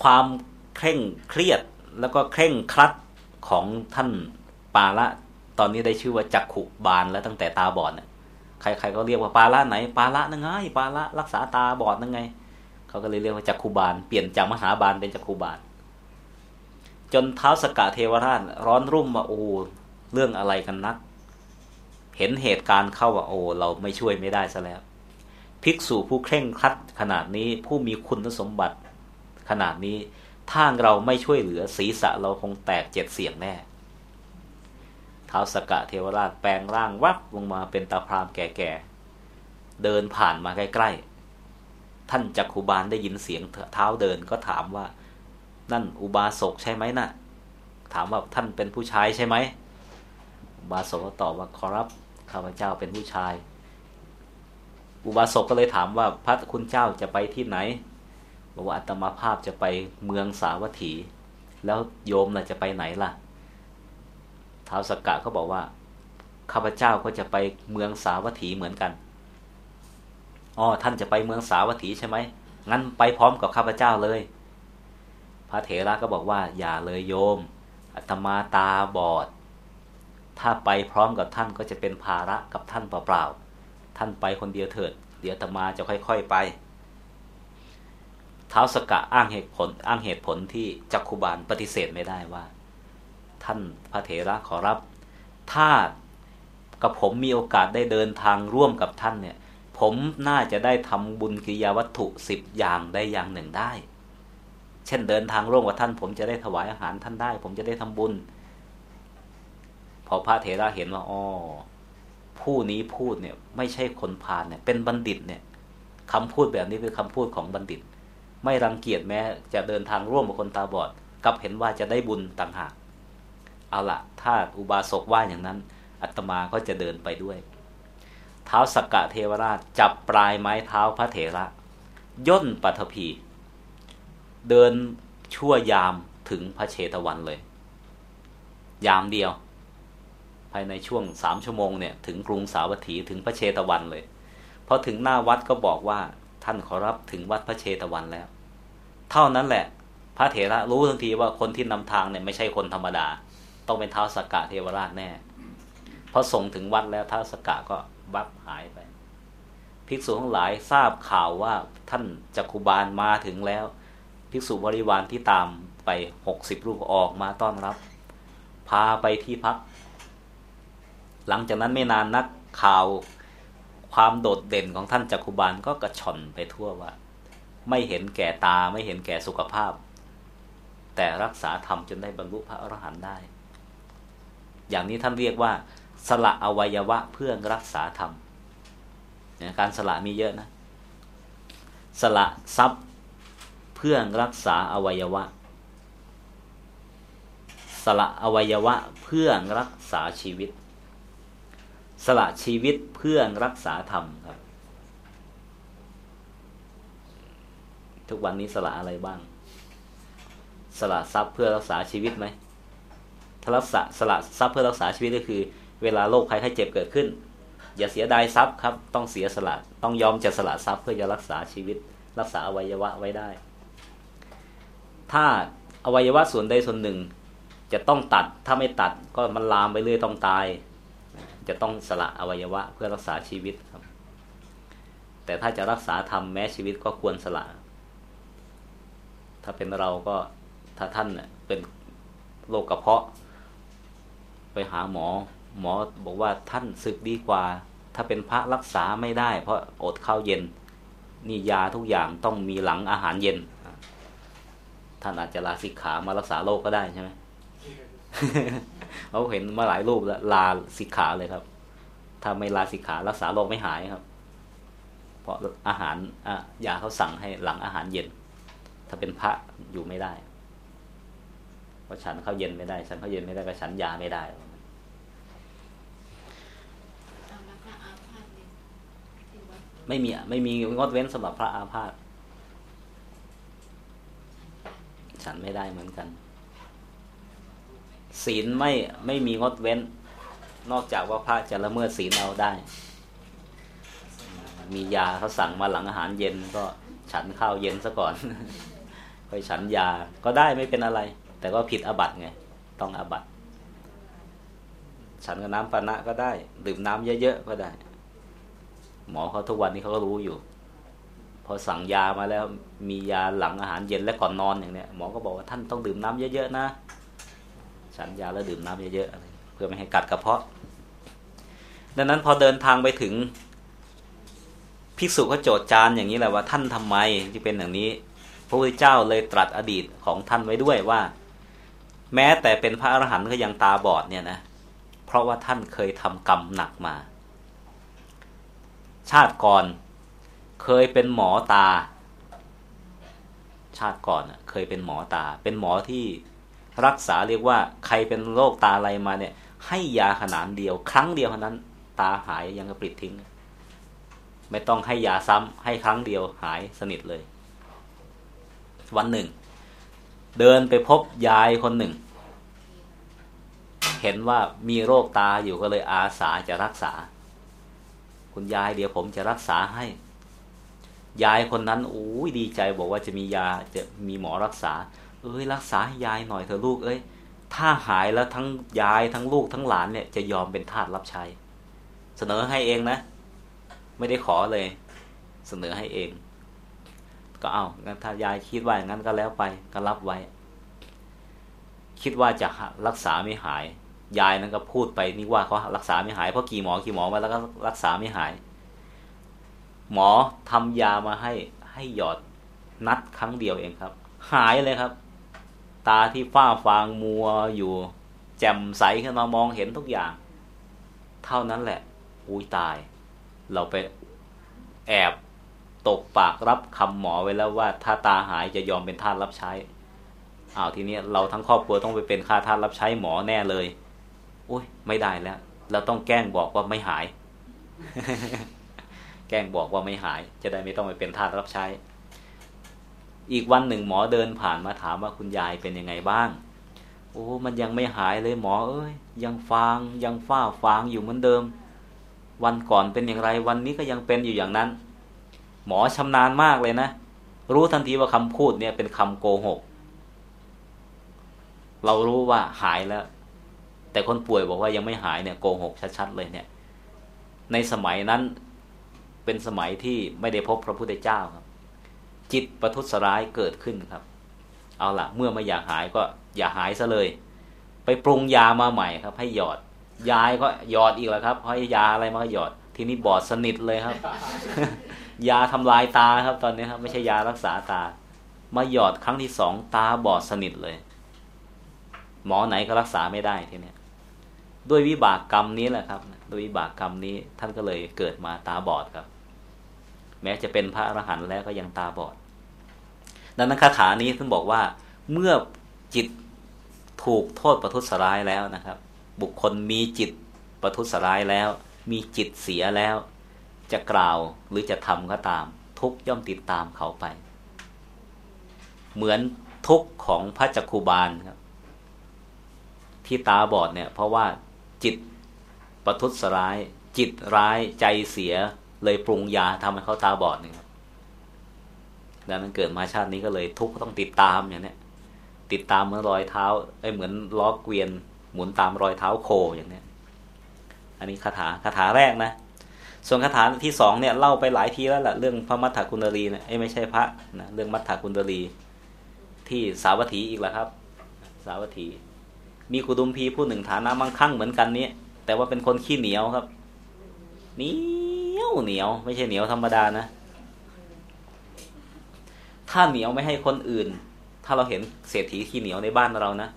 ความเคร่งเครียดแล้วก็เคร่งครัดของท่านปาละตอนนี้ได้ชื่อว่าจักขุบาลแล้วตั้งแต่ตาบอดเนี่ย ใครๆก็เรียกว่าปาละไหนปาละนั่งไงปาละรักษาตาบอดนั่งไงเขาก็เลยเรียกว่าจักขุบาลเปลี่ยนจากมหาบาลเป็นจักขุบาลจนเท้าสกะเทวราชร้อนรุ่มมาโอ้เรื่องอะไรกันนัก เห็นเหตุการณ์เข้าว่าโอ้เราไม่ช่วยไม่ได้ซะแล้ว ภิกษุผู้เคร่งครัดขนาดนี้ผู้มีคุณสมบัติขนาดนี้ถ้าเราไม่ช่วยเหลือศีรษะเราคงแตกเจ็ดเสียงแน่ ท้าวสกะเทวราชแปลงร่างวับลงมาเป็นตาพรามแก่ๆ เดินผ่านมาใกล้ๆ ท่านจักขุบาลได้ยินเสียงเท้าเดินก็ถามว่า นั่นอุบาสกใช่ไหมนะ่ะ ถามว่าท่านเป็นผู้ชายใช่ไหมอุบาสกก็ตอบว่าขอรับข้าพเจ้าเป็นผู้ชาย อุบาสกก็เลยถามว่าพระคุณเจ้าจะไปที่ไหนบอกว่าอัตมาภาพจะไปเมืองสาวัตถี แล้วโยมล่ะจะไปไหนล่ะ ท้าวสกกะก็บอกว่าข้าพเจ้าก็จะไปเมืองสาวัตถีเหมือนกันอ๋อท่านจะไปเมืองสาวัตถีใช่ไหมงั้นไปพร้อมกับข้าพเจ้าเลย พระเถระก็บอกว่าอย่าเลยโยมอัตมาตาบอด ถ้าไปพร้อมกับท่านก็จะเป็นภาระกับท่านเปล่าๆท่านไปคนเดียวเถิด เดี๋ยวอัตมาจะค่อยๆไปท้าวสกะอ้างเหตุผล อ้างเหตุผลที่จักคุบาลปฏิเสธไม่ได้ว่า ท่านพระเถระขอรับ ถ้ากับผมมีโอกาสได้เดินทางร่วมกับท่านเนี่ย ผมน่าจะได้ทำบุญกิยาวัตถุสิบอย่างได้อย่างหนึ่งได้ เช่นเดินทางร่วมกับท่าน ผมจะได้ถวายอาหารท่านได้ ผมจะได้ทำบุญ พอพระเถระเห็นว่าอ๋อผู้นี้พูดเนี่ย ไม่ใช่คนพาลเนี่ย เป็นบัณฑิตเนี่ยคำพูดแบบนี้เป็นคำพูดของบัณฑิต ไม่รังเกียจแม้ จะเดินทางร่วมกับคนตาบอดกับเห็นว่าจะได้บุญต่างหาก เอาละถ้าอุบาสกว่าอย่างนั้นอัตมาก็จะเดินไปด้วย เท้าสักกะเทวราชจับปลายไม้เท้าพระเถระ ย่นปัทภีเดินชั่วยามถึงพระเชตวันเลย ยามเดียว ภายในช่วงสามชั่วโมงเนี่ย ถึงกรุงสาวัตถีถึงพระเชตวันเลยพอถึงหน้าวัดก็บอกว่าท่านขอรับถึงวัดพระเชตวันแล้ว เท่านั้นแหละ พระเถระรู้ทันทีว่าคนที่นำทางเนี่ยไม่ใช่คนธรรมดา ต้องเป็นเท้าสกกะเทวราชแน่พอส่งถึงวัดแล้วเท้าสกกะก็บับหายไป ภิกษุทั้งหลายทราบข่าวว่าท่านจักคุบาลมาถึงแล้ว ภิกษุบริวารที่ตามไปหกสิบรูปออกมาต้อนรับ พาไปที่พัก หลังจากนั้นไม่นานนักข่าวความโดดเด่นของท่านจักคุบาลก็กระชอนไปทั่วว่า ไม่เห็นแก่ตาไม่เห็นแก่สุขภาพ แต่รักษาธรรมจนได้บรรลุพระอรหันต์ได้ อย่างนี้ท่านเรียกว่า สละอวัยวะเพื่อรักษาธรรมการสละมีเยอะนะ สละทรัพย์เพื่อรักษาอวัยวะ สละอวัยวะเพื่อรักษาชีวิต สละชีวิตเพื่อรักษาธรรมครับ ทุกวันนี้สละอะไรบ้าง สละทรัพย์เพื่อรักษาชีวิตไหม รักษาสละทรัพย์เพื่อรักษาชีวิตก็คือ เวลาโรคภัยไข้เจ็บเกิดขึ้น อย่าเสียดายทรัพย์ครับ ต้องเสียสละต้องยอมจะสละทรัพย์เพื่อจะรักษาชีวิต รักษาอวัยวะไว้ได้ ถ้าอวัยวะส่วนใดส่วนหนึ่ง จะต้องตัดถ้าไม่ตัดก็มันลามไปเรื่อยต้องตาย จะต้องสละอวัยวะเพื่อรักษาชีวิตครับ แต่ถ้าจะรักษาทำแม้ชีวิตก็ควรสละ ถ้าเป็นเราก็ถ้าท่านเป็นโรคกระเพาะ ไปหาหมอ หมอบอกว่าท่านศึกดีกว่า ถ้าเป็นพระรักษาไม่ได้ เพราะอดข้าวเย็น นี่ยาทุกอย่างต้องมีหลังอาหารเย็น ท่านอาจจะลาสิกขามารักษาโรคก็ได้ใช่ไหมเขาเห็นมาหลายรูปแล้วลาสิกขาเลยครับ ถ้าไม่ลาสิกขารักษาโรคไม่หายครับ เพราะอาหารอะยาเขาสั่งให้หลังอาหารเย็น ถ้าเป็นพระอยู่ไม่ได้เพราะฉันเข้าเย็นไม่ได้ ฉันเข้าเย็นไม่ได้ก็ฉันยาไม่ได้ เอาแล้วก็เอา ไม่มีไม่มีงดเว้นสำหรับพระอาพาธฉันไม่ได้เหมือนกัน ศีลไม่ไม่มีงดเว้น นอกจากว่าพระจะละเมิดศีลเอาได้ มียาเขาสั่งมาหลังอาหารเย็นก็ฉันข้าวเย็นซะก่อนค่อยฉันยาก็ได้ไม่เป็นอะไร แต่ก็ผิดอบัตไง ต้องอบัตฉันกับน้ำปานะก็ได้ ดื่มน้ำเยอะๆก็ได้ หมอเขาทุกวันนี้เขาก็รู้อยู่ พอสั่งยามาแล้วมียาหลังอาหารเย็นและก่อนนอนอย่างเนี้ยหมอก็บอกว่าท่านต้องดื่มน้ำเยอะๆนะฉันยาแล้วดื่มน้ำเยอะๆเพื่อไม่ให้กัดกระเพาะ ดังนั้นพอเดินทางไปถึงภิกษุก็โจทย์จานอย่างนี้แหละว่าท่านทำไมที่เป็นอย่างนี้พระพุทธเจ้าเลยตรัสอดีตของท่านไว้ด้วยว่า แม้แต่เป็นพระอรหันต์ก็ยังตาบอดเนี่ยนะเพราะว่าท่านเคยทำกรรมหนักมา ชาติก่อน เคยเป็นหมอตา ชาติก่อนเคยเป็นหมอตา เป็นหมอที่รักษาเรียกว่าใครเป็นโรคตาอะไรมาเนี่ย ให้ยาขนาดเดียว ครั้งเดียวเท่านั้น ตาหายยังกระปิดทิ้ง ไม่ต้องให้ยาซ้ำให้ครั้งเดียวหายสนิทเลย วันหนึ่ง เดินไปพบยายคนหนึ่ง เห็นว่ามีโรคตาอยู่ก็เลยอาสาจะรักษา คุณยายเดี๋ยวผมจะรักษาให้ ยายคนนั้นโอ้ยดีใจบอกว่าจะมียาจะมีหมอรักษา เอ้ยรักษาให้ยายหน่อยเถอะลูกเอ้ยถ้าหายแล้วทั้งยายทั้งลูกทั้งหลานเนี่ยจะยอมเป็นทาสรับใช้ เสนอให้เองนะ ไม่ได้ขอเลย เสนอให้เอง ก็เอางั้นถ้ายายคิดว่าอย่างนั้นก็แล้วไปก็รับไว้ คิดว่าจะรักษาไม่หาย ยายนั้นก็พูดไปนี่ว่าเขารักษาไม่หายเพราะกี่หมอกี่หมอมาแล้วก็รักษาไม่หาย หมอทำยามาให้ให้หยอดนัดครั้งเดียวเองครับ หายเลยครับ ตาที่ฝ้าฟางมัวอยู่ แจ่มใสขึ้นมามองเห็นทุกอย่าง เท่านั้นแหละ อุ้ยตาย เราไปแอบตกปากรับคำหมอไว้แล้วว่าถ้าตาหายจะยอมเป็นทาสรับใช้อ้าวทีนี้เราทั้งครอบครัวต้องไปเป็นค่าทาสรับใช้หมอแน่เลย โอ้ยไม่ได้แล้ว เราต้องแกล้งบอกว่าไม่หาย แกล้งบอกว่าไม่หาย จะได้ไม่ต้องไปเป็นทาสรับใช้ อีกวันหนึ่งหมอเดินผ่านมาถามว่าคุณยายเป็นยังไงบ้าง โอ้มันยังไม่หายเลยหมอเอ้ย ยังฟางยังฝ้าฟางอยู่เหมือนเดิม วันก่อนเป็นอย่างไรวันนี้ก็ยังเป็นอยู่อย่างนั้น หมอชำนาญมากเลยนะ รู้ทันทีว่าคำพูดเนี่ยเป็นคำโกหกเรารู้ว่าหายแล้ว แต่คนป่วยบอกว่ายังไม่หายเนี่ยโกหกชัดๆเลยเนี่ย ในสมัยนั้นเป็นสมัยที่ไม่ได้พบพระพุทธเจ้าครับ จิตประทุษร้ายเกิดขึ้นครับ เอาละเมื่อไม่อยากหายก็อย่าหายซะเลย ไปปรุงยามาใหม่ครับ ให้หยอดยายก็หยอดอีกแล้วครับให้ยาอะไรมาหยอด ทีนี้บอดสนิทเลยครับ ยาทำลายตาครับ ตอนนี้ครับ ไม่ใช่ยารักษาตา มาหยอดครั้งที่สองตาบอดสนิทเลย หมอไหนก็รักษาไม่ได้ทีนี้ ด้วยวิบากกรรมนี้แหละครับ ด้วยวิบากกรรมนี้ท่านก็เลยเกิดมาตาบอดครับ แม้จะเป็นพระอรหันต์แล้วก็ยังตาบอดดังนั้นคาถานี้ท่านบอกว่า เมื่อจิตถูกโทษประทุษร้ายแล้วนะครับ บุคคลมีจิตประทุษร้ายแล้ว มีจิตเสียแล้ว จะกล่าวหรือจะทำก็ตาม ทุกย่อมติดตามเขาไป เหมือนทุกของพระจักคูบาลครับ ที่ตาบอดเนี่ย เพราะว่า จิตประทุษร้าย จิตร้ายใจเสีย เลยปรุงยาทำให้เขาตาบอดนี่ครับดังนั้นเกิดมาชาตินี้ก็เลยทุกข์ต้องติดตามอย่างนี้ติดตามเหมือนรอยเท้าไอ้เหมือนล้อเกวียน หมุนตามรอยเท้าโคอย่างนี้อันนี้คาถาคาถาแรกนะส่วนคาถาที่สองเนี่ยเล่าไปหลายทีแล้วแหละเรื่องพระมัทธกุณลีนะไอ้ไม่ใช่พระนะเรื่องมัทธกุณลีที่สาวัตถีอีกแล้วครับ สาวัตถี มีกุดุมพีผู้หนึ่งฐานะมั่งคั่งเหมือนกันนี้แต่ว่าเป็นคนขี้เหนียวครับเหนียวเหนียว ไม่ใช่เหนียวธรรมดานะ ถ้าเหนียวไม่ให้คนอื่น ถ้าเราเห็นเศรษฐีขี้เหนียวในบ้านเรานะ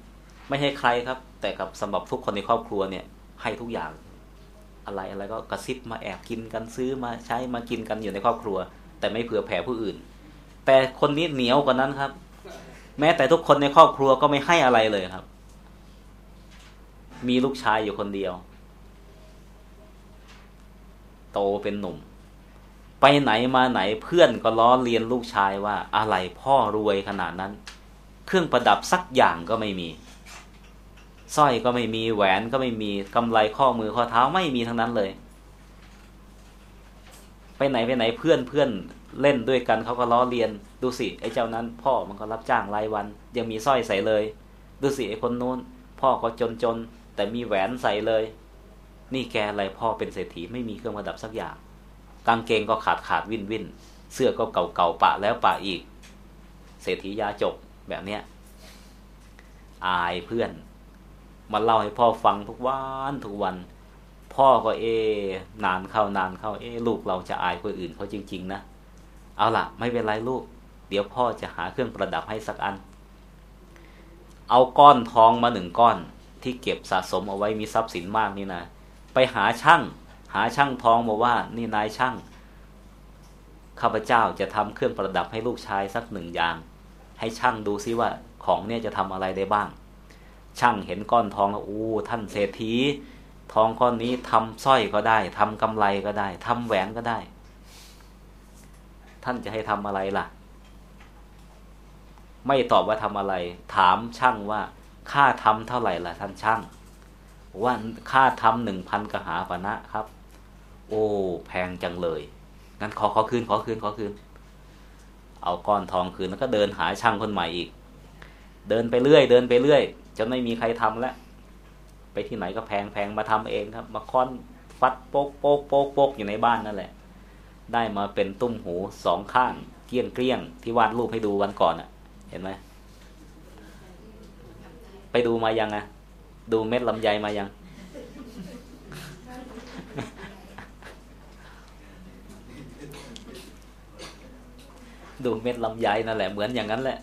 ไม่ให้ใครครับ แต่กับสำหรับทุกคนในครอบครัวเนี่ย ให้ทุกอย่าง อะไรอะไรก็กระซิบมาแอบกินกันซื้อมาใช้มากินกันอยู่ในครอบครัว แต่ไม่เผื่อแผ่ผู้อื่น แต่คนนี้เหนียวกว่านั้นครับ แม้แต่ทุกคนในครอบครัวก็ไม่ให้อะไรเลยครับ มีลูกชายอยู่คนเดียว โตเป็นหนุ่ม ไปไหนมาไหนเพื่อนก็ล้อเลียนลูกชายว่า อะไรพ่อรวยขนาดนั้น เครื่องประดับสักอย่างก็ไม่มีสร้อยก็ไม่มีแหวนก็ไม่มีกำไรข้อมือข้อเท้าไม่มีทั้งนั้นเลย ไปไหนไปไหนเพื่อนเพื่อนเล่นด้วยกันเขาก็ล้อเลียน ดูสิไอ้เจ้านั้น พ่อมันก็รับจ้างรายวัน ยังมีสร้อยใส่เลย ดูสิไอ้คนนู้น พ่อก็จนจน แต่มีแหวนใส่เลย นี่แกอะไรพ่อเป็นเศรษฐีไม่มีเครื่องประดับสักอย่าง กางเกงก็ขาดขาดวินวินเสื้อก็เก่าเก่าปะแล้วปะอีก เศรษฐียาจบแบบเนี้ยอายเพื่อน มาเล่าให้พ่อฟังทุกวันทุกวัน พ่อก็เอนานเข้านานเข้าเอลูกเราจะอายคนอื่นเขาจริง ๆ นะเอาล่ะ ไม่เป็นไรลูก เดี๋ยวพ่อจะหาเครื่องประดับให้สักอัน เอาก้อนทองมาหนึ่งก้อน ที่เก็บสะสมเอาไว้มีทรัพย์สินมากนี่นะไปหาช่าง หาช่างทองบอกว่า นี่นายช่างข้าพเจ้าจะทำเครื่องประดับให้ลูกชายสักหนึ่งอย่าง ให้ช่างดูซิว่าของเนี่ยจะทำอะไรได้บ้าง ช่างเห็นก้อนทองแล้วโอ้ท่านเศรษฐีทองก้อนนี้ทำสร้อยก็ได้ทำกำไรก็ได้ทำแหวนก็ได้ ท่านจะให้ทำอะไรล่ะ ไม่ตอบว่าทำอะไร ถามช่างว่า ค่าทำเท่าไหร่ล่ะท่านช่างว่าค่าทำหนึ่งพันกหาปณะครับ โอ้แพงจังเลยงั้นขอขอคืนขอคืนขอคืน เอาก้อนทองคืนแล้วก็เดินหาช่างคนใหม่อีก เดินไปเรื่อย เดินไปเรื่อยจนไม่มีใครทำแล้วไปที่ไหนก็แพงแพงมาทำเองครับ มาค้อนฟัดโป๊กโป๊กโป๊กโป๊กอยู่ในบ้านนั่นแหละ ได้มาเป็นตุ้มหูสองข้างเกลี้ยงเกลี้ยงที่วาดรูปให้ดูวันก่อนอะเห็นไหม ไปดูมายังอะดูเม็ดลำไยมายัง ดูเม็ดลำไยนั่นแหละ เหมือนอย่างนั้นแหละ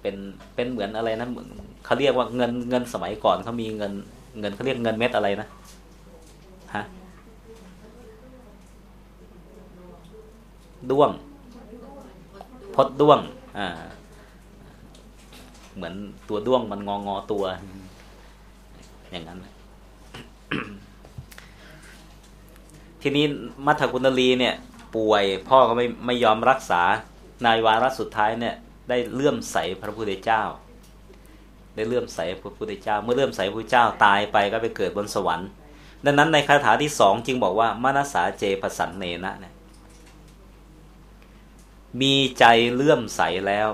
เป็นเป็นเหมือนอะไรนะเหมือนเขาเรียกว่าเงินเงินสมัยก่อนเขามีเงิน เงินเขาเรียกเงินเม็ดอะไรนะฮะด้วง พดด้วง อ่า เหมือนตัวด้วงมันงองอตัว อย่างนั้น ทีนี้มัทกุณลีเนี่ย ป่วยพ่อก็ไม่ไม่ยอมรักษา นายวาระสุดท้ายเนี่ย ได้เลื่อมใสพระพุทธเจ้า ได้เลื่อมใสพระพุทธเจ้า เมื่อเลื่อมใสพระพุทธเจ้าตายไปก็ไปเกิดบนสวรรค์ ดังนั้นในคาถาที่สองจึงบอกว่า มนัสสาเจปสันเนนะเนี่ยมีใจเลื่อมใสแล้ว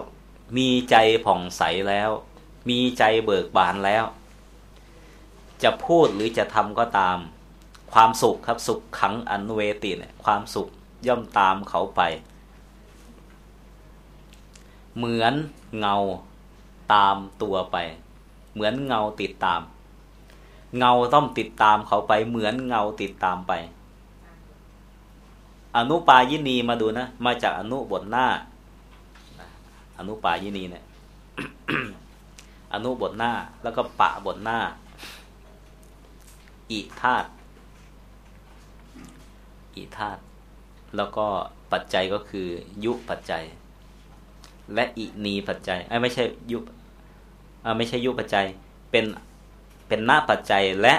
มีใจผ่องใสแล้ว มีใจเบิกบานแล้ว จะพูดหรือจะทำก็ตาม ความสุขครับสุขขังอนุเวติเนี่ยความสุขย่อมตามเขาไป เหมือนเงาตามตัวไป เหมือนเงาติดตาม เงาต้องติดตามเขาไป เหมือนเงาติดตามไป อนุปายินีมาดูนะ มาจากอนุบทหน้า อนุปายินีเนี่ยอนุบทหน้า แล้วก็ปะบทหน้า อิธาตอิธาตแล้วก็ปัจจัยก็คือ ยุปัจจัย และอินีปัจจัยไม่ใช่ยุไม่ใช่ยุปัจจัยเป็นเป็นหน้าปัจจัยและ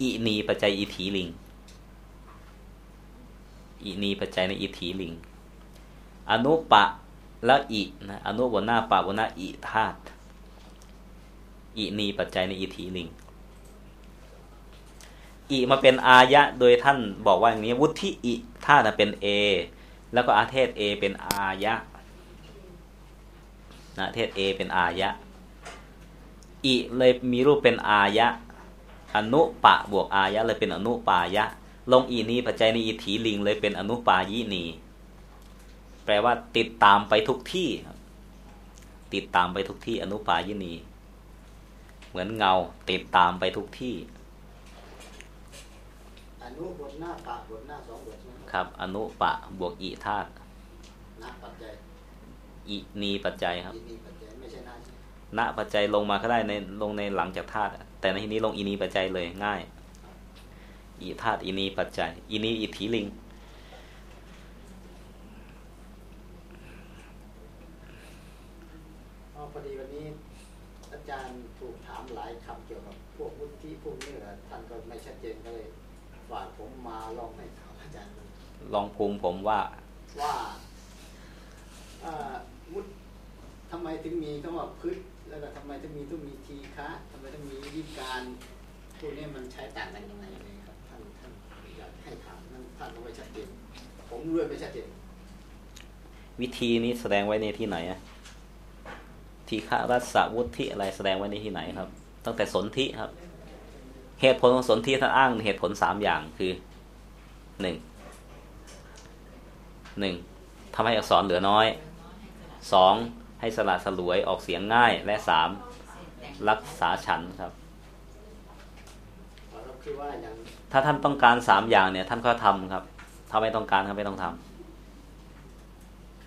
อินีปัจจัยอิถีลิงอินีปัจจัยในอิถีลิง อนุปะ แล้วอินะอนุบนหน้าปะบนหน้าอิธาตอินีปัจจัยในอิถีลิงอิมาเป็นอายะโดยท่านบอกว่าอย่างนี้ วุฒิอิธาตุเป็นเอแล้วก็อาเทศเอเป็นอายะนะเทศเอเป็นอายะอิเลยมีรูปเป็นอายะ อนุปะบวกอายะเลยเป็นอนุปายะ ลงอีนี้ปัจจัยในอิถีลิงเลยเป็นอนุปายินี แปลว่า ติดตามไปทุกที่ติดตามไปทุกที่อนุปายินี เหมือนเงา ติดตามไปทุกที่ อนุบทหน้าปากบทหน้าสองบทใช่ไหมครับ อนุปะบวกอิธาตุหน้าปัจจัยอินีปัจจัยครับอินีปัจจัยไม่ใช่หน้าใช่ไหมณปัจจัยลงมาก็ได้ในลงในหลังจากธาตุอะแต่ในที่นี้ลงอินีปัจจัยเลยง่ายอิธาตุอินีปัจจัยอินีอิทธิลิง อ๋อ พอดีวันนี้ อาจารย์ถูกถามหลายคำเกี่ยวกับพวกวุฒิพวกนี้แหละท่านก็ไม่ชัดเจนก็เลยฝากผมมาลองให้ถามอาจารย์ลองภูมิผมว่าว่าอ่อวุฒิทำไมถึงมีคำว่าพืชแล้วก็ทำไมถึงมีต้องมีทีฆะทำไมต้องมีวิการพวกนี้มันใช้ต่างกันยังไงเลยครับท่านท่านอยากให้ถามนั่นท่านรู้ไว้ชัดเจนผมรู้ไว้ไม่ชัดเจนวิธีนี้แสดงไว้ในที่ไหนอะ ทีฆะรัศวุฒิอะไรแสดงไว้ในที่ไหนครับ ตั้งแต่สนธิครับ เหตุผลของสนธิท่านอ้างเหตุผลสามอย่างคือหนึ่งหนึ่งทำให้อักษรเหลือน้อยสองให้สละสลวยออกเสียงง่ายและสามรักษาฉันครับเราคือว่าอย่างถ้าท่านต้องการสามอย่างเนี่ย ท่านก็ทำครับ ถ้าไม่ต้องการก็ไม่ต้องทำ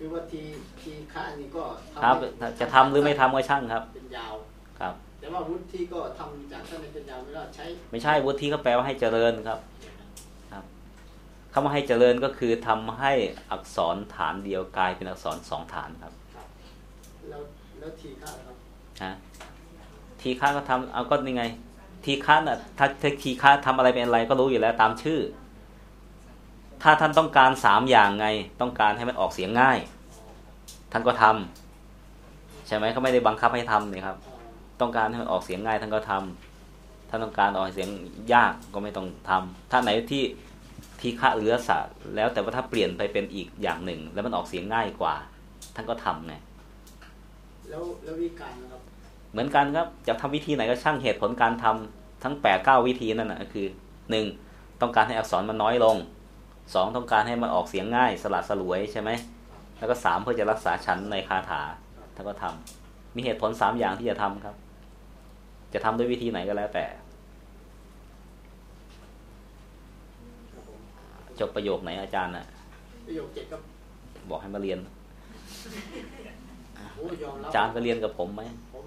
คือว่าทีทีฆะนี่ก็ทำครับให้จะทำหรือไม่ทำก็ช่างครับ เป็นยาวครับ แต่ว่าวุฒิก็ทำจากท่านในเป็นยาวไม่ได้ใช้ ไม่ใช่วุฒิก็แปลว่าให้เจริญครับ ครับคำว่าให้เจริญก็คือทำให้อักษรฐานเดียวกลายเป็นอักษรสองฐานครับครับแล้วแล้วทีฆะครับฮะทีฆะก็ทำเอาก็ยังไง ทีฆะน่ะถ้าถ้าทีฆะทำอะไรเป็นอะไรก็รู้อยู่แล้วตามชื่อ ถ้าท่านต้องการสามอย่างไง ต้องการให้มันออกเสียงง่าย ท่านก็ทำใช่ไหมเขาไม่ได้บังคับให้ทำเนี่ยครับเอ่อต้องการให้มันออกเสียงง่าย ท่านก็ทำถ้าต้องการออกเสียงยากก็ไม่ต้องทำถ้าไหนที่ที่คะเหลือสะแล้วแต่ว่าถ้าเปลี่ยนไปเป็นอีกอย่างหนึ่ง แล้วมันออกเสียงง่ายกว่า ท่านก็ทำไงแล้วแล้ววิการนะครับ เหมือนกันครับจะทำวิธีไหนก็ช่างเหตุผลการทำทั้งแปดเก้าวิธีนั่นนะคือหนึ่งต้องการให้อักษรมันน้อยลง สองต้องการให้มันออกเสียงง่าย สลัดสลวยใช่ไหมแล้วก็สามเพื่อจะรักษาชั้นในคาถาท่านก็ทำมีเหตุผลสามอย่างที่จะทำครับ จะทำด้วยวิธีไหนก็แล้วแต่ครับผมจบประโยคไหนอาจารย์น่ะประโยคเจ็ดครับบอกให้มาเรียนโอ้ยอมรับอาจารย์ก็เรียนกับผมไหมผม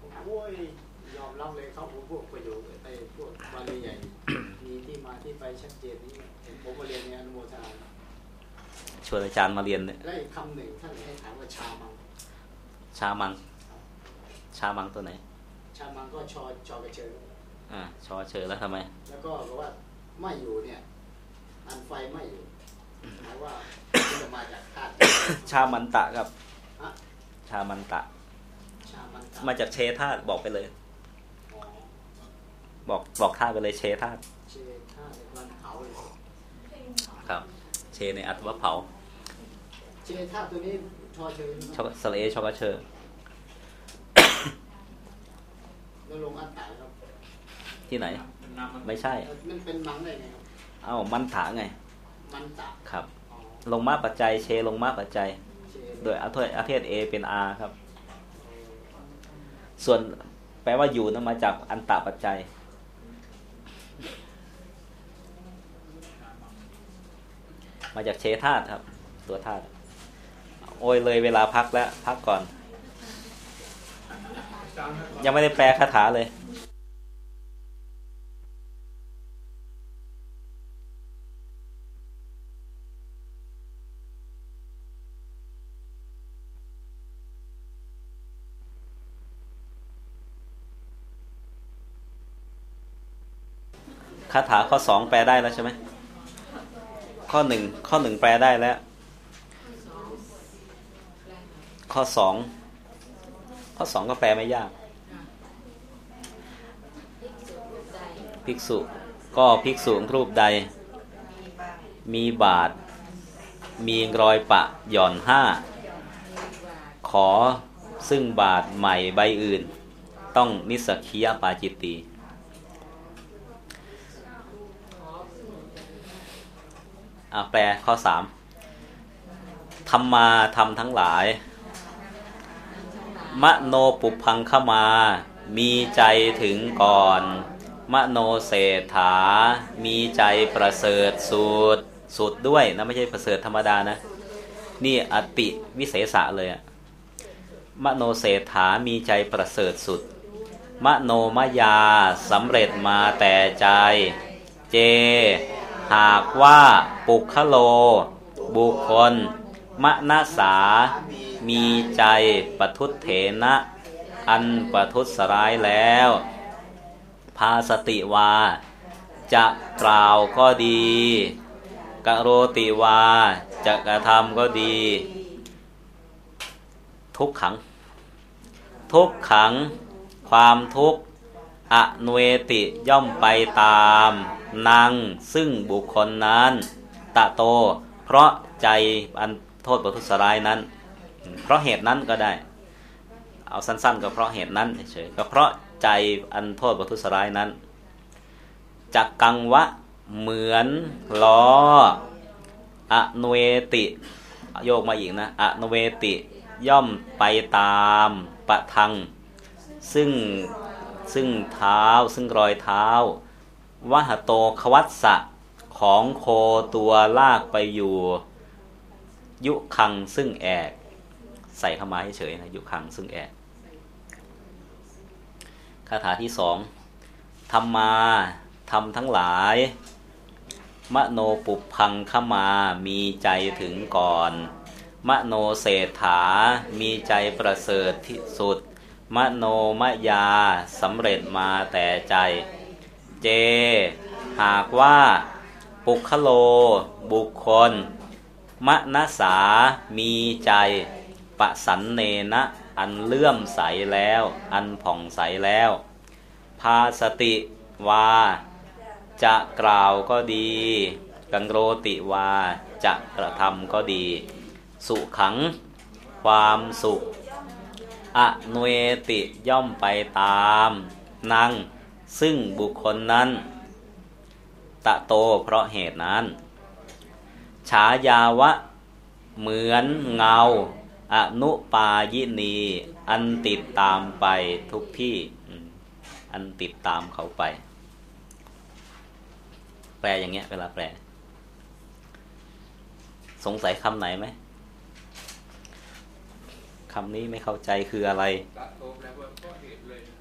ผมโอ้ยยอมรับเลยครับผมพวกประโยคไอ้พวกบาลีใหญ่มีที่มาที่ไปชัดเจนนี่เห็น ผมมาเรียนในอนุโมทนาชวนอาจารย์มาเรียนเนี่ยและอีกคำหนึ่งท่านให้ถามว่าชามัง ชามัง ชามังตัวไหน ชามังก็ชอชอกระเชิญอ่าชอเชอแล้วทำไม แล้วก็บอกว่าไม่อยู่เนี่ย อันไฟไม่อยู่หมายว่ามันจะมาจากธาตุชามันตะครับฮะชามันตะชามันมาจากเชธาตุบอกไปเลยอ๋อบอกบอกธาตุไปเลยเชธาตุ เชธาตุวันเผาเลย ครับ เชในอัตวะเผา เชธาตุตัวนี้ชอเชิญชอกสระเอชอกระเชอแล้วลงอันตายครับ ที่ไหนมันนำมันไม่ใช่ มันเป็นมังได้ไงครับเอ้ามันถาไง มันตะครับอ๋อลงมาปัจจัย เชลงมาปัจจัยเชโดยอาเทศอาเทศเอเป็นอาครับ ส่วนแปลว่าอยู่นั้นมาจากอันตะปัจจัย มาจากเชธาตุครับ ตัวธาตุโอ้ยเลยเวลาพักแล้วพักก่อน ยังไม่ได้แปลคาถาเลยคาถาข้อสองแปลได้แล้วใช่ไหม ข้อหนึ่งข้อหนึ่งแปลได้แล้ว ข้อสองข้อสองก็แปลไม่ยาก ภิกษุ ก็ภิกษุรูปใด มีบาท มีรอยปะหย่อนห้า ขอซึ่งบาทใหม่ใบอื่น ต้องนิสกิยาปาจิตตี อะ แปลข้อสามธรรมาธรรมทั้งหลาย มโนปุพังขมา มีใจถึงก่อน มโนเศรษฐา มีใจประเสริฐสุดสุดด้วยนะไม่ใช่ประเสริฐธรรมดานะ นี่อติวิเศษะเลยอะมโนเศรษฐามีใจประเสริฐสุด มโนมยาสำเร็จมาแต่ใจ เจ หากว่าปุคโล บุคคลมนาสา มีใจปทุเถนะอันปทุสร้ายแล้ว พาสติวา จะกล่าวก็ดีกโรติวา จะกระทำก็ดี ทุกขัง ทุกขัง ความทุกข์อนุเวติย่อมไปตาม นางซึ่งบุคคลนั้น ตะโต เพราะใจอันโทษประทุษร้ายนั้น เพราะเหตุนั้นก็ได้ เอาสั้น ๆ ก็เพราะเหตุนั้นเฉยๆก็เพราะใจอันโทษประทุษร้ายนั้นจักกังวะเหมือนล้ออนุเวติ โยกมาอีกนะอนุเวติย่อมไปตามปะทัง ซึ่งซึ่งเท้าซึ่งรอยเท้า วหโตควัตสะของโคตัวลากไปอยู่ ยุคังซึ่งแอก ใส่เข้ามาเฉยๆนะยุคังซึ่งแอกคาถาที่สองธรรมาทำทั้งหลาย มโนปุพังขมามีใจถึงก่อน มโนเศรษฐา มีใจประเสริฐที่สุด มโนมยาสำเร็จมาแต่ใจ เจ หากว่าปุคโล บุคคลมณสามีใจ ปะสันเนนะอันเลื่อมใสแล้ว อันผ่องใสแล้ว พาสติวา จะกล่าวก็ดี กังโรติวา จะกระทำก็ดี สุขัง ความสุขอนุเวติย่อมไปตามนัง ซึ่งบุคคลนั้น ตะโตเพราะเหตุนั้น ฉายาวะเหมือนเงาอนุปายินี อันติดตามไปทุกที่ อันติดตามเขาไป แปลอย่างเงี้ย เวลาแปล สงสัยคำไหนไหมคำนี้ไม่เข้าใจคืออะไร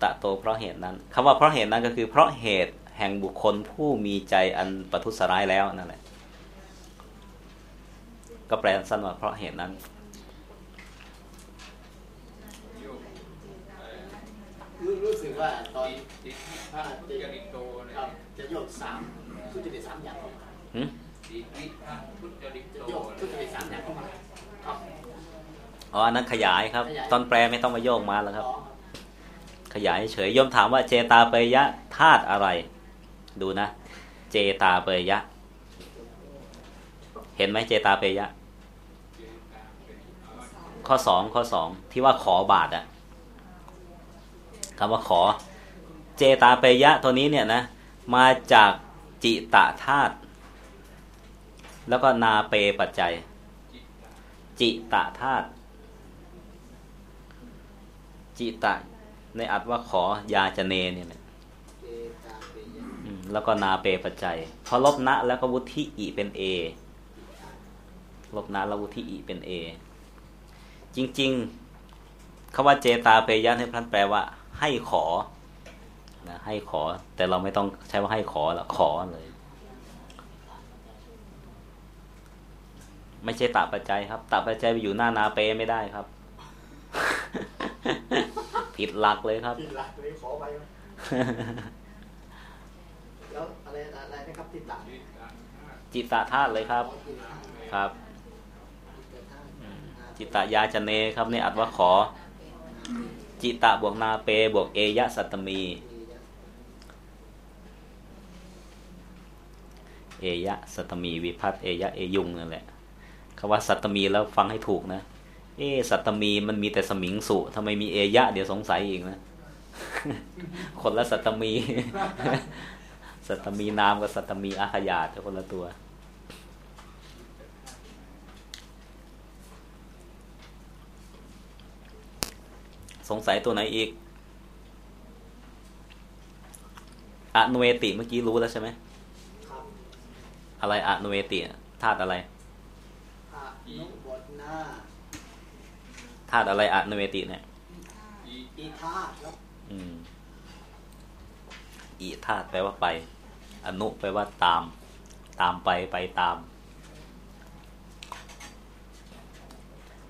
ตะโตแปลว่าเพราะเหตุเลยตะโตเพราะเหตุนั้นคำว่าเพราะเหตุนั้นก็คือเพราะเหตุแห่งบุคคลผู้มีใจอันประทุษร้ายแล้วนั่นแหละ ก็แปลสั้นว่าเพราะเหตุนั้นโยกเอ่อรู้รู้สึกว่าตอนติดที่พระพุทธจริตโตเนี่ยครับจะโยกสามทุจริตสามอย่างเข้ามาหึติดที่พระพุทธจริตจะโตโยกทุจริตสามอย่างเข้ามาครับอ๋ออันนั้นขยายครับขยายตอนแปลไม่ต้องมาโยกมาแล้วครับอ๋อ ขยายเฉยโยมถามว่าเจตาเปยยะธาตุอะไร ดูนะ เจตาเปยยะเห็นไหมเจตาเปยยะ ข้อสองข้อสองที่ว่าขอบาทอะคำว่าขอ เจตาเปยยะตัวนี้เนี่ยนะ มาจากจิตะธาตุแล้วก็นาเปปัจจัย จิตะธาตุจิตะ ในอัดว่าขอยาจะเนเนี่ยแหละเจตาเปยะอืมแล้วก็นาเปปัจจัยพอลบนะแล้วก็วุฒิอีเป็นเอลบนะแล้ววุฒิอีเป็นเอจริง ๆคำว่าเจตาเปยะในพระนแปลว่า ให้ขอนะให้ขอ แต่เราไม่ต้องใช้ว่าให้ขอหรอกขอเลย ไม่ใช่ตาปัจจัยครับตาปัจจัยไปอยู่หน้านาเปไม่ได้ครับ ผิดหลักเลยครับที่หลักเลยขอไปไหมแล้วอะไรอะไรนะครับติดตัดจิตตาธาตุเลยครับ ครับ จิตตยาจเนครับนี่อัดว่าขอ จิตตะบวกนาเปบวกเอยะสัตตมี เอยะสัตตมีวิพัฒน์เอยะเอยุงนั่นแหละคำว่าสัตตมีแล้วฟังให้ถูกนะ เอะสัตตมีมันมีแต่สมิงสุทำไมมีเอยะ เดี๋ยวสงสัยอีกนะคนละสัตตมี สัตตมีนามกับสัตตมีอาขยาตคนละตัวสงสัยตัวไหนอีกอนุเวติเมื่อกี้รู้แล้วใช่ไหมครับอะไรอนุเวติธาตุอะไรอะนุบทหน้า ธาตุอะไรอนุเวติเนี่ยอีธาตุครับอืมอีธาตุแปลว่าไป อนุแปลว่าตาม ตามไปไปตาม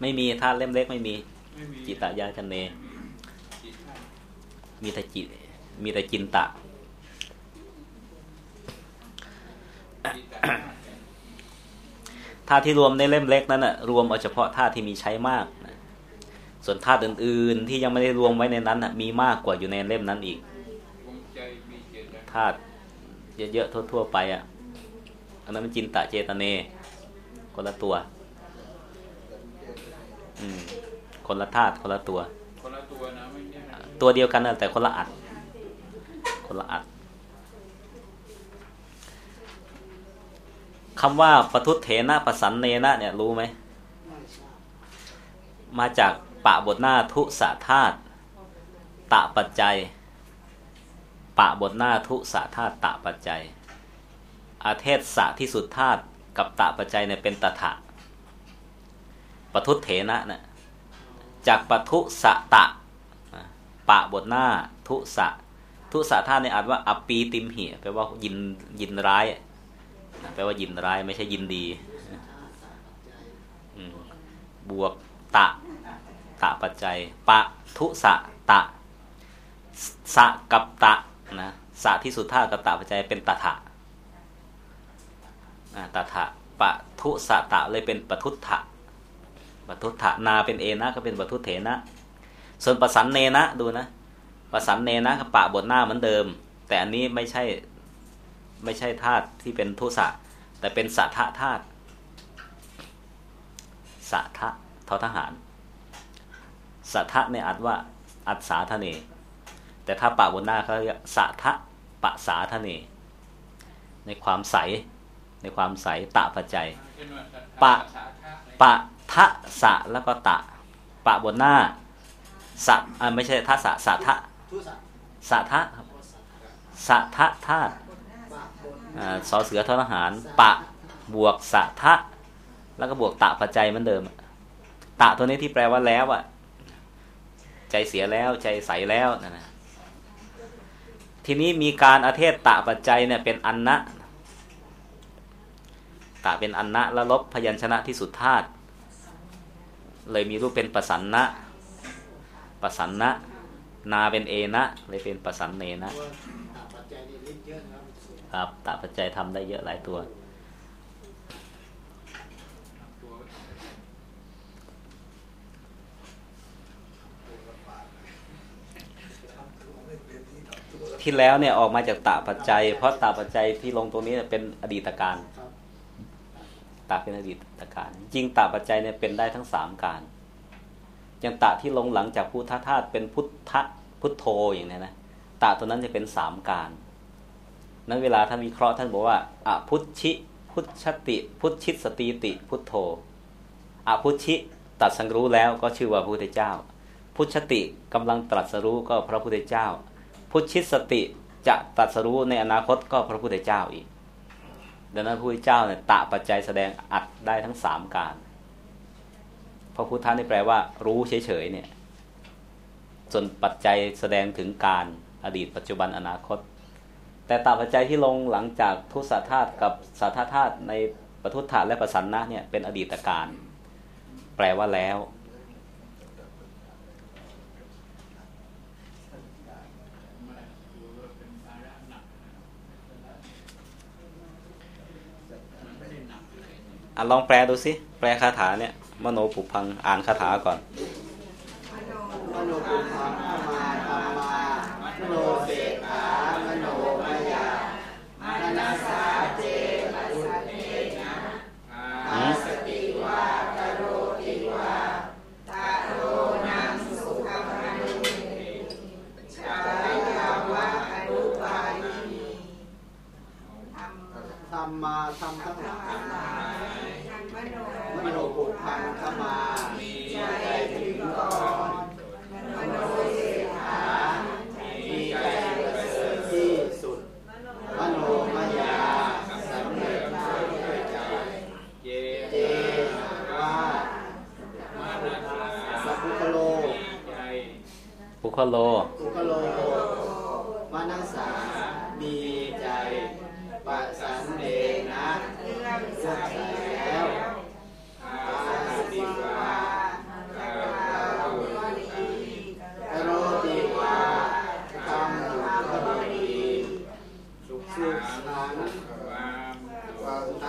ไม่มีธาตุเล่มเล็กไม่มีไม่มีจิตตยาชนเนจิตธาตุมีแต่จิตมีแต่จินตะจิตธาตุเนี่ยธาตุที่รวมในเล่มเล็กนั้นนะรวมเอาเฉพาะธาตุที่มีใช้มากนะ ส่วนธาตุอื่น ๆ ที่ยังไม่ได้รวมไว้ในนั้นมีมากกว่าอยู่ในเล่มนั้นอีกธาตุเยอะๆทั่ว ๆ ไปอะอันนั้นมันจินตะเจตเนคนละตัว อืม คนละธาตุคนละตัว คนละตัวนะไม่ใช่ตัวเดียวกันแต่คนละอัด คนละอัดคำว่าปทุตเถนะปสันเนนะเนี่ยรู้ไหม มาจาก ปะบทหน้าทุสะธาตุตะปัจจัย ปะบทหน้าทุสะธาตุตะปัจจัย อาเทศสะที่สุดธาตุกับตะปัจจัยเนี่ยเป็นตถะปทุเถนะนะจากปทุสะตะ ปะบทหน้าทุสะทุสะธาตุเนี่ยอ่านว่าอปีติมเหิแปลว่ายินยินร้ายแปลว่ายินร้ายไม่ใช่ยินดีบวกตะ ตะปัจจัย ปะทุสะตะ สะกับตะนะสะที่สุดท่ากับตะปัจจัยเป็นตถะอ่าตถะปะทุสะตะเลยเป็นปทุตถะปทุตถะนาเป็นเอนะก็เป็นปทุเถนะ ส่วนปะสันเนนะดูนะปะสันเนนะกับปะบทหน้าเหมือนเดิม แต่อันนี้ไม่ใช่ไม่ใช่ธาตุที่เป็นทุสะแต่เป็นสัทธะธาตุสัทธะทอทหาร สัทธะเนี่ยอัดว่าอัดสาทะเน แต่ถ้าปะบนหน้าเขาเรียกสัทธะปะสาทะเน ในความใส ในความใสตะปัจจัย ปะปะทะสะแล้วก็ตะ ปะบนหน้าสะไม่ใช่ทะสะสะทะสะสะทะครับสะทะธาตุปะบนอ่าสอเสือทอทหาร ปะบวกสะทะ แล้วก็บวกตะปัจจัยเหมือนเดิม ตะตัวนี้ที่แปลว่าแล้วอะ ใจเสียแล้วใจใสแล้วนะนะทีนี้มีการอาเทศตะปัจจัยเนี่ยเป็นอันนะตะเป็นอันนะแล้วลบพยัญชนะที่สุดธาตุเลยมีรูปเป็นประสันนะประสันนะ นาเป็นเอนะ เลยเป็นประสันเนนะตัวตะปัจจัยนี่ฤทธิ์เยอะนะครับตะปัจจัยทำได้เยอะหลายตัว ที่แล้วเนี่ยออกมาจากตะปัจจัย เพราะตะปัจจัยที่ลงตรงนี้เป็นอดีตการตะเป็นอดีตการจริงตะปัจจัยเนี่ยเป็นได้ทั้งสามการอย่างตะที่ลงหลังจากพุทธธาตุเป็นพุทธพุทโธอย่างนี้นะตะตัวนั้นจะเป็นสามการนั้นเวลาท่านวิเคราะห์ท่านบอกว่าอะพุทชิ พุทชติ พุทชิตสติติ พุทโธอะพุทชิตัดสังรู้แล้วก็ชื่อว่าพระพุทธเจ้า พุทชติกำลังตรัสรู้ก็พระพุทธเจ้า พุทชิตสติจะตรัสรู้ในอนาคตก็พระพุทธเจ้าอีก ดังนั้นพระพุทธเจ้าเนี่ยตะปัจจัยแสดงอัดได้ทั้งสามการพระพุทธะนี่แปลว่า รู้เฉยๆเนี่ย ส่วนปัจจัยแสดงถึงการอดีตปัจจุบันอนาคต แต่ตาปัจจัยที่ลงหลังจากทุสธาตุกับสัทธาธาตุในปทุธาตุและประสันนะเนี่ยเป็นอดีตการ แปลว่าแล้ว มาดูว่าเป็นภาระหนักมันไม่ได้หนักเลย อะลองแปลดูสิ แปลคาถาเนี่ย มโนปุพังอ่านคาถาก่อนมโนปุพังอามาตมามโนเสขามโนมายามานาสาเจปุตเตนะ อืม สติวากโรติวาตาโรนังสุขมนุชาลาวะอนุปายิธรรมาธรรมทั้งหลายมโนปุพังธรรมามีใจถึงก่อนมโนเสขามีใจประเสริฐที่สุด มโนมายาสำเร็จด้วยใจ เย เจว่า มานาสา สัพพุคโล ใจ ปุ คโลปุคโลมานัสสามีใจปัสสันเดนะเลื่อมใสแล้วอาสิวาโรติวาทำอยู่ก็ดีสุขสุขสันนต์ต์ความคว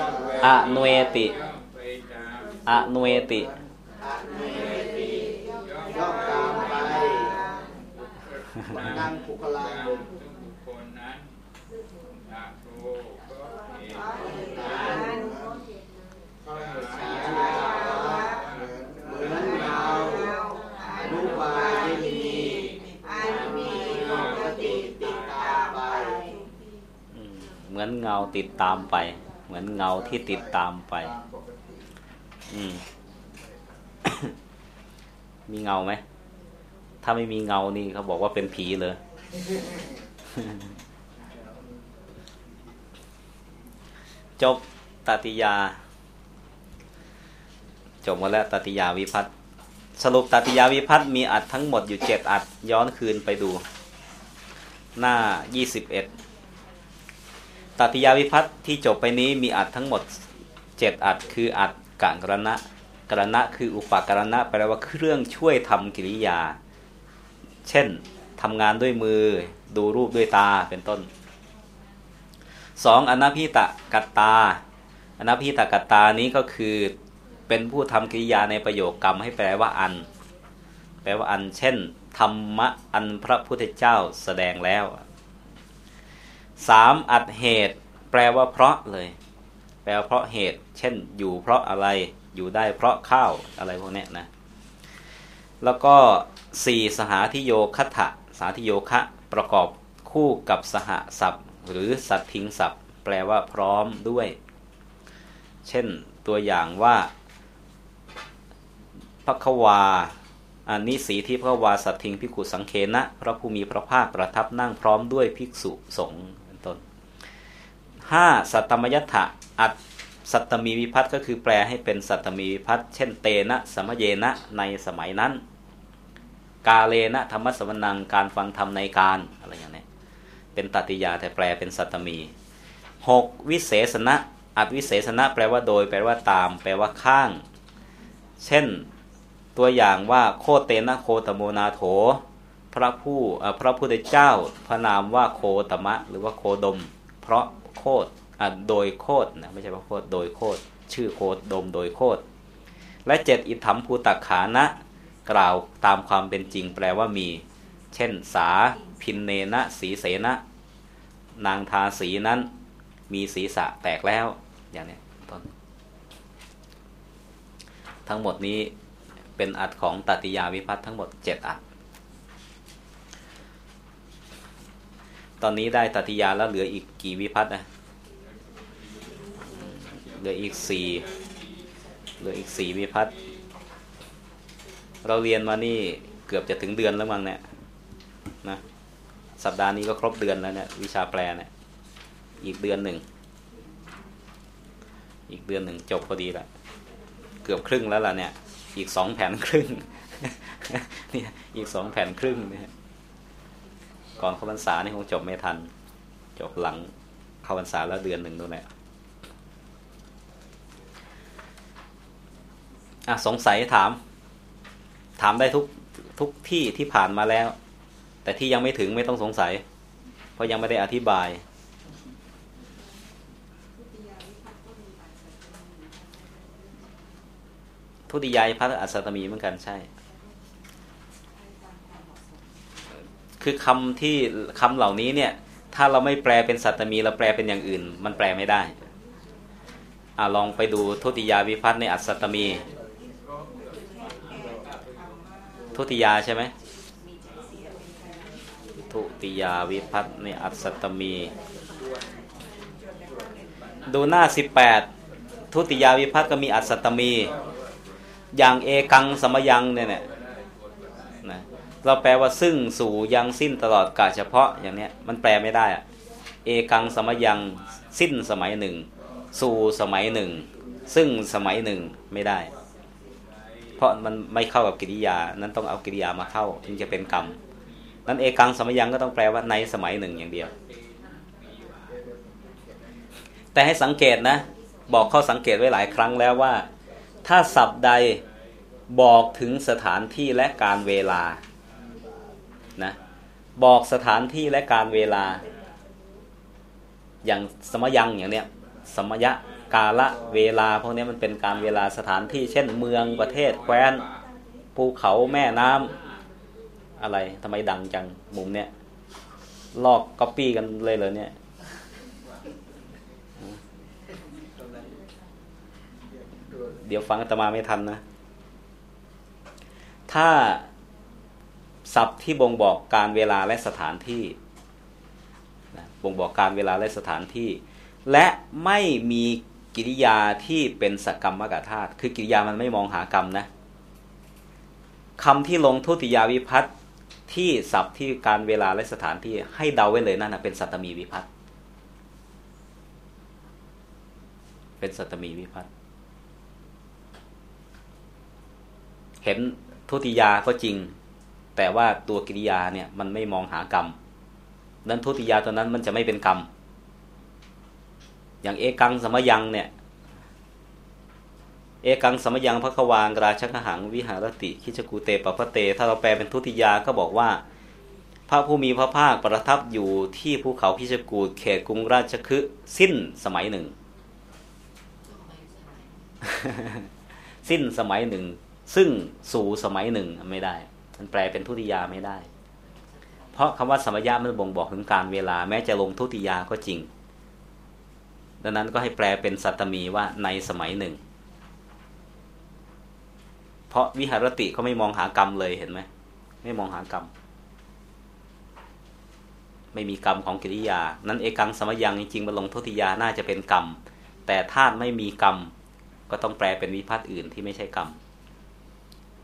ามอนเวติอมไปตามอหนเวติ อะเนติ ย่อม ย่อมตามไป ตาม นางปุคลาตามซึ่งบุคคลนั้นอาโทก็เหตุนั้นช้าเหมือนเงาอนุบาลินีอันมีปกติติดตามไป เหมือนเงาติดตามไป เหมือนเงาที่ติดตามไป อืม มีเงาไหม ถ้าไม่มีเงานี่เขาบอกว่าเป็นผีเลยจบตติยา จบหมดแล้วตติยาวิพัฒน์สรุปตติยาวิพัฒน์มีอัดทั้งหมดอยู่เจ็ดอัดย้อนคืนไปดู หน้ายี่สิบเอ็ดตติยาวิพัฒน์ที่จบไปนี้มีอัดทั้งหมดเจ็ดอัดคืออัดกะกรณะกรณะคืออุปกรณะแปลว่าเครื่องช่วยทำกิริยา เช่นทำงานด้วยมือ ดูรูปด้วยตาเป็นต้นสองอนาพิตะกัตตา อนาพิตะกัตตานี้ก็คือเป็นผู้ทำกิริยาในประโยคกรรมให้แปลว่าอัน แปลว่าอัน เช่น ธรรมะอันพระพุทธเจ้าแสดงแล้วสามอัดเหตุ แปลว่าเพราะเลย แปลว่าเพราะเหตุ เช่น อยู่เพราะอะไรอยู่ได้เพราะข้าวอะไรพวกเนี้ยนะแล้วก็ สี่สหาธิโยคัตถะสาธิโยคะประกอบคู่กับสหศัพท์ หรือสัตทิงศัพท์ แปลว่าพร้อมด้วย เช่นตัวอย่างว่าพระควาอันนี้สีที่พระวาสัตทิงพิกุสังเคนะพระผู้มีพระภาคประทับนั่งพร้อมด้วยภิกษุสงฆ์เป็นต้นห้าสัตตมยัตถะอัดสัตตมีวิพัฒน์ก็คือแปลให้เป็นสัตตมีวิพัฒน์เช่นเตนะสมเยนะในสมัยนั้น กาเลนะธรรมสวนังการฟังธรรมในการอะไรอย่างนี้เป็นตติยาแต่แปลเป็นสัตตมีหกวิเศษณะอัดวิเศษณะแปลว่าโดย แปลว่าตาม แปลว่าข้าง เช่นตัวอย่างว่าโคตเตนะโคตโมนาโถ พระผู้พระพุทธเจ้า พระนามว่าโคตมะ หรือว่าโคดม เพราะโคตโดยโคตนะไม่ใช่ว่าโคตโดยโคตชื่อโคดมโดยโคตรและเจ็ดอิตถัมภูตักขานะ กล่าวตามความเป็นจริงแปลว่ามี เช่น สาพินเนนะสีเสนะ นางทาสีนั้นมีศีรษะแตกแล้ว อย่างนี้ต้นทั้งหมดนี้เป็นอัดของตัติยาวิพัฒน์ทั้งหมดเจ็ดอัดตอนนี้ได้ตัติยาแล้วเหลืออีกกี่วิพัฒน์นะเหลืออีกสี่เหลืออีกสี่วิพัฒน์ เราเรียนมานี่เกือบจะถึงเดือนแล้วมั้งเนี่ยนะสัปดาห์นี้ก็ครบเดือนแล้วเนี่ยวิชาแปลเนี่ยอีกเดือนหนึ่ง อีกเดือนหนึ่งจบพอดีละเกือบครึ่งแล้วล่ะเนี่ย อีกสองแผ่นครึ่งเนี่ยอีกสองแผ่นครึ่งเนี่ยก่อนเข้าพรรษานี่คงจบไม่ทัน จบหลังเข้าพรรษาแล้วเดือนหนึ่งนู่นแหละอะสงสัยถาม ถามได้ทุกทุกที่ที่ผ่านมาแล้ว แต่ที่ยังไม่ถึงไม่ต้องสงสัย เพราะยังไม่ได้อธิบายทุติยายพัฒอัสตมีเหมือนกันใช่ คือคำที่คำเหล่านี้เนี่ย ถ้าเราไม่แปลเป็นสัตตมีเราแปลเป็นอย่างอื่น มันแปลไม่ได้อ่าลองไปดูทุติยาวิพัฒน์ในอัสสตมี ทุติยาใช่ไหมทุติยาวิพัฒน์ในอัสสตมี ดูหน้าสิบแปดทุติยาวิพัฒน์ก็มีอัสสตมี อย่างเอกังสมยังเนี่ยนะนะเราแปลว่าซึ่งสู่ยังสิ้นตลอดกาเฉพาะอย่างเนี้ยมันแปลไม่ได้อะเอกังสมยังสิ้นสมัยหนึ่ง สู่สมัยหนึ่ง ซึ่งสมัยหนึ่งไม่ได้ เพราะมันไม่เข้ากับกิริยา นั้นต้องเอากิริยามาเข้าถึงจะเป็นกรรม นั้นเอกังสมยังก็ต้องแปลว่าในสมัยหนึ่งอย่างเดียว แต่ให้สังเกตนะ บอกข้าสังเกตไว้หลายครั้งแล้วว่า ถ้าศัพท์ใดบอกถึงสถานที่และการเวลานะบอกสถานที่และการเวลา อย่างสมยังอย่างเนี้ยสมยะ กาละเวลาพวกนี้มันเป็นการเวลาสถานที่ เช่น เมืองประเทศแคว้นภูเขาแม่น้ำอะไรทำไมดังจังมุมเนี้ยลอกก๊อปปี้กันเลยเลยเนี่ยเดี๋ยวฟังอาตมาไม่ทันนะ ถ้าศัพท์ที่บ่งบอกการเวลาและสถานที่บ่งบอกการเวลาและสถานที่ และไม่มี กิริยาที่เป็นสกรรมกธาตุคือกิริยามันไม่มองหากรรมนะคำที่ลงทุติยาวิพัตน์ที่ศัพท์ที่การเวลาและสถานที่ให้เดาไว้เลยนั่นนะเป็นสัตมีวิพัตน์เป็นสัตมีวิพัตน์เห็นทุติยาก็จริง แต่ว่าตัวกิริยาเนี่ยมันไม่มองหากรรมนั้นทุติยาตัวนั้นมันจะไม่เป็นกรรม อย่างเอกังสมยังเนี่ย เอกังสมยังพระควางราชกหังวิหารติคิจกูเตปะพะเต ถ้าเราแปลเป็นทุติยาก็บอกว่า พระผู้มีพระภาคประทับอยู่ที่ภูเขาพิจกูดเขตกรุงราชคฤห์สิ้นสมัยหนึ่ง สิ้นสมัยหนึ่ง ซึ่งสู่สมัยหนึ่งไม่ได้มันแปลเป็นทุติยาไม่ได้ เพราะคำว่าสมยะมันบ่งบอกถึงการเวลาแม้จะลงทุติยาก็จริง ดังนั้นก็ให้แปลเป็นสัตตมีว่าในสมัยหนึ่ง เพราะวิหารติเขาไม่มองหากรรมเลยเห็นไหมไม่มองหากรรม ไม่มีกรรมของกิริยา นั้นเอกังสมยังจริงๆมัลงทุติยาน่าจะเป็นกรรม แต่ถ้าไม่มีกรรม ก็ต้องแปลเป็นวิพัตอื่นที่ไม่ใช่กรรม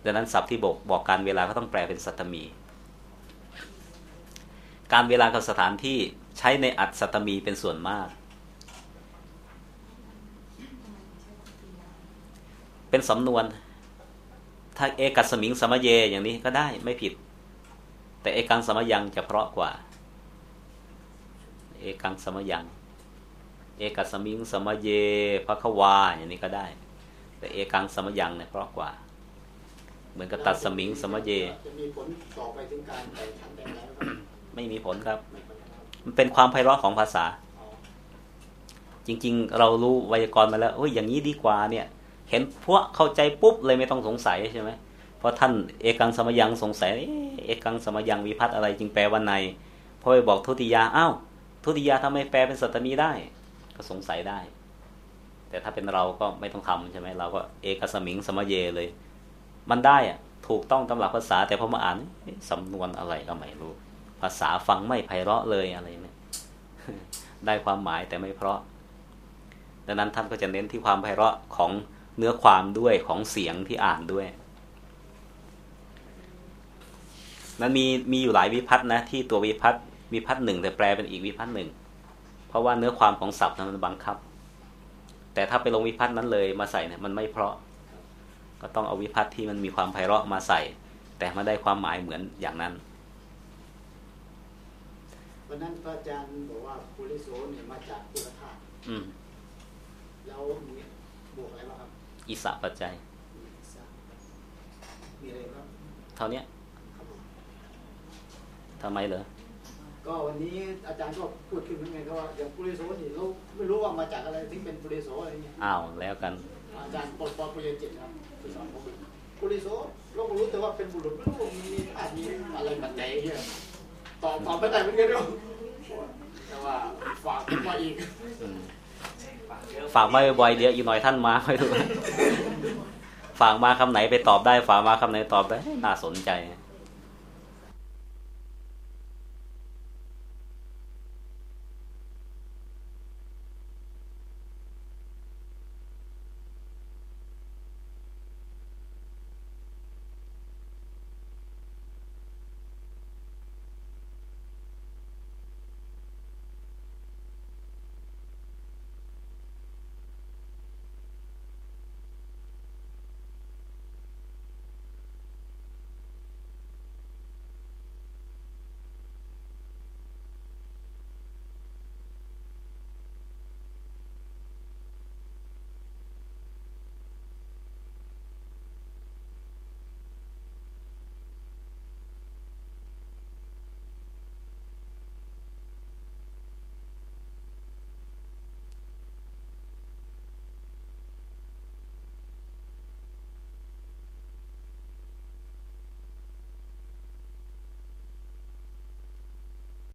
ดังนั้นศัพท์ที่บอกบอกการเวลาก็ต้องแปลเป็นสัตตมี การเวลากับสถานที่ใช้ในอัดสัตตมีเป็นส่วนมาก เป็นสำนวน ถ้าเอกัสมิงสมเยอย่างนี้ก็ได้ไม่ผิด แต่เอกังสมยังจะเพราะกว่า เอกังสมยัง เอกัสมิงสมเยพระควาอย่างนี้ก็ได้ แต่เอกังสมยังเนี่ยเพราะกว่า เหมือนกับตัดสมิงสมเยจะมีผลต่อไปถึงการแต่งชั้นแต่งแล้วไม่มีผลครับ มันเป็นความไพเราะของภาษา จริง ๆ เรารู้ไวยากรณ์มาแล้วโอ้ยอย่างนี้ดีกว่าเนี่ย เห็นพวกเข้าใจปุ๊บเลยไม่ต้องสงสัยใช่ไหมเพราะท่านเอกังสมยังสงสัยเอกังสมยังวิพัฒน์อะไรจึงแปลว่าในพอไปบอกทุติยาอ้าวทุติยาทำไมแปลเป็นสัตตมีได้ ก็สงสัยได้ แต่ถ้าเป็นเราก็ไม่ต้องทำใช่ไหมเราก็เอกสมิงสมเยเลย มันได้อะถูกต้องตำหลักภาษา แต่พอมาอ่านสำนวนอะไรก็ไม่รู้ ภาษาฟังไม่ไพเราะเลยอะไรเนี่ยได้ความหมายแต่ไม่เพราะ ดังนั้นท่านก็จะเน้นที่ความไพเราะของ เนื้อความด้วยของเสียงที่อ่านด้วยมันมีมีอยู่หลายวิพัฒน์นะที่ตัววิพัฒน์วิพัฒน์หนึ่งแต่แปลเป็นอีกวิพัฒน์หนึ่งเพราะว่าเนื้อความของศัพท์นั้นมันบังคับ แต่ถ้าไปลงวิพัฒน์นั้นเลยมาใส่เนี่ยมันไม่เพราะ ก็ต้องเอาวิพัฒน์ที่มันมีความไพเราะมาใส่ แต่ไม่ได้ความหมายเหมือนอย่างนั้นวันนั้นพระอาจารย์บอกว่าปุริโสเนี่ยมาจากพุทธทาสอืมแล้วมี อิสระปัจจัยมีอะไรบ้างเท่าเนี้ยครับผมทำไมเหรอก็วันนี้อาจารย์ก็พูดขึ้นเหมือนกันก็ว่าอย่างปุริโสนี่เราไม่รู้ว่ามาจากอะไรถึงเป็นปุริโสอะไรเงี้ยอ้าวแล้วกัน อาจารย์ปอปอปุริยจิตครับคือสอนผมปุริโสเราก็รู้แต่ว่าเป็นบุรุษไม่รู้ว่ามีอาจมีอะไรมาใจเงี้ยตอบตอบไม่ได้เหมือนกันด้วยแต่ว่าฝากผมมาอีกอืม ฝากมาบ่อยเดี๋ยวอีกหน่อยท่านมาไม่รู้ฝากมาคำไหนไปตอบได้ ฝากมาคำไหนตอบได้น่าสนใจ